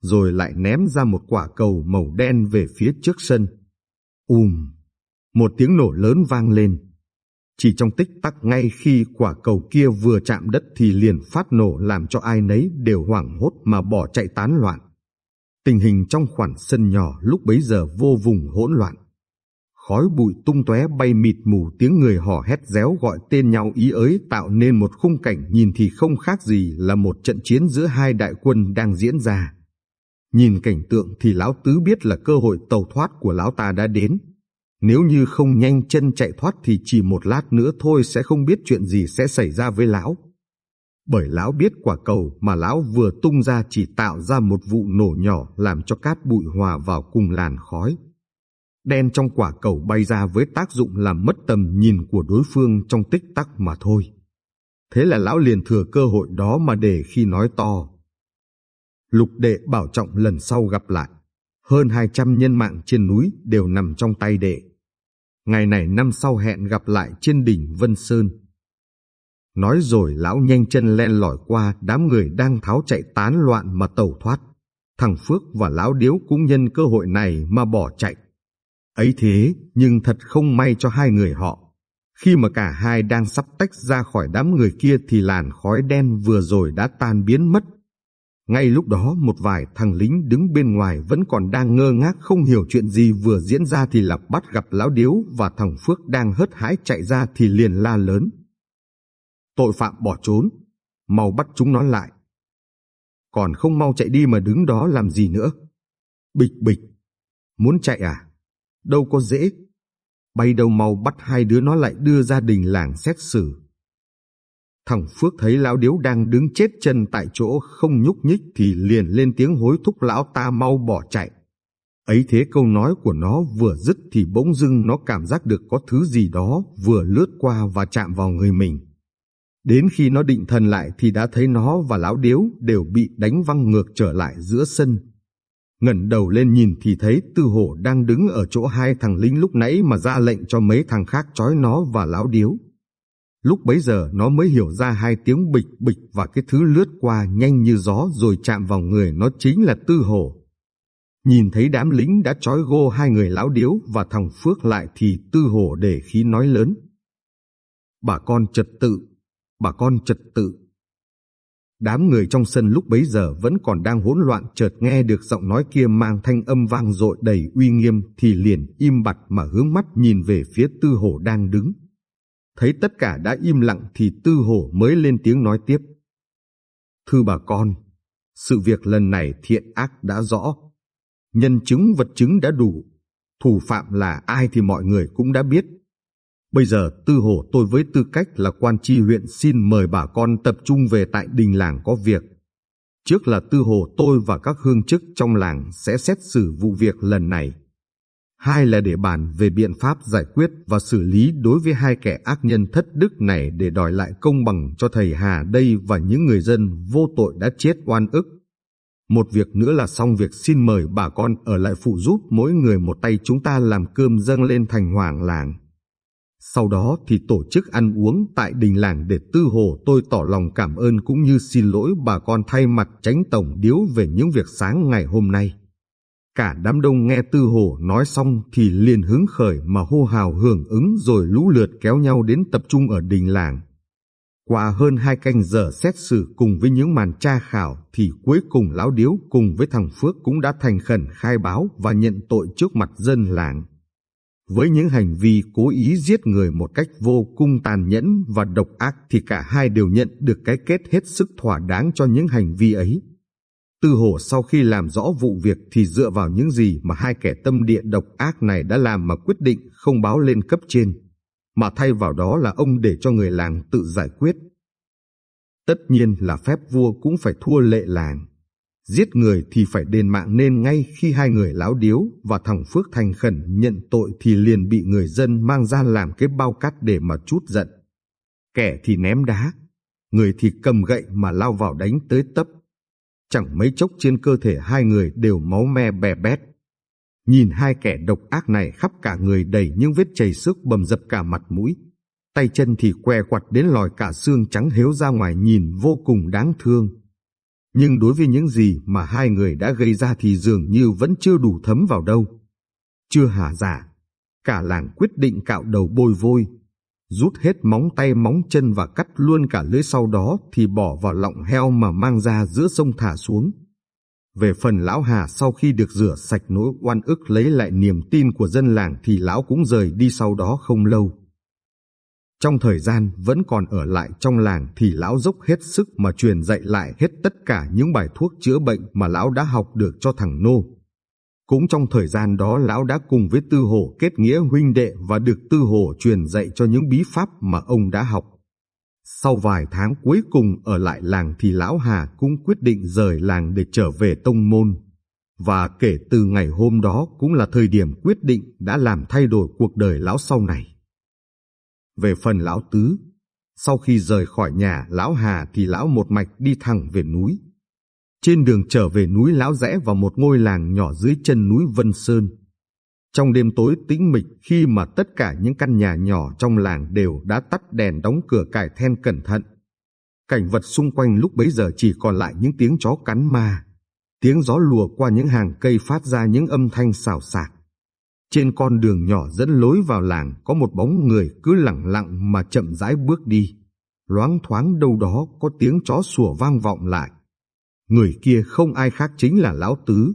A: rồi lại ném ra một quả cầu màu đen về phía trước sân. Ùm! Một tiếng nổ lớn vang lên. Chỉ trong tích tắc ngay khi quả cầu kia vừa chạm đất thì liền phát nổ làm cho ai nấy đều hoảng hốt mà bỏ chạy tán loạn. Tình hình trong khoảng sân nhỏ lúc bấy giờ vô vùng hỗn loạn. Khói bụi tung tóe bay mịt mù, tiếng người hò hét réo gọi tên nhau ý ới tạo nên một khung cảnh nhìn thì không khác gì là một trận chiến giữa hai đại quân đang diễn ra. Nhìn cảnh tượng thì lão tứ biết là cơ hội tàu thoát của lão ta đã đến. Nếu như không nhanh chân chạy thoát thì chỉ một lát nữa thôi sẽ không biết chuyện gì sẽ xảy ra với lão. Bởi lão biết quả cầu mà lão vừa tung ra chỉ tạo ra một vụ nổ nhỏ làm cho cát bụi hòa vào cùng làn khói. Đen trong quả cầu bay ra với tác dụng làm mất tầm nhìn của đối phương trong tích tắc mà thôi. Thế là lão liền thừa cơ hội đó mà để khi nói to. Lục đệ bảo trọng lần sau gặp lại. Hơn 200 nhân mạng trên núi đều nằm trong tay đệ. Ngày này năm sau hẹn gặp lại trên đỉnh Vân Sơn. Nói rồi lão nhanh chân len lỏi qua đám người đang tháo chạy tán loạn mà tẩu thoát. Thằng Phước và lão điếu cũng nhân cơ hội này mà bỏ chạy. Ấy thế, nhưng thật không may cho hai người họ. Khi mà cả hai đang sắp tách ra khỏi đám người kia thì làn khói đen vừa rồi đã tan biến mất. Ngay lúc đó một vài thằng lính đứng bên ngoài vẫn còn đang ngơ ngác không hiểu chuyện gì vừa diễn ra thì là bắt gặp lão điếu và thằng Phước đang hớt hái chạy ra thì liền la lớn. Tội phạm bỏ trốn, mau bắt chúng nó lại. Còn không mau chạy đi mà đứng đó làm gì nữa. Bịch bịch, muốn chạy à? Đâu có dễ. Bay đâu mau bắt hai đứa nó lại đưa ra đình làng xét xử. Thằng Phước thấy lão điếu đang đứng chết chân tại chỗ không nhúc nhích thì liền lên tiếng hối thúc lão ta mau bỏ chạy. Ấy thế câu nói của nó vừa dứt thì bỗng dưng nó cảm giác được có thứ gì đó vừa lướt qua và chạm vào người mình. Đến khi nó định thần lại thì đã thấy nó và lão điếu đều bị đánh văng ngược trở lại giữa sân. Ngẩng đầu lên nhìn thì thấy tư hổ đang đứng ở chỗ hai thằng lính lúc nãy mà ra lệnh cho mấy thằng khác trói nó và lão điếu. Lúc bấy giờ nó mới hiểu ra hai tiếng bịch bịch và cái thứ lướt qua nhanh như gió rồi chạm vào người nó chính là tư hổ. Nhìn thấy đám lính đã trói gô hai người lão điếu và thằng Phước lại thì tư hổ để khí nói lớn. Bà con trật tự, bà con trật tự. Đám người trong sân lúc bấy giờ vẫn còn đang hỗn loạn chợt nghe được giọng nói kia mang thanh âm vang dội đầy uy nghiêm thì liền im bặt mà hướng mắt nhìn về phía tư hổ đang đứng. Thấy tất cả đã im lặng thì tư hổ mới lên tiếng nói tiếp. Thưa bà con, sự việc lần này thiện ác đã rõ. Nhân chứng vật chứng đã đủ. Thủ phạm là ai thì mọi người cũng đã biết. Bây giờ tư hổ tôi với tư cách là quan tri huyện xin mời bà con tập trung về tại đình làng có việc. Trước là tư hồ tôi và các hương chức trong làng sẽ xét xử vụ việc lần này hai là để bàn về biện pháp giải quyết và xử lý đối với hai kẻ ác nhân thất đức này để đòi lại công bằng cho thầy Hà đây và những người dân vô tội đã chết oan ức. Một việc nữa là xong việc xin mời bà con ở lại phụ giúp mỗi người một tay chúng ta làm cơm dâng lên thành hoàng làng. Sau đó thì tổ chức ăn uống tại đình làng để tư hồ tôi tỏ lòng cảm ơn cũng như xin lỗi bà con thay mặt tránh tổng điếu về những việc sáng ngày hôm nay. Cả đám đông nghe tư hồ nói xong thì liền hứng khởi mà hô hào hưởng ứng rồi lũ lượt kéo nhau đến tập trung ở đình làng. Qua hơn hai canh giờ xét xử cùng với những màn tra khảo thì cuối cùng lão điếu cùng với thằng Phước cũng đã thành khẩn khai báo và nhận tội trước mặt dân làng. Với những hành vi cố ý giết người một cách vô cùng tàn nhẫn và độc ác thì cả hai đều nhận được cái kết hết sức thỏa đáng cho những hành vi ấy. Tư hồ sau khi làm rõ vụ việc thì dựa vào những gì mà hai kẻ tâm địa độc ác này đã làm mà quyết định không báo lên cấp trên, mà thay vào đó là ông để cho người làng tự giải quyết. Tất nhiên là phép vua cũng phải thua lệ làng. Giết người thì phải đền mạng nên ngay khi hai người láo điếu và thằng Phước thành khẩn nhận tội thì liền bị người dân mang ra làm cái bao cát để mà chút giận. Kẻ thì ném đá, người thì cầm gậy mà lao vào đánh tới tấp. Chẳng mấy chốc trên cơ thể hai người đều máu me bè bét. Nhìn hai kẻ độc ác này khắp cả người đầy những vết chảy xước bầm dập cả mặt mũi. Tay chân thì que quặt đến lòi cả xương trắng héo ra ngoài nhìn vô cùng đáng thương. Nhưng đối với những gì mà hai người đã gây ra thì dường như vẫn chưa đủ thấm vào đâu. Chưa hả giả, cả làng quyết định cạo đầu bôi vôi, rút hết móng tay móng chân và cắt luôn cả lưỡi sau đó thì bỏ vào lọng heo mà mang ra giữa sông thả xuống. Về phần lão Hà, sau khi được rửa sạch nỗi oan ức lấy lại niềm tin của dân làng thì lão cũng rời đi sau đó không lâu. Trong thời gian vẫn còn ở lại trong làng thì lão dốc hết sức mà truyền dạy lại hết tất cả những bài thuốc chữa bệnh mà lão đã học được cho thằng Nô. Cũng trong thời gian đó lão đã cùng với Tư Hồ kết nghĩa huynh đệ và được Tư Hồ truyền dạy cho những bí pháp mà ông đã học. Sau vài tháng cuối cùng ở lại làng thì lão Hà cũng quyết định rời làng để trở về tông môn. Và kể từ ngày hôm đó cũng là thời điểm quyết định đã làm thay đổi cuộc đời lão sau này. Về phần lão tứ, sau khi rời khỏi nhà lão Hà thì lão một mạch đi thẳng về núi. Trên đường trở về núi lão rẽ vào một ngôi làng nhỏ dưới chân núi Vân Sơn. Trong đêm tối tĩnh mịch khi mà tất cả những căn nhà nhỏ trong làng đều đã tắt đèn đóng cửa cải then cẩn thận. Cảnh vật xung quanh lúc bấy giờ chỉ còn lại những tiếng chó cắn ma, tiếng gió lùa qua những hàng cây phát ra những âm thanh xào xạc. Trên con đường nhỏ dẫn lối vào làng có một bóng người cứ lặng lặng mà chậm rãi bước đi. Loáng thoáng đâu đó có tiếng chó sủa vang vọng lại. Người kia không ai khác chính là Lão Tứ.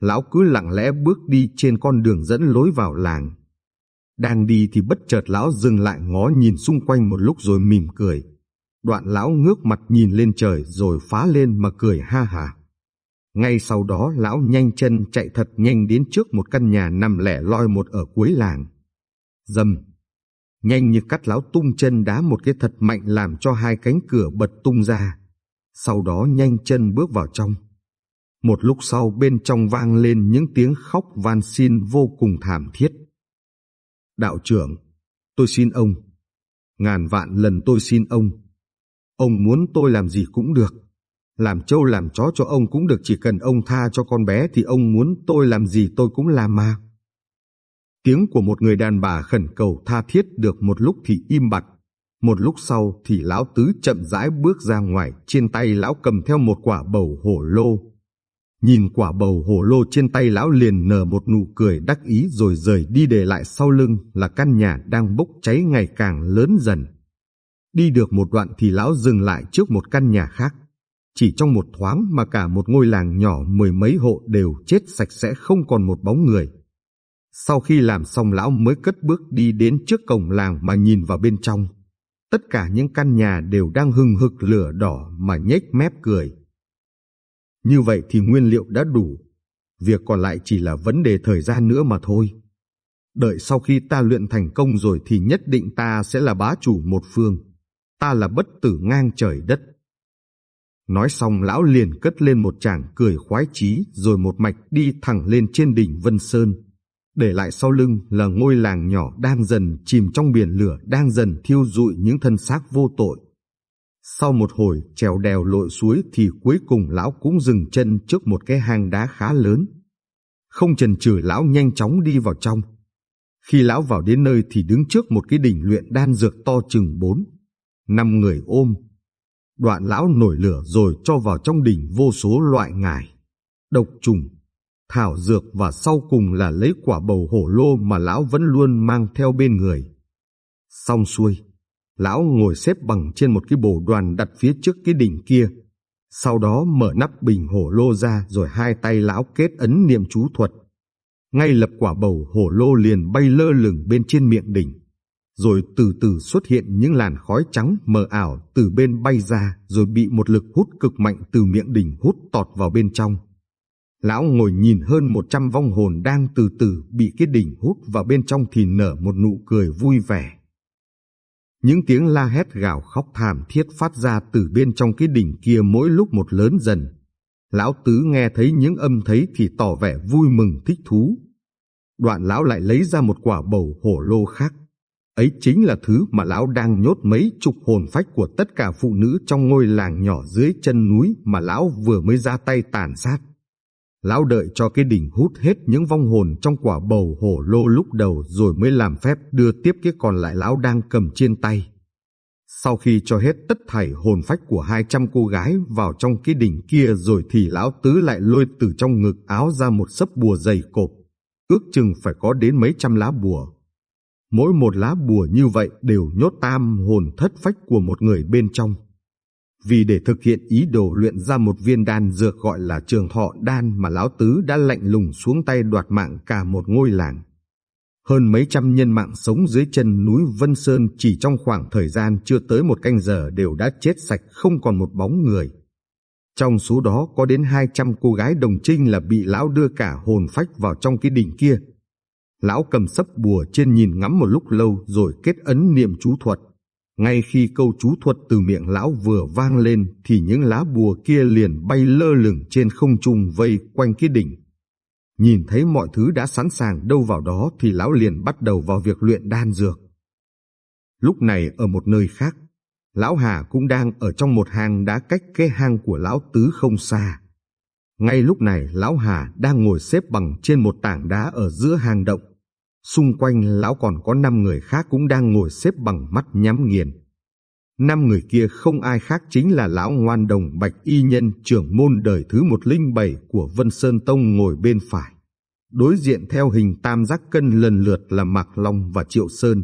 A: Lão cứ lặng lẽ bước đi trên con đường dẫn lối vào làng. Đang đi thì bất chợt lão dừng lại ngó nhìn xung quanh một lúc rồi mỉm cười. Đoạn lão ngước mặt nhìn lên trời rồi phá lên mà cười ha hà. Ngay sau đó, lão nhanh chân chạy thật nhanh đến trước một căn nhà nằm lẻ loi một ở cuối làng. Dầm! Nhanh như cắt lão tung chân đá một cái thật mạnh làm cho hai cánh cửa bật tung ra. Sau đó nhanh chân bước vào trong. Một lúc sau bên trong vang lên những tiếng khóc van xin vô cùng thảm thiết. Đạo trưởng, tôi xin ông. Ngàn vạn lần tôi xin ông. Ông muốn tôi làm gì cũng được. Làm trâu làm chó cho ông cũng được chỉ cần ông tha cho con bé thì ông muốn tôi làm gì tôi cũng làm mà. Tiếng của một người đàn bà khẩn cầu tha thiết được một lúc thì im bặt. Một lúc sau thì lão tứ chậm rãi bước ra ngoài, trên tay lão cầm theo một quả bầu hổ lô. Nhìn quả bầu hổ lô trên tay lão liền nở một nụ cười đắc ý rồi rời đi để lại sau lưng là căn nhà đang bốc cháy ngày càng lớn dần. Đi được một đoạn thì lão dừng lại trước một căn nhà khác. Chỉ trong một thoáng mà cả một ngôi làng nhỏ mười mấy hộ đều chết sạch sẽ không còn một bóng người. Sau khi làm xong lão mới cất bước đi đến trước cổng làng mà nhìn vào bên trong. Tất cả những căn nhà đều đang hừng hực lửa đỏ mà nhếch mép cười. Như vậy thì nguyên liệu đã đủ. Việc còn lại chỉ là vấn đề thời gian nữa mà thôi. Đợi sau khi ta luyện thành công rồi thì nhất định ta sẽ là bá chủ một phương. Ta là bất tử ngang trời đất. Nói xong lão liền cất lên một tràng cười khoái chí rồi một mạch đi thẳng lên trên đỉnh Vân Sơn. Để lại sau lưng là ngôi làng nhỏ đang dần chìm trong biển lửa đang dần thiêu rụi những thân xác vô tội. Sau một hồi trèo đèo lội suối thì cuối cùng lão cũng dừng chân trước một cái hang đá khá lớn. Không chần chừ lão nhanh chóng đi vào trong. Khi lão vào đến nơi thì đứng trước một cái đỉnh luyện đan dược to chừng bốn, năm người ôm. Đoạn lão nổi lửa rồi cho vào trong đỉnh vô số loại ngải, độc trùng, thảo dược và sau cùng là lấy quả bầu hổ lô mà lão vẫn luôn mang theo bên người. Xong xuôi, lão ngồi xếp bằng trên một cái bồ đoàn đặt phía trước cái đỉnh kia. Sau đó mở nắp bình hổ lô ra rồi hai tay lão kết ấn niệm chú thuật. Ngay lập quả bầu hổ lô liền bay lơ lửng bên trên miệng đỉnh. Rồi từ từ xuất hiện những làn khói trắng mờ ảo từ bên bay ra rồi bị một lực hút cực mạnh từ miệng đỉnh hút tọt vào bên trong. Lão ngồi nhìn hơn một trăm vong hồn đang từ từ bị cái đỉnh hút vào bên trong thì nở một nụ cười vui vẻ. Những tiếng la hét gào khóc thảm thiết phát ra từ bên trong cái đỉnh kia mỗi lúc một lớn dần. Lão Tứ nghe thấy những âm thấy thì tỏ vẻ vui mừng thích thú. Đoạn lão lại lấy ra một quả bầu hổ lô khác. Ấy chính là thứ mà lão đang nhốt mấy chục hồn phách của tất cả phụ nữ trong ngôi làng nhỏ dưới chân núi mà lão vừa mới ra tay tàn sát. Lão đợi cho cái đỉnh hút hết những vong hồn trong quả bầu hổ lô lúc đầu rồi mới làm phép đưa tiếp cái còn lại lão đang cầm trên tay. Sau khi cho hết tất thảy hồn phách của hai trăm cô gái vào trong cái đỉnh kia rồi thì lão tứ lại lôi từ trong ngực áo ra một sấp bùa dày cộp. Ước chừng phải có đến mấy trăm lá bùa. Mỗi một lá bùa như vậy đều nhốt tam hồn thất phách của một người bên trong vì để thực hiện ý đồ luyện ra một viên đan dược gọi là trường thọ đan mà lão tứ đã lạnh lùng xuống tay đoạt mạng cả một ngôi làng. Hơn mấy trăm nhân mạng sống dưới chân núi Vân Sơn chỉ trong khoảng thời gian chưa tới một canh giờ đều đã chết sạch không còn một bóng người. Trong số đó có đến hai trăm cô gái đồng trinh là bị lão đưa cả hồn phách vào trong cái đỉnh kia. Lão cầm sấp bùa trên nhìn ngắm một lúc lâu rồi kết ấn niệm chú thuật. Ngay khi câu chú thuật từ miệng lão vừa vang lên thì những lá bùa kia liền bay lơ lửng trên không trung vây quanh cái đỉnh. Nhìn thấy mọi thứ đã sẵn sàng đâu vào đó thì lão liền bắt đầu vào việc luyện đan dược. Lúc này ở một nơi khác, lão Hà cũng đang ở trong một hang đá cách cái hang của lão Tứ không xa. Ngay lúc này lão Hà đang ngồi xếp bằng trên một tảng đá ở giữa hang động. Xung quanh lão còn có năm người khác cũng đang ngồi xếp bằng mắt nhắm nghiền. Năm người kia không ai khác chính là lão ngoan đồng bạch y nhân trưởng môn đời thứ 107 của Vân Sơn Tông ngồi bên phải. Đối diện theo hình tam giác cân lần lượt là Mạc Long và Triệu Sơn.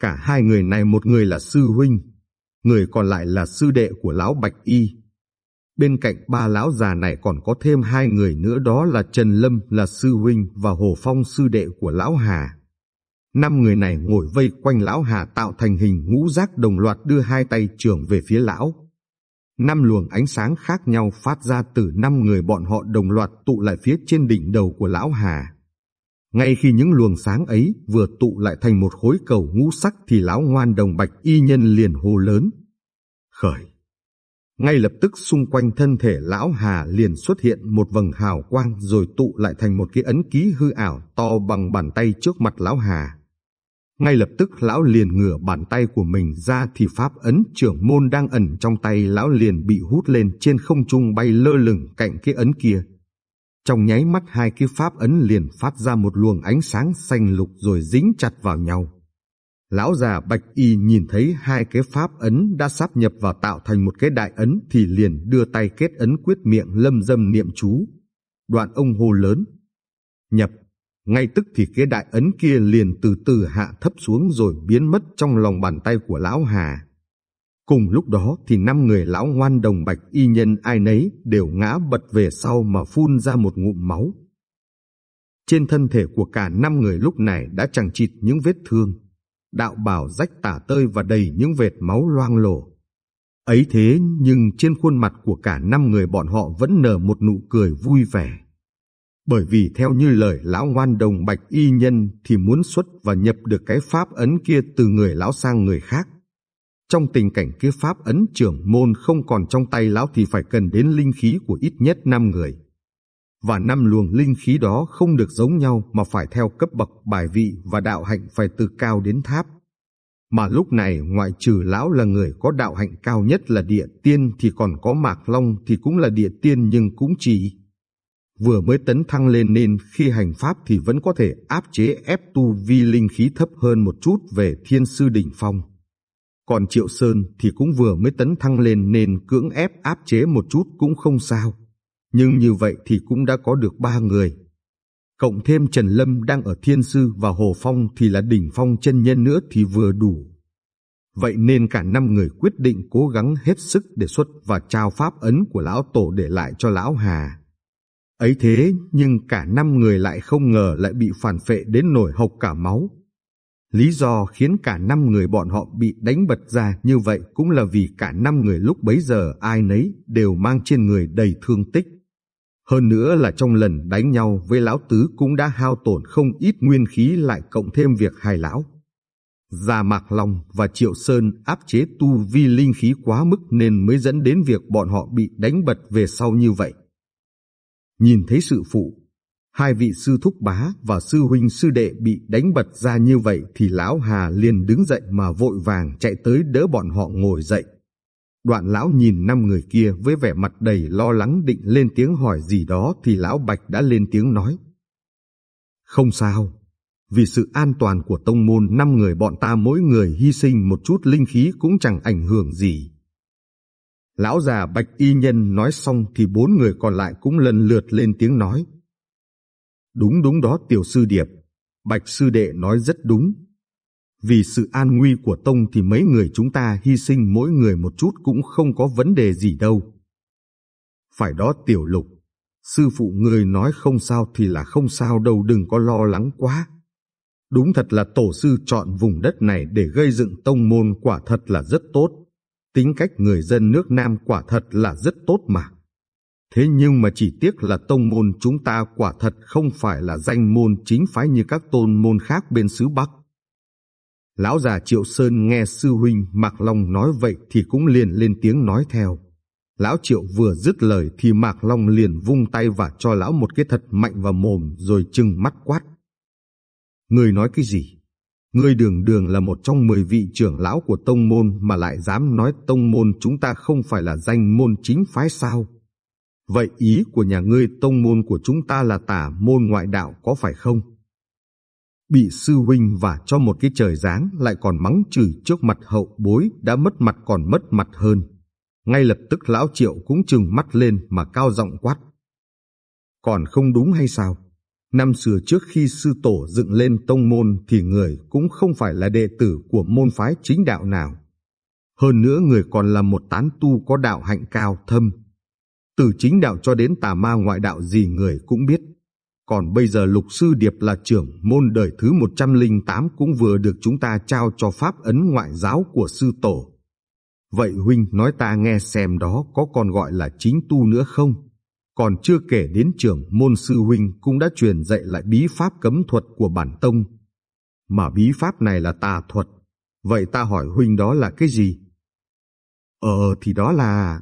A: Cả hai người này một người là sư huynh, người còn lại là sư đệ của lão bạch y. Bên cạnh ba lão già này còn có thêm hai người nữa, đó là Trần Lâm là sư huynh và Hồ Phong sư đệ của lão Hà. Năm người này ngồi vây quanh lão Hà tạo thành hình ngũ giác đồng loạt đưa hai tay trường về phía lão. Năm luồng ánh sáng khác nhau phát ra từ năm người bọn họ đồng loạt tụ lại phía trên đỉnh đầu của lão Hà. Ngay khi những luồng sáng ấy vừa tụ lại thành một khối cầu ngũ sắc thì lão ngoan đồng bạch y nhân liền hô lớn. Khởi! Ngay lập tức xung quanh thân thể lão Hà liền xuất hiện một vầng hào quang rồi tụ lại thành một cái ấn ký hư ảo to bằng bàn tay trước mặt lão Hà. Ngay lập tức lão liền ngửa bàn tay của mình ra thì pháp ấn trưởng môn đang ẩn trong tay lão liền bị hút lên trên không trung bay lơ lửng cạnh cái ấn kia. Trong nháy mắt hai cái pháp ấn liền phát ra một luồng ánh sáng xanh lục rồi dính chặt vào nhau. Lão già Bạch Y nhìn thấy hai cái pháp ấn đã sắp nhập vào tạo thành một cái đại ấn thì liền đưa tay kết ấn quyết miệng lâm dâm niệm chú. Đoạn ông hô lớn. Nhập. Ngay tức thì cái đại ấn kia liền từ từ hạ thấp xuống rồi biến mất trong lòng bàn tay của lão Hà. Cùng lúc đó thì năm người lão ngoan đồng bạch y nhân ai nấy đều ngã bật về sau mà phun ra một ngụm máu. Trên thân thể của cả năm người lúc này đã chẳng chịt những vết thương đạo bảo rách tả tơi và đầy những vệt máu loang lổ. Ấy thế nhưng trên khuôn mặt của cả năm người bọn họ vẫn nở một nụ cười vui vẻ. Bởi vì theo như lời lão ngoan đồng bạch y nhân thì muốn xuất và nhập được cái pháp ấn kia từ người lão sang người khác. Trong tình cảnh kia pháp ấn trưởng môn không còn trong tay lão thì phải cần đến linh khí của ít nhất năm người và năm luồng linh khí đó không được giống nhau mà phải theo cấp bậc bài vị và đạo hạnh phải từ cao đến tháp. Mà lúc này, ngoại trừ lão là người có đạo hạnh cao nhất là địa tiên thì còn có Mạc Long thì cũng là địa tiên nhưng cũng chỉ vừa mới tấn thăng lên nên khi hành pháp thì vẫn có thể áp chế ép tu vi linh khí thấp hơn một chút về thiên sư đỉnh phong. Còn Triệu Sơn thì cũng vừa mới tấn thăng lên nên cưỡng ép áp chế một chút cũng không sao. Nhưng như vậy thì cũng đã có được ba người. Cộng thêm Trần Lâm đang ở Thiên Sư và Hồ Phong thì là đỉnh phong chân nhân nữa thì vừa đủ. Vậy nên cả năm người quyết định cố gắng hết sức để xuất và trao pháp ấn của lão tổ để lại cho lão Hà. Ấy thế, nhưng cả năm người lại không ngờ lại bị phản phệ đến nổi hộc cả máu. Lý do khiến cả năm người bọn họ bị đánh bật ra như vậy cũng là vì cả năm người lúc bấy giờ ai nấy đều mang trên người đầy thương tích. Hơn nữa là trong lần đánh nhau với lão tứ cũng đã hao tổn không ít nguyên khí lại cộng thêm việc hài lão. Già Mạc Long và Triệu Sơn áp chế tu vi linh khí quá mức nên mới dẫn đến việc bọn họ bị đánh bật về sau như vậy. Nhìn thấy sự phụ, hai vị sư thúc bá và sư huynh sư đệ bị đánh bật ra như vậy thì lão Hà liền đứng dậy mà vội vàng chạy tới đỡ bọn họ ngồi dậy. Đoạn lão nhìn năm người kia với vẻ mặt đầy lo lắng định lên tiếng hỏi gì đó thì lão Bạch đã lên tiếng nói. Không sao, vì sự an toàn của tông môn năm người bọn ta mỗi người hy sinh một chút linh khí cũng chẳng ảnh hưởng gì. Lão già Bạch Y Nhân nói xong thì bốn người còn lại cũng lần lượt lên tiếng nói. Đúng đúng đó tiểu sư điệp, Bạch sư đệ nói rất đúng. Vì sự an nguy của tông thì mấy người chúng ta hy sinh mỗi người một chút cũng không có vấn đề gì đâu. Phải đó tiểu lục, sư phụ người nói không sao thì là không sao đâu đừng có lo lắng quá. Đúng thật là tổ sư chọn vùng đất này để gây dựng tông môn quả thật là rất tốt. Tính cách người dân nước Nam quả thật là rất tốt mà. Thế nhưng mà chỉ tiếc là tông môn chúng ta quả thật không phải là danh môn chính phái như các tôn môn khác bên xứ Bắc. Lão già Triệu Sơn nghe sư huynh Mạc Long nói vậy thì cũng liền lên tiếng nói theo. Lão Triệu vừa dứt lời thì Mạc Long liền vung tay và cho lão một cái thật mạnh vào mồm rồi trừng mắt quát. Người nói cái gì? người đường đường là một trong mười vị trưởng lão của tông môn mà lại dám nói tông môn chúng ta không phải là danh môn chính phái sao? Vậy ý của nhà ngươi tông môn của chúng ta là tả môn ngoại đạo có phải không? Bị sư huynh và cho một cái trời giáng lại còn mắng chửi trước mặt hậu bối đã mất mặt còn mất mặt hơn. Ngay lập tức lão triệu cũng trừng mắt lên mà cao giọng quát. Còn không đúng hay sao? Năm xưa trước khi sư tổ dựng lên tông môn thì người cũng không phải là đệ tử của môn phái chính đạo nào. Hơn nữa người còn là một tán tu có đạo hạnh cao thâm. Từ chính đạo cho đến tà ma ngoại đạo gì người cũng biết. Còn bây giờ Lục Sư Điệp là trưởng môn đời thứ 108 cũng vừa được chúng ta trao cho pháp ấn ngoại giáo của sư tổ. Vậy huynh nói ta nghe xem đó có còn gọi là chính tu nữa không? Còn chưa kể đến trưởng môn sư huynh cũng đã truyền dạy lại bí pháp cấm thuật của bản tông. Mà bí pháp này là tà thuật. Vậy ta hỏi huynh đó là cái gì? Ờ thì đó là...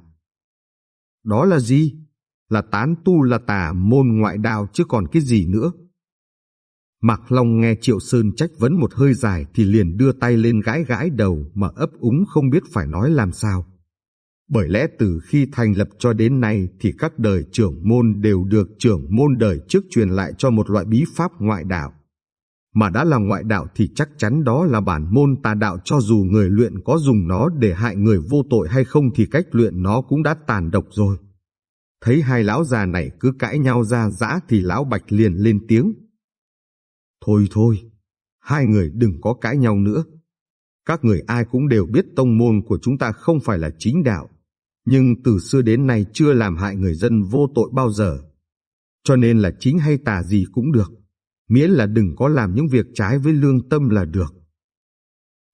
A: Đó là gì? Là tán tu là tà môn ngoại đạo chứ còn cái gì nữa. Mạc Long nghe Triệu Sơn trách vấn một hơi dài thì liền đưa tay lên gãi gãi đầu mà ấp úng không biết phải nói làm sao. Bởi lẽ từ khi thành lập cho đến nay thì các đời trưởng môn đều được trưởng môn đời trước truyền lại cho một loại bí pháp ngoại đạo. Mà đã là ngoại đạo thì chắc chắn đó là bản môn tà đạo cho dù người luyện có dùng nó để hại người vô tội hay không thì cách luyện nó cũng đã tàn độc rồi. Thấy hai lão già này cứ cãi nhau ra dã thì lão Bạch liền lên tiếng. Thôi thôi, hai người đừng có cãi nhau nữa. Các người ai cũng đều biết tông môn của chúng ta không phải là chính đạo, nhưng từ xưa đến nay chưa làm hại người dân vô tội bao giờ. Cho nên là chính hay tà gì cũng được, miễn là đừng có làm những việc trái với lương tâm là được.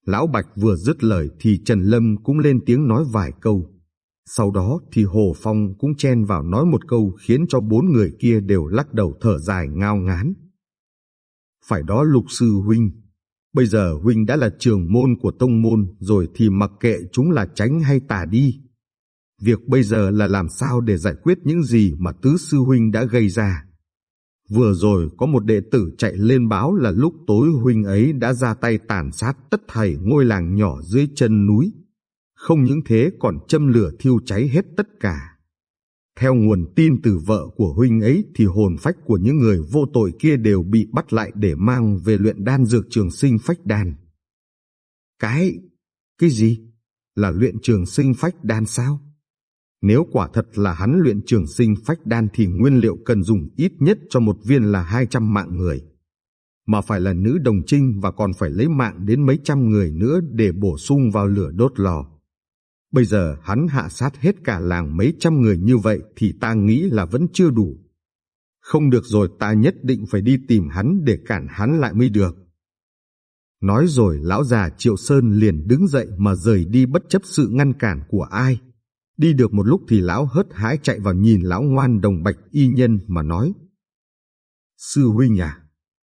A: Lão Bạch vừa dứt lời thì Trần Lâm cũng lên tiếng nói vài câu. Sau đó thì Hồ Phong cũng chen vào nói một câu khiến cho bốn người kia đều lắc đầu thở dài ngao ngán. Phải đó lục sư huynh, bây giờ huynh đã là trường môn của tông môn rồi thì mặc kệ chúng là tránh hay tà đi. Việc bây giờ là làm sao để giải quyết những gì mà tứ sư huynh đã gây ra. Vừa rồi có một đệ tử chạy lên báo là lúc tối huynh ấy đã ra tay tàn sát tất thảy ngôi làng nhỏ dưới chân núi. Không những thế, còn châm lửa thiêu cháy hết tất cả. Theo nguồn tin từ vợ của huynh ấy, thì hồn phách của những người vô tội kia đều bị bắt lại để mang về luyện đan dược trường sinh phách đan. Cái... cái gì? Là luyện trường sinh phách đan sao? Nếu quả thật là hắn luyện trường sinh phách đan thì nguyên liệu cần dùng ít nhất cho một viên là 200 mạng người. Mà phải là nữ đồng trinh và còn phải lấy mạng đến mấy trăm người nữa để bổ sung vào lửa đốt lò. Bây giờ hắn hạ sát hết cả làng mấy trăm người như vậy thì ta nghĩ là vẫn chưa đủ. Không được rồi ta nhất định phải đi tìm hắn để cản hắn lại mới được. Nói rồi lão già Triệu Sơn liền đứng dậy mà rời đi bất chấp sự ngăn cản của ai. Đi được một lúc thì lão hớt hái chạy vào nhìn lão ngoan đồng bạch y nhân mà nói. Sư huynh à,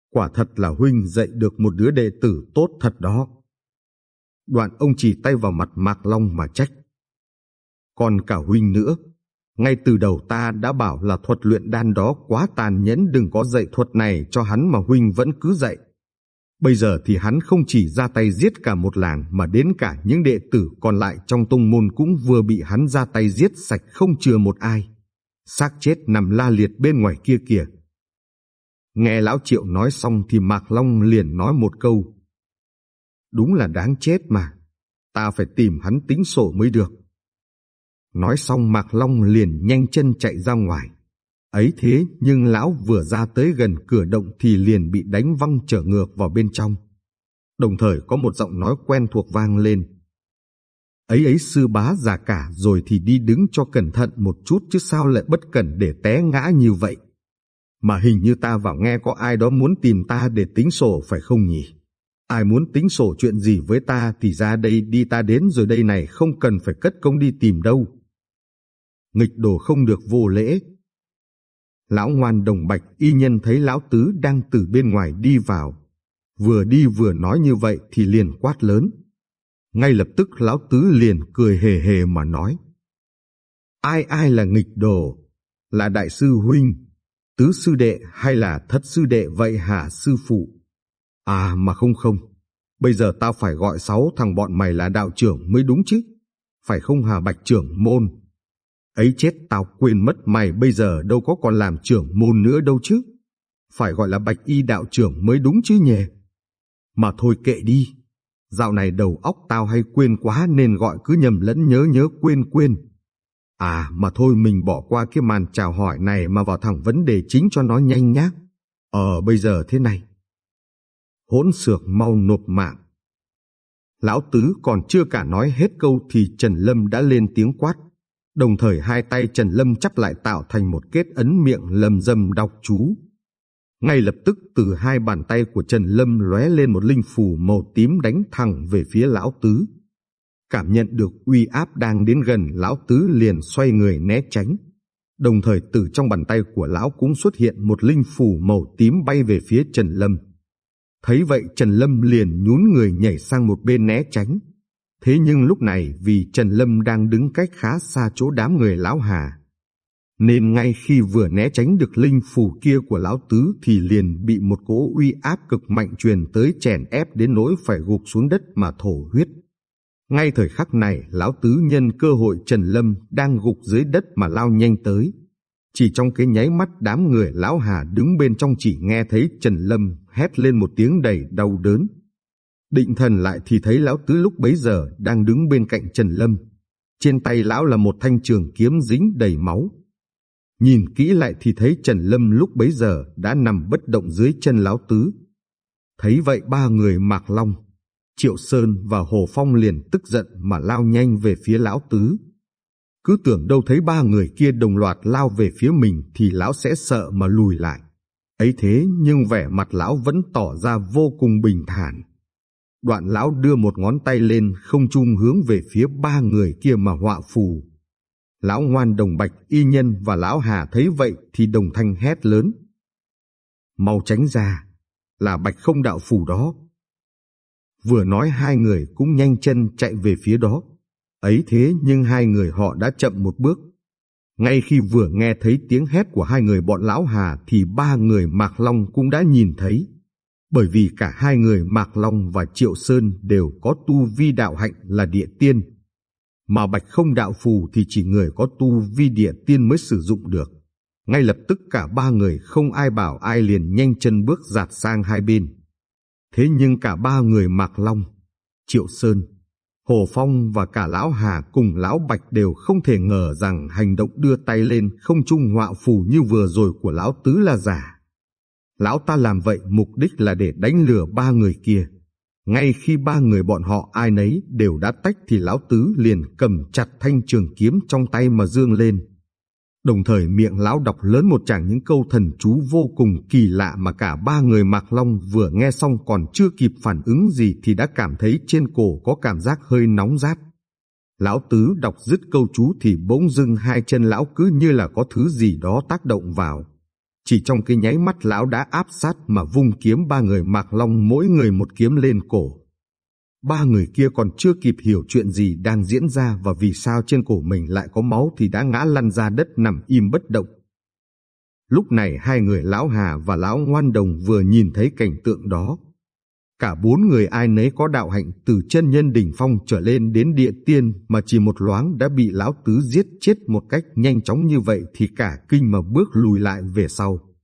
A: quả thật là huynh dạy được một đứa đệ tử tốt thật đó. Đoạn ông chỉ tay vào mặt Mạc Long mà trách. Còn cả huynh nữa, ngay từ đầu ta đã bảo là thuật luyện đan đó quá tàn nhẫn đừng có dạy thuật này cho hắn mà huynh vẫn cứ dạy. Bây giờ thì hắn không chỉ ra tay giết cả một làng mà đến cả những đệ tử còn lại trong tông môn cũng vừa bị hắn ra tay giết sạch không chừa một ai. xác chết nằm la liệt bên ngoài kia kìa. Nghe lão triệu nói xong thì Mạc Long liền nói một câu. Đúng là đáng chết mà, ta phải tìm hắn tính sổ mới được. Nói xong Mạc Long liền nhanh chân chạy ra ngoài. Ấy thế nhưng lão vừa ra tới gần cửa động thì liền bị đánh văng trở ngược vào bên trong. Đồng thời có một giọng nói quen thuộc vang lên. Ấy ấy sư bá già cả rồi thì đi đứng cho cẩn thận một chút chứ sao lại bất cẩn để té ngã như vậy. Mà hình như ta vào nghe có ai đó muốn tìm ta để tính sổ phải không nhỉ? Ai muốn tính sổ chuyện gì với ta thì ra đây đi ta đến rồi đây này không cần phải cất công đi tìm đâu. Nghịch đồ không được vô lễ. Lão ngoan đồng bạch y nhân thấy lão tứ đang từ bên ngoài đi vào. Vừa đi vừa nói như vậy thì liền quát lớn. Ngay lập tức lão tứ liền cười hề hề mà nói. Ai ai là nghịch đồ? Là đại sư huynh, tứ sư đệ hay là thất sư đệ vậy hả sư phụ? À mà không không, bây giờ tao phải gọi sáu thằng bọn mày là đạo trưởng mới đúng chứ, phải không hà bạch trưởng môn? Ấy chết tao quên mất mày bây giờ đâu có còn làm trưởng môn nữa đâu chứ. Phải gọi là bạch y đạo trưởng mới đúng chứ nhỉ. Mà thôi kệ đi, dạo này đầu óc tao hay quên quá nên gọi cứ nhầm lẫn nhớ nhớ quên quên. À mà thôi mình bỏ qua cái màn chào hỏi này mà vào thẳng vấn đề chính cho nó nhanh nhá. Ờ bây giờ thế này, hỗn xược mau nộp mạng. Lão Tứ còn chưa cả nói hết câu thì Trần Lâm đã lên tiếng quát. Đồng thời hai tay Trần Lâm chắp lại tạo thành một kết ấn miệng lầm dầm đọc chú. Ngay lập tức từ hai bàn tay của Trần Lâm lóe lên một linh phù màu tím đánh thẳng về phía Lão Tứ. Cảm nhận được uy áp đang đến gần, Lão Tứ liền xoay người né tránh. Đồng thời từ trong bàn tay của Lão cũng xuất hiện một linh phù màu tím bay về phía Trần Lâm. Thấy vậy Trần Lâm liền nhún người nhảy sang một bên né tránh. Thế nhưng lúc này vì Trần Lâm đang đứng cách khá xa chỗ đám người lão Hà. Nên ngay khi vừa né tránh được linh phù kia của lão tứ thì liền bị một cỗ uy áp cực mạnh truyền tới chèn ép đến nỗi phải gục xuống đất mà thổ huyết. Ngay thời khắc này, lão tứ nhân cơ hội Trần Lâm đang gục dưới đất mà lao nhanh tới. Chỉ trong cái nháy mắt đám người lão Hà đứng bên trong chỉ nghe thấy Trần Lâm hét lên một tiếng đầy đau đớn. Định thần lại thì thấy lão tứ lúc bấy giờ đang đứng bên cạnh Trần Lâm. Trên tay lão là một thanh trường kiếm dính đầy máu. Nhìn kỹ lại thì thấy Trần Lâm lúc bấy giờ đã nằm bất động dưới chân lão tứ. Thấy vậy ba người Mạc Long, Triệu Sơn và Hồ Phong liền tức giận mà lao nhanh về phía lão tứ. Cứ tưởng đâu thấy ba người kia đồng loạt lao về phía mình thì lão sẽ sợ mà lùi lại. Ấy thế nhưng vẻ mặt lão vẫn tỏ ra vô cùng bình thản. Đoạn lão đưa một ngón tay lên không trung hướng về phía ba người kia mà họa phù. Lão ngoan đồng bạch y nhân và lão hà thấy vậy thì đồng thanh hét lớn. Mau tránh ra, là bạch không đạo phù đó. Vừa nói hai người cũng nhanh chân chạy về phía đó. Ấy thế nhưng hai người họ đã chậm một bước. Ngay khi vừa nghe thấy tiếng hét của hai người bọn lão Hà thì ba người Mạc Long cũng đã nhìn thấy. Bởi vì cả hai người Mạc Long và Triệu Sơn đều có tu vi đạo hạnh là địa tiên. Mà bạch không đạo phù thì chỉ người có tu vi địa tiên mới sử dụng được. Ngay lập tức cả ba người không ai bảo ai liền nhanh chân bước giạt sang hai bên. Thế nhưng cả ba người Mạc Long, Triệu Sơn, Hồ Phong và cả Lão Hà cùng Lão Bạch đều không thể ngờ rằng hành động đưa tay lên không trung họa phù như vừa rồi của Lão Tứ là giả. Lão ta làm vậy mục đích là để đánh lừa ba người kia. Ngay khi ba người bọn họ ai nấy đều đã tách thì Lão Tứ liền cầm chặt thanh trường kiếm trong tay mà dương lên. Đồng thời miệng lão đọc lớn một chàng những câu thần chú vô cùng kỳ lạ mà cả ba người Mạc Long vừa nghe xong còn chưa kịp phản ứng gì thì đã cảm thấy trên cổ có cảm giác hơi nóng rát. Lão Tứ đọc dứt câu chú thì bỗng dưng hai chân lão cứ như là có thứ gì đó tác động vào. Chỉ trong cái nháy mắt lão đã áp sát mà vung kiếm ba người Mạc Long mỗi người một kiếm lên cổ. Ba người kia còn chưa kịp hiểu chuyện gì đang diễn ra và vì sao trên cổ mình lại có máu thì đã ngã lăn ra đất nằm im bất động. Lúc này hai người lão Hà và lão Ngoan Đồng vừa nhìn thấy cảnh tượng đó. Cả bốn người ai nấy có đạo hạnh từ chân nhân đỉnh phong trở lên đến địa tiên mà chỉ một loáng đã bị lão tứ giết chết một cách nhanh chóng như vậy thì cả kinh mà bước lùi lại về sau.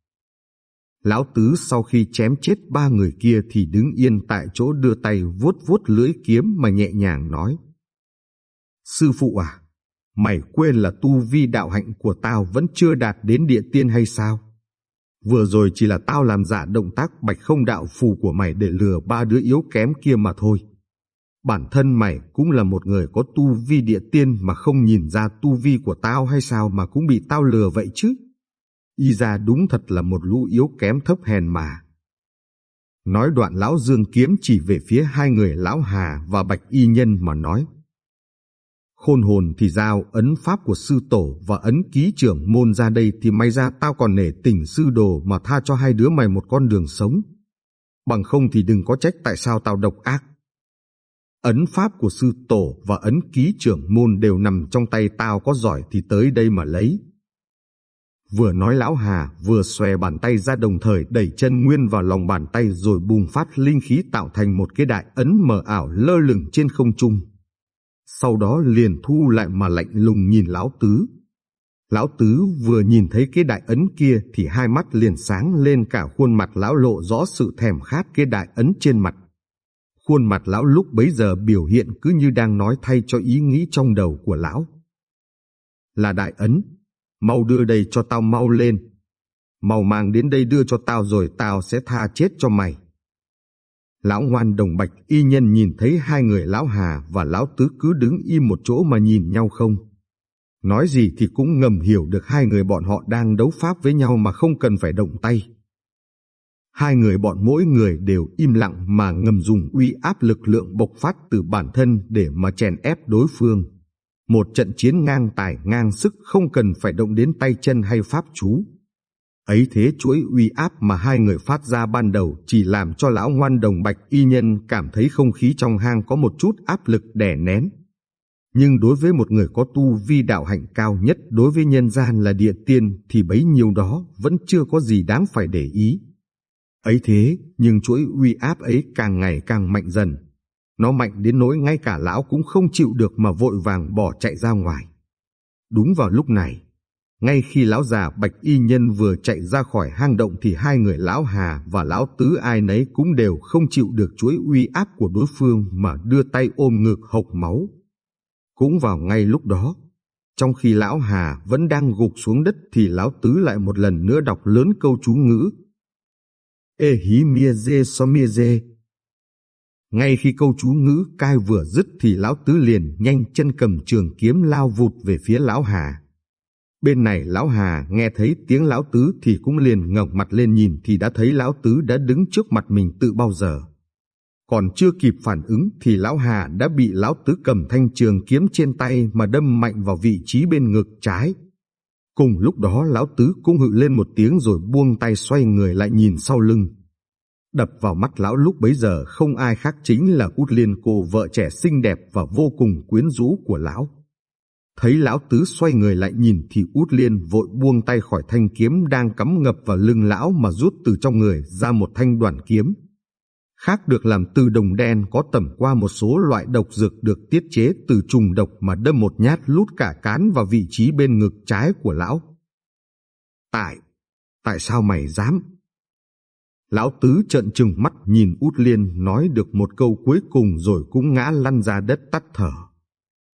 A: Lão Tứ sau khi chém chết ba người kia thì đứng yên tại chỗ đưa tay vuốt vuốt lưỡi kiếm mà nhẹ nhàng nói. Sư phụ à, mày quên là tu vi đạo hạnh của tao vẫn chưa đạt đến địa tiên hay sao? Vừa rồi chỉ là tao làm giả động tác bạch không đạo phù của mày để lừa ba đứa yếu kém kia mà thôi. Bản thân mày cũng là một người có tu vi địa tiên mà không nhìn ra tu vi của tao hay sao mà cũng bị tao lừa vậy chứ? Y ra đúng thật là một lũ yếu kém thấp hèn mà. Nói đoạn lão Dương kiếm chỉ về phía hai người lão Hà và Bạch Y Nhân mà nói. Khôn hồn thì giao ấn pháp của sư tổ và ấn ký trưởng môn ra đây thì may ra tao còn nể tình sư đồ mà tha cho hai đứa mày một con đường sống. Bằng không thì đừng có trách tại sao tao độc ác. Ấn pháp của sư tổ và ấn ký trưởng môn đều nằm trong tay tao có giỏi thì tới đây mà lấy. Vừa nói lão Hà vừa xòe bàn tay ra đồng thời đẩy chân nguyên vào lòng bàn tay rồi bùng phát linh khí tạo thành một cái đại ấn mờ ảo lơ lửng trên không trung. Sau đó liền thu lại mà lạnh lùng nhìn lão tứ. Lão tứ vừa nhìn thấy cái đại ấn kia thì hai mắt liền sáng lên cả khuôn mặt lão lộ rõ sự thèm khát cái đại ấn trên mặt. Khuôn mặt lão lúc bấy giờ biểu hiện cứ như đang nói thay cho ý nghĩ trong đầu của lão. Là đại ấn, Mau đưa đây cho tao mau lên. Mau mang đến đây đưa cho tao rồi tao sẽ tha chết cho mày. Lão ngoan đồng bạch, y nhân nhìn thấy hai người lão Hà và lão Tứ cứ đứng im một chỗ mà nhìn nhau không. Nói gì thì cũng ngầm hiểu được hai người bọn họ đang đấu pháp với nhau mà không cần phải động tay. Hai người bọn mỗi người đều im lặng mà ngầm dùng uy áp lực lượng bộc phát từ bản thân để mà chèn ép đối phương. Một trận chiến ngang tài ngang sức không cần phải động đến tay chân hay pháp chú. Ấy thế chuỗi uy áp mà hai người phát ra ban đầu chỉ làm cho lão ngoan đồng bạch y nhân cảm thấy không khí trong hang có một chút áp lực đè nén. Nhưng đối với một người có tu vi đạo hạnh cao nhất đối với nhân gian là địa tiên thì bấy nhiêu đó vẫn chưa có gì đáng phải để ý. Ấy thế, nhưng chuỗi uy áp ấy càng ngày càng mạnh dần, nó mạnh đến nỗi ngay cả lão cũng không chịu được mà vội vàng bỏ chạy ra ngoài. Đúng vào lúc này, ngay khi lão già bạch y nhân vừa chạy ra khỏi hang động thì hai người lão Hà và lão Tứ ai nấy cũng đều không chịu được chuỗi uy áp của đối phương mà đưa tay ôm ngực hộc máu. Cũng vào ngay lúc đó, trong khi lão Hà vẫn đang gục xuống đất thì lão Tứ lại một lần nữa đọc lớn câu chú ngữ. Ê hí mia dê so mia dê, ngay khi câu chú ngữ cai vừa dứt thì lão tứ liền nhanh chân cầm trường kiếm lao vụt về phía lão Hà. Bên này lão Hà nghe thấy tiếng lão tứ thì cũng liền ngẩng mặt lên nhìn thì đã thấy lão tứ đã đứng trước mặt mình tự bao giờ. Còn chưa kịp phản ứng thì lão Hà đã bị lão tứ cầm thanh trường kiếm trên tay mà đâm mạnh vào vị trí bên ngực trái. Cùng lúc đó lão tứ cũng hự lên một tiếng rồi buông tay xoay người lại nhìn sau lưng. Đập vào mắt lão lúc bấy giờ không ai khác chính là Út Liên cô vợ trẻ xinh đẹp và vô cùng quyến rũ của lão. Thấy lão tứ xoay người lại nhìn thì út liên vội buông tay khỏi thanh kiếm đang cắm ngập vào lưng lão mà rút từ trong người ra một thanh đoàn kiếm. Khác được làm từ đồng đen có tẩm qua một số loại độc dược được tiết chế từ trùng độc mà đâm một nhát lút cả cán vào vị trí bên ngực trái của lão. Tại, tại sao mày dám? Lão tứ trợn trừng mắt nhìn út liên nói được một câu cuối cùng rồi cũng ngã lăn ra đất tắt thở.